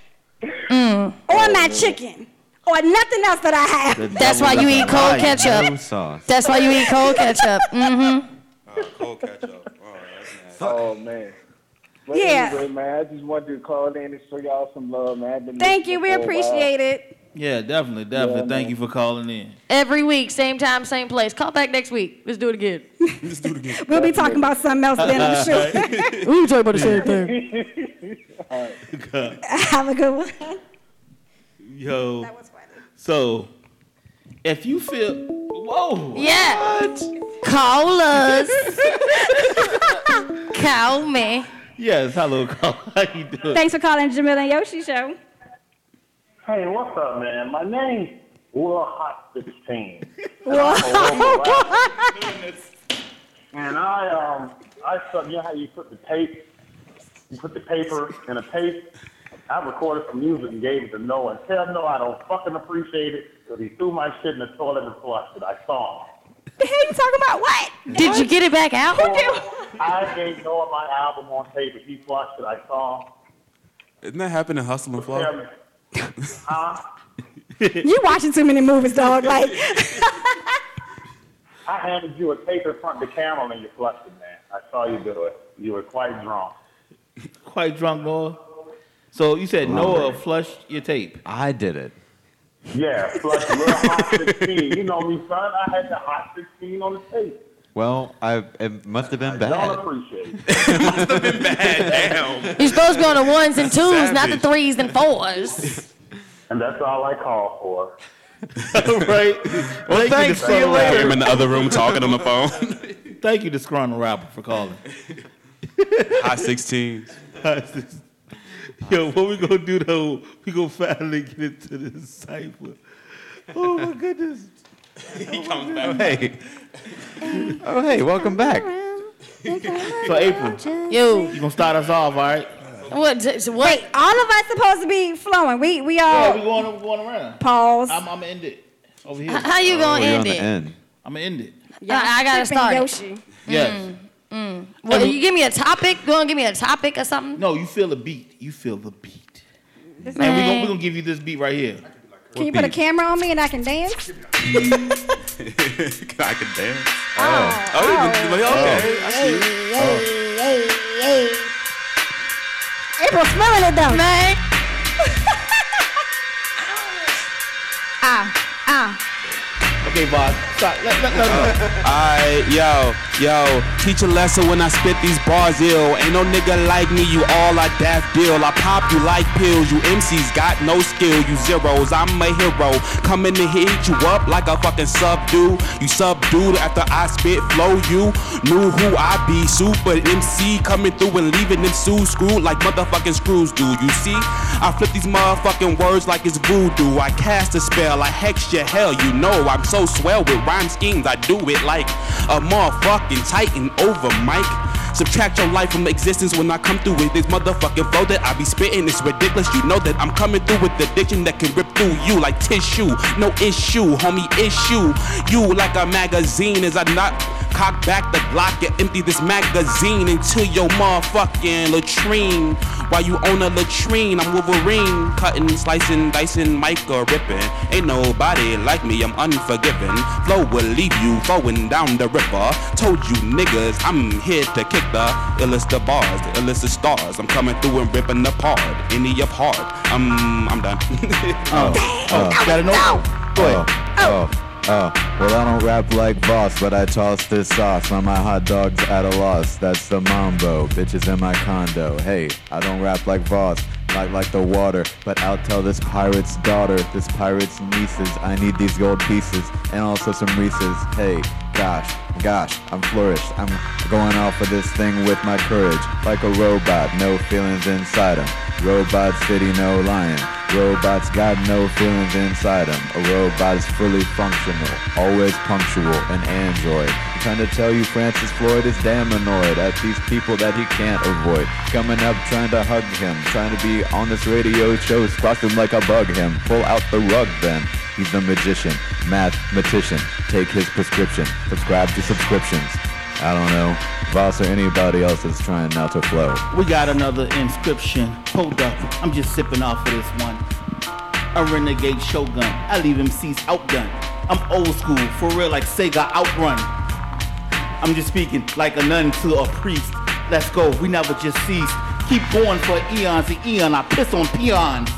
Mm. or my chicken or nothing else that I have. That's why you eat cold ketchup. sauce. That's why you eat cold ketchup. Mm-hmm. Cold ketchup. Oh man. But Yeah. Anyway, man, I just wanted to call in and show y'all some love, man. Thank you. We for a while. appreciate it. Yeah, definitely, definitely. Yeah, Thank man. you for calling in. Every week, same time, same place. Call back next week. Let's do it again. Let's do it again. We'll be talking about something else then, I'm sure. we talking about the same thing. Have a good one. Yo. So, if you feel, whoa. Yeah. Call us. Call me. Yes, hello, call. How you doing? Thanks for calling Jamil and Yoshi Show. Hey, what's up, man? My name's Will Hot 16. And I, um, I thought, you know how you put the tape, you put the paper in a tape? I recorded some music and gave it to Noah. And tell Noah I don't fucking appreciate it because he threw my shit in the toilet and flushed it. I saw him. The hell you talking about? What? Did you get it back out? I gave Noah my album on tape and he flushed it. I saw him. Isn't that happening in Hustle and Tell Flow? me. Huh? You watching too many movies, dog. Like, I handed you a tape in front of the camera and you flushed it, man. I saw you do it. You were quite drunk. Quite drunk, Noah. So you said Noah flushed your tape. I did it. Yeah, flushed a little hot 16. You know me, son. I had the hot 16 on the tape. Well, I it must have been Don't bad. appreciate it. You're supposed to be on the ones and twos, not the threes and fours. And that's all I call for. right. Well, thanks. See you later. I'm in the other room talking on the phone. Thank you, the Scrawny Rapper, for calling. Hot 16. Yo, what we gonna do though? We gonna finally get into this cipher. Oh my goodness. he comes back. Hey. Oh, hey, welcome back. So April, Yo, you gonna start us off, all right? What? so what? wait, all of us supposed to be flowing. We we all Yeah, we going, we going around. pause. I'm, I'm gonna end it over here. How you gonna Oh, you're end the it? end. I'm gonna end it. I, I gotta Tripping start. it. Yoshi. Yes. Mm. Well, you give me a topic. You gonna give me a topic or something? No, you feel the beat. You feel the beat. This And we man- gonna we gonna give you this beat right here. Can you put a camera on me and I can dance? I can dance. Oh, oh, you- you- okay. I see. Hey, hey, hey. April smelling it though. Man. ah, ah. Okay, boss. Let, let, let. Alright, yo, yo, teach a lesson when I spit these bars ill. Ain't no nigga like me, you all I daft deal. I pop you like pills, you MCs got no skill, you zeros. I'm a hero, coming to hit you up like a fucking subdue. You subdued after I spit flow, you knew who I be. Super MC coming through and leaving them shoes screwed like motherfucking screws do. You see, I flip these motherfucking words like it's voodoo. I cast a spell, I hex your hell. You know I'm so swell with rhyme schemes. I do it like a motherfucking titan over mic. Subtract your life from existence when I come through with this motherfucking flow that I be spitting. It's ridiculous. You know that I'm coming through with the diction that can rip through you like tissue. No issue, homie, issue. You like a magazine as I not cock back the Glock and empty this magazine into your motherfucking latrine. While you own a latrine, I'm Wolverine. Cutting, slicing, dicing, Micah ripping. Ain't nobody like me, I'm unforgiving. Flow will leave you flowing down the river. Told you niggas, I'm here to kick the illest of bars, the illest of stars. I'm coming through and ripping apart any of. I'm, I'm done. Oh, oh, oh. gotta know. Go ahead. Oh oh. oh, oh, well, I don't rap like Voss, but I toss this sauce on my hot dogs at a loss. That's the mambo, bitches in my condo. Hey, I don't rap like Voss, not like the water, but I'll tell this pirate's daughter, this pirate's nieces, I need these gold pieces and also some Reese's. Hey, gosh, gosh, I'm flourished. I'm going off of this thing with my courage, like a robot, no feelings inside him. Robot city, no lying. Robots got no feelings inside them. A robot is fully functional, always punctual, an android. Trying to tell you Francis Floyd is damn annoyed at these people that he can't avoid. Coming up trying to hug him, trying to be on this radio show, squash him like a bug him. Pull out the rug then. He's the magician, mathematician. Take his prescription, subscribe to subscriptions. I don't know, Voss or anybody else that's trying now to flow. We got another inscription. Hold up, I'm just sipping off of this one. A renegade shogun. I leave MCs outdone. I'm old school, for real, like Sega Outrun. I'm just speaking like a nun to a priest. Let's go, we never just cease. Keep going for eons and eon. I piss on peons.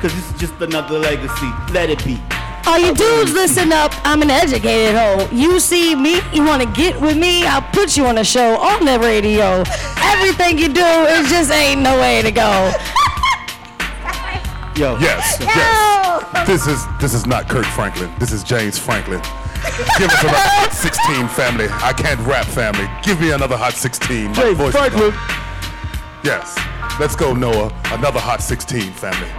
Cause this is just another legacy. Let it be. All you dudes, listen up. I'm an educated hoe. You see me, you want to get with me, I'll put you on a show on the radio. Everything you do it just ain't no way to go. Yo. Yes, yes. This is this is not Kirk Franklin. This is James Franklin. Give us another hot 16 family. I can't rap family. Give me another hot 16. My James voice- Franklin. Yes. Let's go, Noah. Another hot 16 family.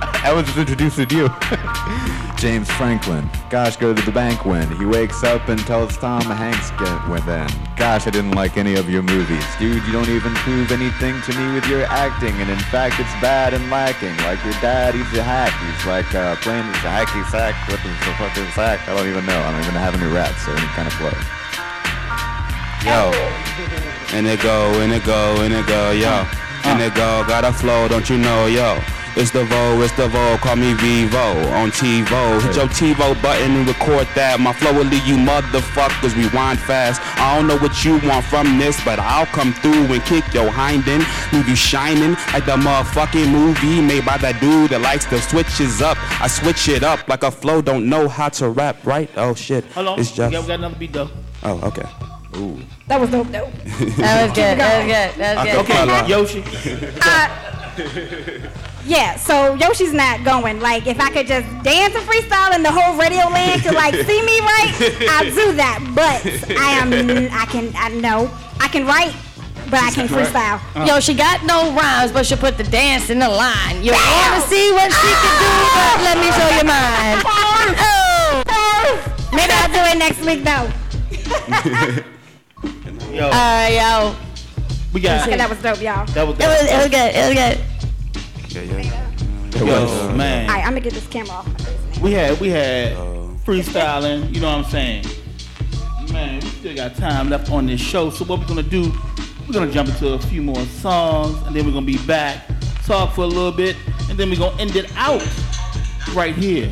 I was just introduced introducing you. James Franklin. Gosh, go to the bank when he wakes up and tells Tom Hanks get within. Gosh, I didn't like any of your movies. Dude, you don't even prove anything to me with your acting, and in fact, it's bad and lacking. Like your dad, he's a hack. He's like uh, playing this hacky sack. What the fuck is sack? I don't even know. I don't even have any raps or any kind of flow. Yo. And it go, and it go, and it go, yo. And it go, got a flow, don't you know, yo. It's the Vo, it's the Vo, call me Vivo on TiVo. Hit your TiVo button and record that. My flow will leave you motherfuckers rewind fast. I don't know what you want from this, but I'll come through and kick your hind end. Leave you shining like the motherfucking movie made by that dude that likes to switches up. I switch it up like a flow don't know how to rap, right? Oh shit. Hold on. It's we, just. got, we got another beat though. Oh, okay. Ooh. That was dope, dope. That was good. That was good. That was good. Okay, Yoshi. Yeah, so Yoshi's not going. Like, if I could just dance and freestyle and the whole radio land could like see me right, I'll do that. But I am, I can, I know, I can write, but I can't freestyle. Yo, she got no rhymes, but she put the dance in the line. You wanna see what she can do? But let me show you mine. Oh. Maybe I'll do it next week though. Yo. Uh, yo. We got. Okay, that was dope, y'all. That was It was, it was good. It was good. Yo, man. All right, I'm gonna get this camera off. We had we had freestyling, you know what I'm saying? Man, we still got time left on this show. So what we're gonna do, we're gonna jump into a few more songs and then we're gonna be back, talk for a little bit, and then we're gonna end it out right here.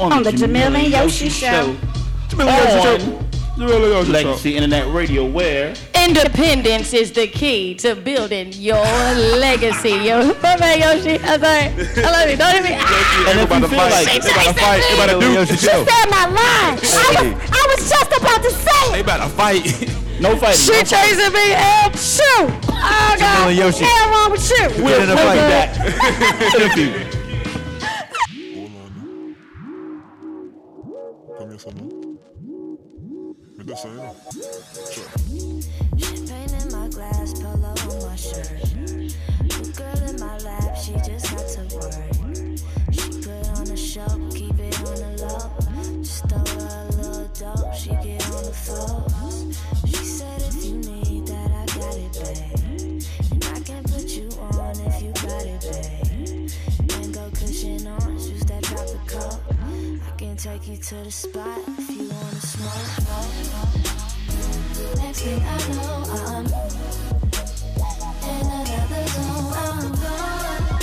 On the Jamil and Yoshi show. Jamil and Yoshi show. Legacy Internet Radio where Independence is the key to building your legacy. Yo, my man Yoshi. I'm sorry. I love you. Don't hit me. And if you feel like She they about to nice fight, to they about to me. do Yoshi She show. said my line. I was, I was just about to say They it. about to fight. no fighting. She no fighting. chasing me and shoot. Oh God. and Yoshi. What's wrong with you? We'll in a play fight. back in a few. Champagne in my glass, polo on my shirt. New girl in my lap, she just got to work. She put on a show, keep it on the low. Just throw her a little dope, she get take you to the spot if you wanna smoke. Next thing I know, I'm in another zone. I'm gone.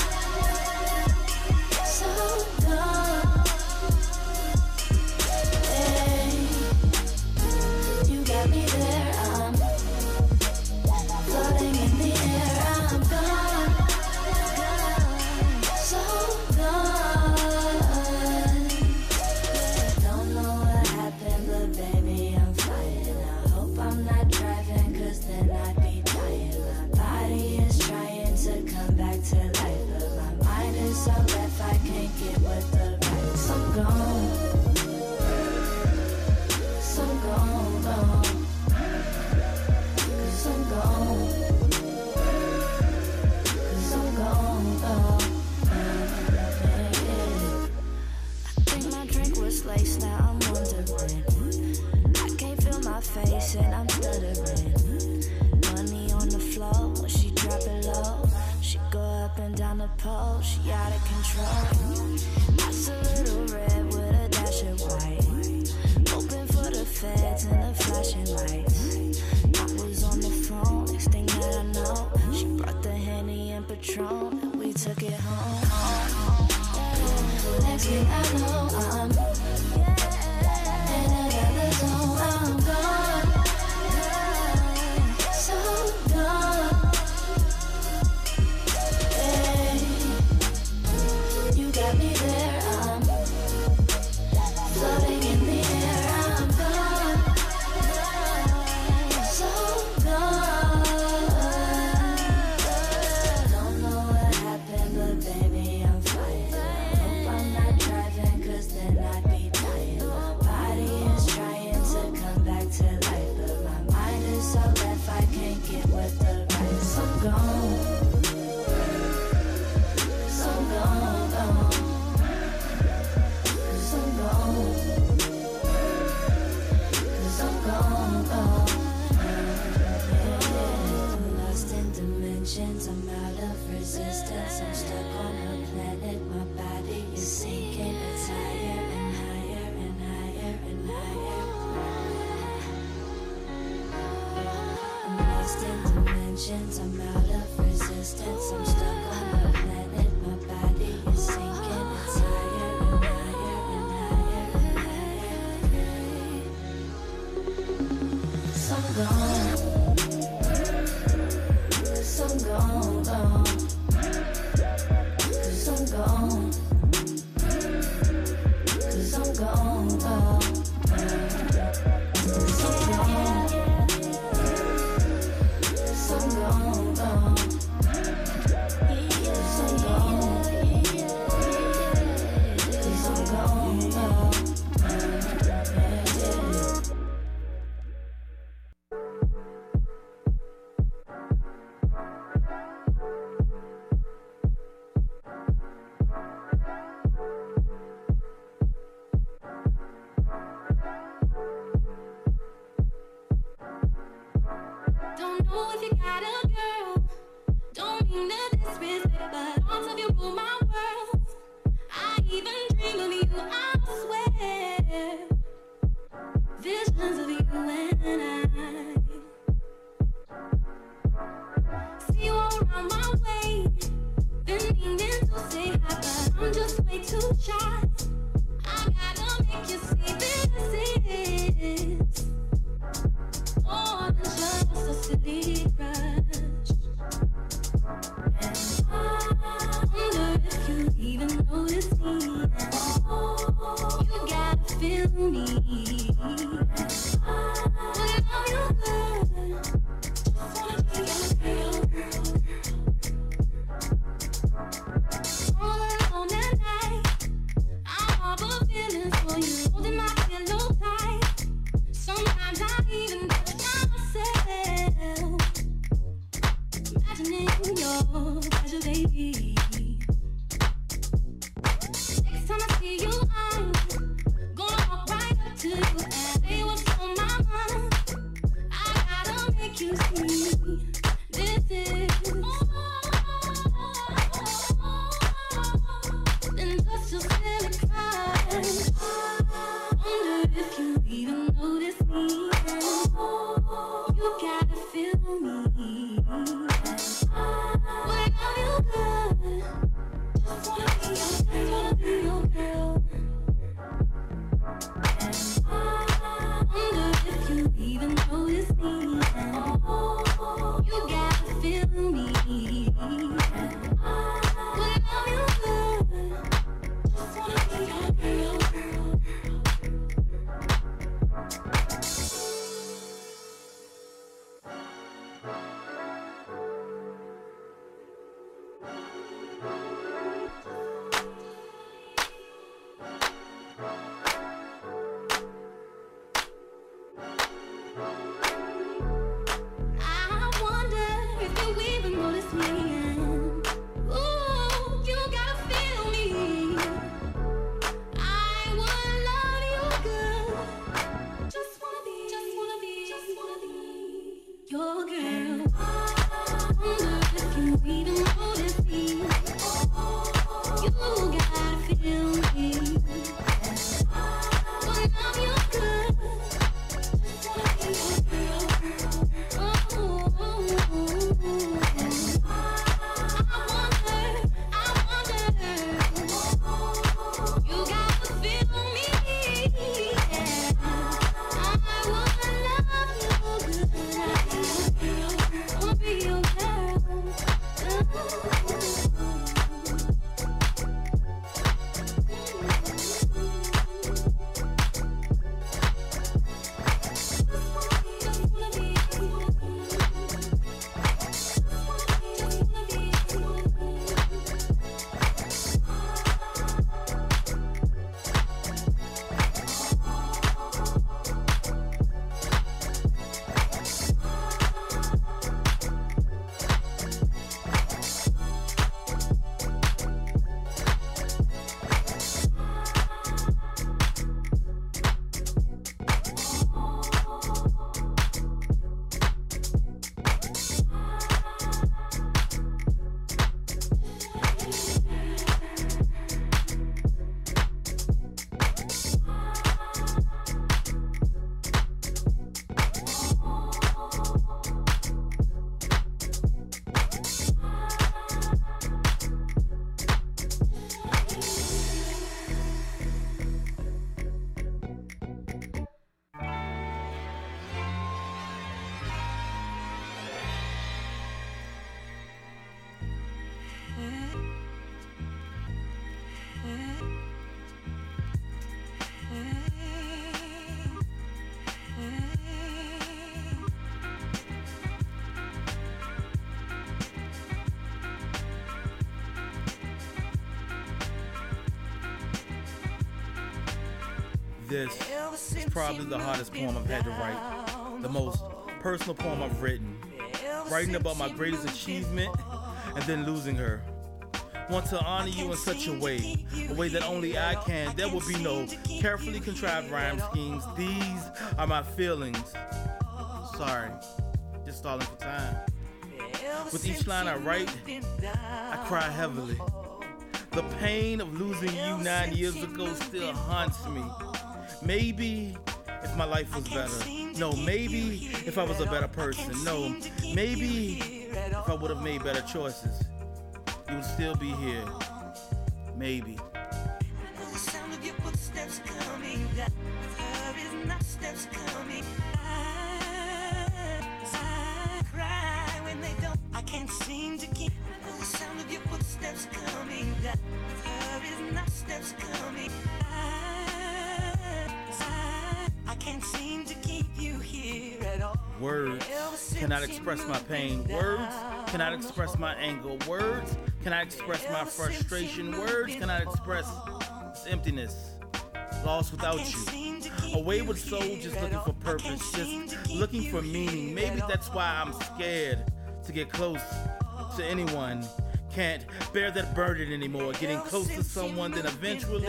Is probably the hardest poem I've had to write. The most personal poem I've written. Writing about my greatest achievement and then losing her. Want to honor you in such a way, a way that only I can. There will be no carefully contrived rhyme schemes. These are my feelings. Sorry, just stalling for time. With each line I write, I cry heavily. The pain of losing you nine years ago still haunts me. Maybe if my life was better. No, maybe if I was a better person. No, maybe if I would have made better choices. You would still be here. Maybe. The sound of your footsteps coming down. Hurries not steps coming. I, I cry when they don't. Can't seem to keep the sound of your footsteps coming down. Hurries not steps coming. I, I, I can't seem to keep you here at all. Words cannot express my pain. Words cannot express my anger. Words cannot express my frustration. Words cannot express emptiness. Lost without you. A wayward soul just looking for purpose, just looking for meaning. Maybe that's why I'm scared to get close to anyone. Can't bear that burden anymore. Getting close to someone, then eventually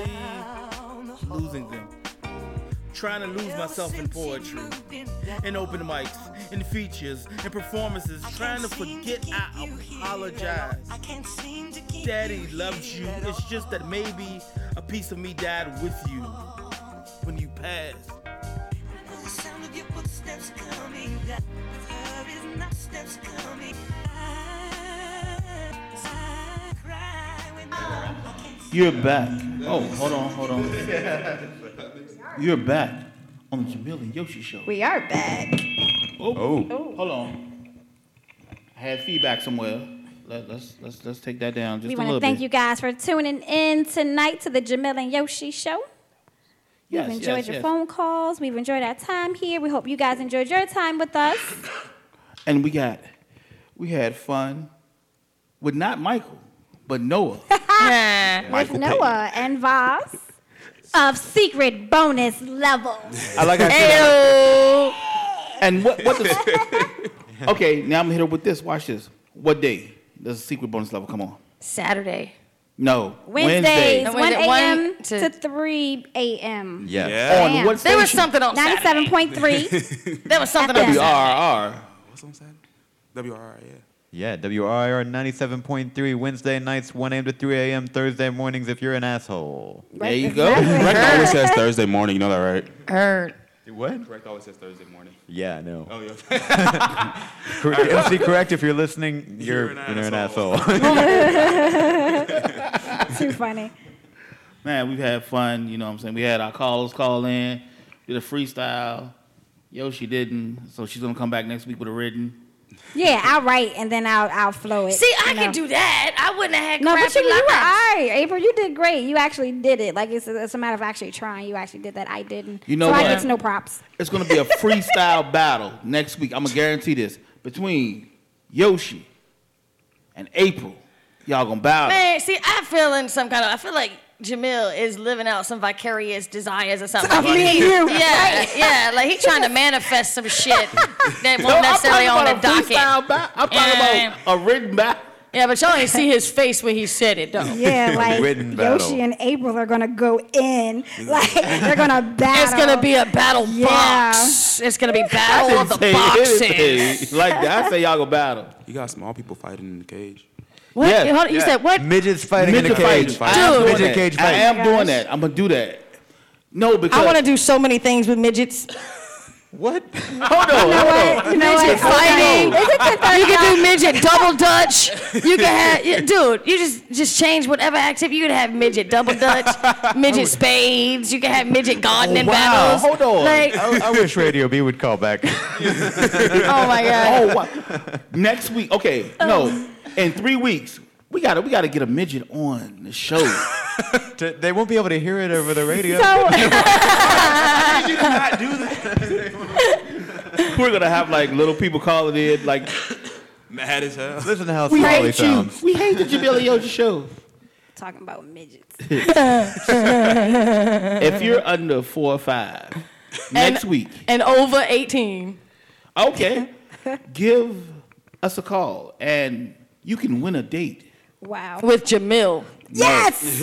losing them. Trying to lose myself in poetry, in open mics, in features, in performances. Trying to forget I apologize. Daddy loves you. It's just that maybe a piece of me died with you when you passed. The sound of your footsteps coming down. Hurries not steps coming. I, I cry when I can't You're back. Oh, hold on, hold on. You're back on the Jamil and Yoshi show. We are back. Oh. Oh. Oh. oh, hold on. I had feedback somewhere. Let, let's let's let's take that down just we a want to thank you guys for tuning in tonight to the Jamil and Yoshi show. Yes, We've enjoyed yes, your yes. phone calls. We've enjoyed our time here. We hope you guys enjoyed your time with us. And we got we had fun with not Michael, but Noah. with Michael Noah and Voss of Secret Bonus Levels. I like how I that. And what what the Okay, now I'm gonna hit her with this. Watch this. What day does the secret bonus level come on? Saturday. No. Wednesdays, No, 1 Wednesday, one a.m. to- to 3 a.m. Yeah. Yeah. On what There was station? something on 97.3. There was something on FM. WRIR. What's on Saturday? WRIR, yeah. Yeah, WRIR 97.3 Wednesday nights 1 a.m. to 3 a.m. Thursday mornings if you're an asshole. There you go. Correct always says Thursday morning. You know that, right? Heard. What? Correct always says Thursday morning. Yeah, I know. Oh, yeah. Cor- MC correct if you're listening, you're, You're you're an an asshole. Too funny. Man, we've had fun. You know what I'm saying? We had our callers call in, did a freestyle. Yoshi didn't, so she's gonna come back next week with a written. Yeah, I'll write and then I'll I'll flow it. See, I you can do that. I wouldn't have had No, but you, you were all lines. right, April. You did great. You actually did it. Like it's a, it's a matter of actually trying. You actually did that. I didn't. You know so what? I get no props. It's gonna be a freestyle battle next week. I'm gonna guarantee this between Yoshi and April. Y'all gonna battle. Man, see, I feel in some kind of. I feel like Jamil is living out some vicarious desires or something. Like, me and you. Yeah, yeah. Like he's trying to manifest some shit that won't I'm necessarily on the a docket. ba- I'm talking And- about a written battle. Yeah, but y'all ain't see his face when he said it, though. Yeah, like Yoshi and April are gonna go in. Like they're gonna battle. It's gonna be a battle Yeah. box. It's gonna be battle of the Say boxes. anything like that. I say y'all go battle. You got small people fighting in the cage. What? Yeah. Hold on, You Yeah. said what? Midgets fighting Midget in the cage. fight. I am doing Midget that. cage I fight. am Oh doing that. I'm gonna do that. No, because I want to do so many things with midgets. What? hold on. You know hold what? You know midget what? fighting. Okay. Is it the third You can do midget double dutch. You can have, yeah, dude. You just just change whatever activity. You can have midget double dutch, midget spades. You can have midget gardening Oh, wow. battles. Hold on. Like, I, I wish Radio B would call back. oh my god. Oh, wow. next week. Okay, no. Oh. In three weeks, we gotta we gotta get a midget on the show. They won't be able to hear it over the radio. So you not do that. We're gonna have like little people calling in, like Mad as hell. Listen to how we small he hate you. sounds. We hate the Jamila Yoshi show. talking about midgets. If you're under four or five, next week, And over 18. okay, give us a call and you can win a date. Wow. With Jamil. Yes.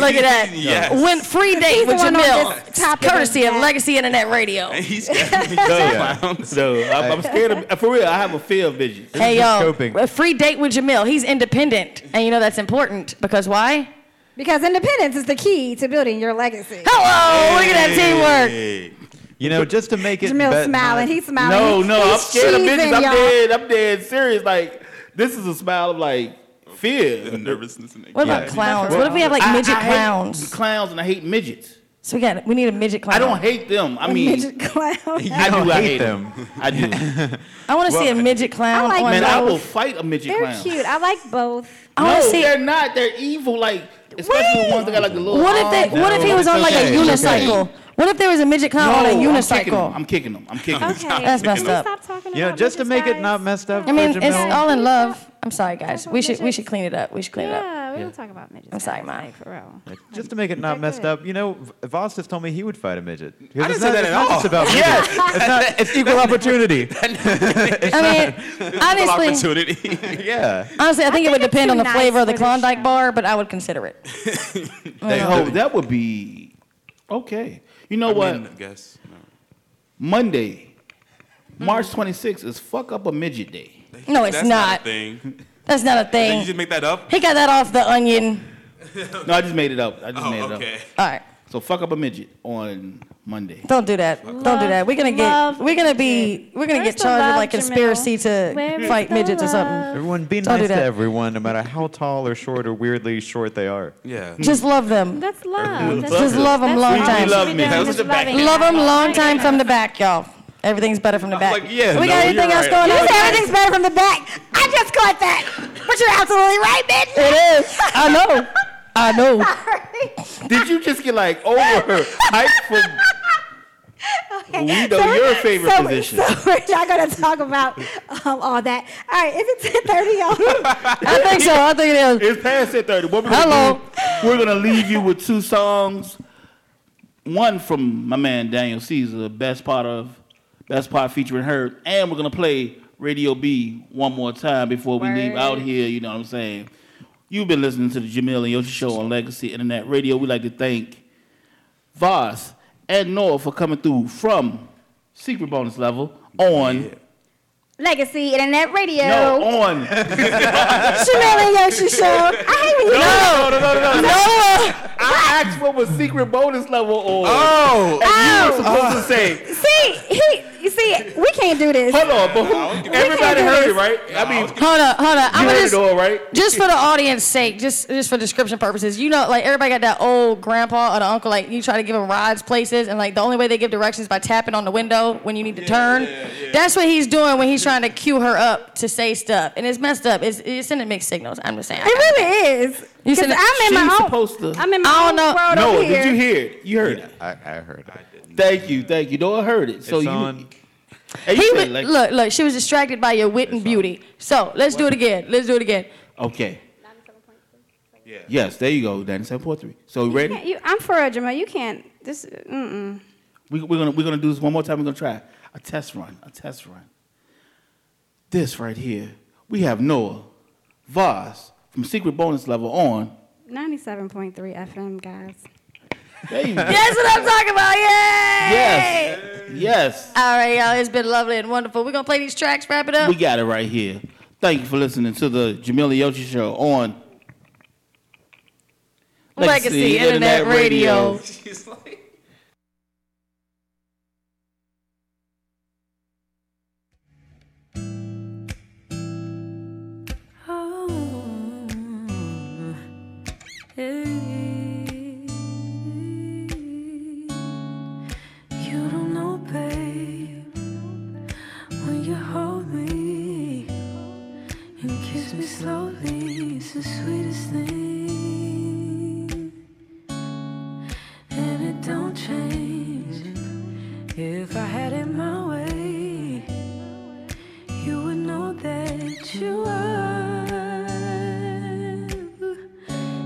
Look at that. Yes. Win free date He's with one on Jamil. this topic Courtesy of of that. Legacy Internet Radio. He's scared me. No, Clowns. no, I'm, I'm scared of. For real, I have a fear of midgets. Hey just yo, coping. a free date with Jamil. He's independent, and you know that's important because why? Because independence is the key to building your legacy. Hello, look at that teamwork. You know, just to make it. Jamil bet- smiling. He's smiling. No, no, I'm He's scared of midgets. cheesing, I'm y'all. dead. I'm dead serious. Like this is a smile of like fear. The nervousness in the What about Yeah. clowns? What if we have like I- midget I hate clowns? clowns, and I hate midgets. So we got we need a midget clown. I don't hate them. I mean, midget clown. You I don't. I hate hate them. them. I do. I want to see a midget clown I like on Man, I will both. fight a midget They're clown. cute. I like both. I want to No, see. they're not. They're evil. Like especially the ones that got like the little. What if they? What if he was on like a okay, okay. unicycle? What if there was a midget clown on a No, I'm kicking them. unicycle? I'm kicking them. I'm kicking them. Okay. That's messed Can up. Stop talking You know, about just to midgets, make it not messed up. I mean, it's all in love. I'm sorry, guys. We should we should clean it up. We should clean it up. Yeah, we don't talk about midgets. I'm sorry, guys. Ma. Like, for real. Just to make it not messed up, you know, V- Voss just told me he would fight a midget. Because I didn't it's say not, that at all. just about midgets. It's, not, it's equal opportunity. I mean, honestly, Opportunity. yeah. honestly, I think it would think depend on too the flavor of the Klondike show. bar, but I would consider it. They hope that would be okay. You know I what? mean, I guess. No. Monday, March 26th is fuck up a midget day. No, it's That's not. a thing. That's not a Did thing. you just make that up? He got that off the onion. No, I just made it up. I just Oh, made it okay. up. All right, So fuck up a midget on Monday. don't do that. don't do that. We're gonna get. We're gonna be. We're gonna Where's get charged with like conspiracy to Where's fight the midgets or something. Everyone be Don't nice to everyone, no matter how tall or short or weirdly short they are. Yeah. Just love them. That's love. That's Just love them long time. love me. doing That is was the back. loving Love them them. long time from the back, y'all. Everything's better from the back. like, yeah, we no, got anything else right. going You on? say everything's better from the back. I just caught that. But you're absolutely right, bitch. It is. I know. I know. Did you just get like over her hype from? We know your favorite so, position. So we're not going to talk about um, all that. All right, is it 10:30, y'all? I think so. I think it is. It's past 10:30. What we're gonna do? We're gonna leave you with two songs. One from my man Daniel Caesar, The best part of best part featuring H.E.R., and we're gonna play Radio B one more time before we leave out here. You know what I'm saying? You've been listening to the Jamil and Yoshi Show on Legacy Internet Radio. We'd like to thank Voss and Noah for coming through from Secret Bonus Level on Legacy Internet Radio. No, on. Chanel and Yoshi Show. I hate when you No, no, no, no, no. No. I asked what was secret bonus level on. Oh. And you were Oh. supposed to say. See, he, you see, we can't do this. Hold on, but who, everybody heard this. it, right? I mean, Hold up, hold up. I'm heard just, it all, right? just for the audience sake, just just for description purposes, you know, like everybody got that old grandpa or the uncle, like you try to give them rides places, and like the only way they give directions is by tapping on the window when you need to turn. That's what he's doing when he's trying to cue her up to say stuff, and it's messed up. It's, it's sending mixed signals. I'm just saying. It really is. You 'Cause send it- I'm in my own. supposed to. I'm in my I don't know. world No, over here. did you hear it? You heard it. I, I heard it. Thank you, thank you. Noah heard it. So It's you. on. Hey, you He said, was, like- look, look. She was distracted by your wit and beauty. So let's do it again. Let's do it again. Okay. Yes, there you go. Ninety-seven point three. So You ready? you- I'm for a Jamal. You can't. This. Mm-mm. We, we're gonna we're gonna do this one more time. We're gonna try a test run. A test run. This right here. We have Noah Voss from Secret Bonus Level on. 97.3 FM, guys. There. That's what I'm talking about. Yay! Yes. Yes. All right, y'all. It's been lovely and wonderful. We're gonna play these tracks. Wrap it up. We got it right here. Thank you for listening to the Jamila Yoshi Show on Legacy Internet Radio. Oh, you it's the sweetest thing. And it don't change. If I had it my way, you would know that you are.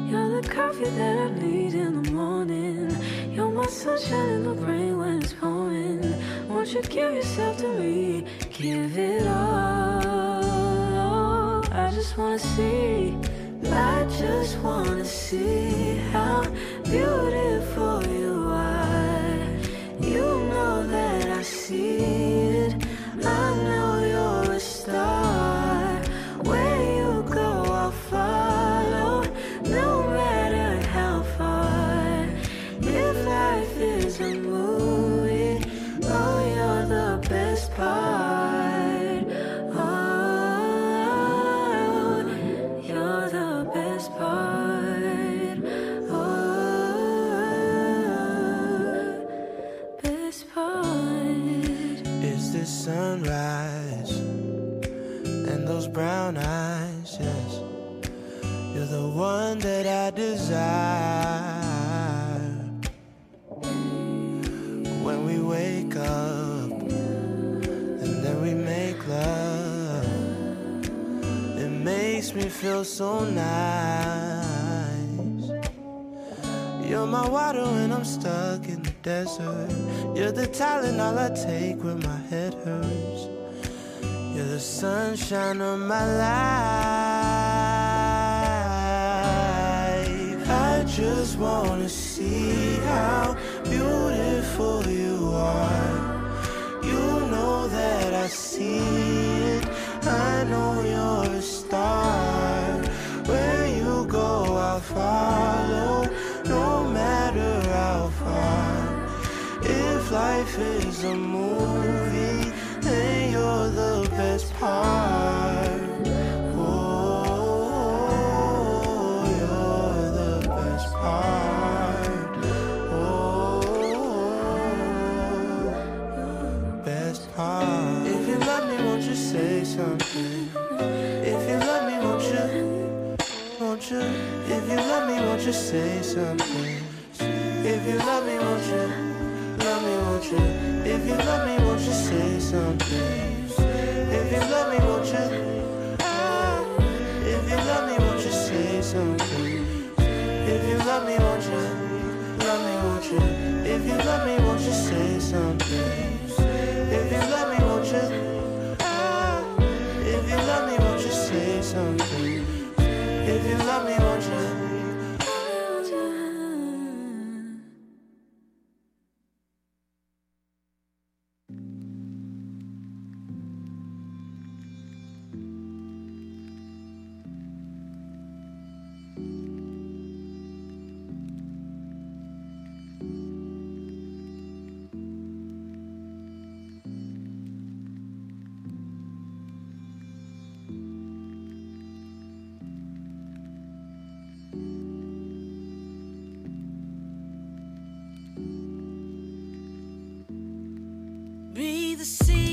You're the coffee that I need in the morning. You're my sunshine in the rain when it's pouring. Won't you give yourself to me? Give it all. I just wanna see. I just wanna see how beautiful feel so nice. You're my water when I'm stuck in the desert. You're the Tylenol I take when my head hurts. You're the sunshine of my life. I just wanna see how beautiful you are. You know that I see it. I know you're a star. Follow. No matter how far. If life is a movie, then you're the best part. You say something? If you love me, won't you? Love me, won't you? If you love me, won't you say something? If you love me, won't you? If you love me, won't you say something? If you love me, won't you? Love me, won't you? If you love me, won't you say something? the sea.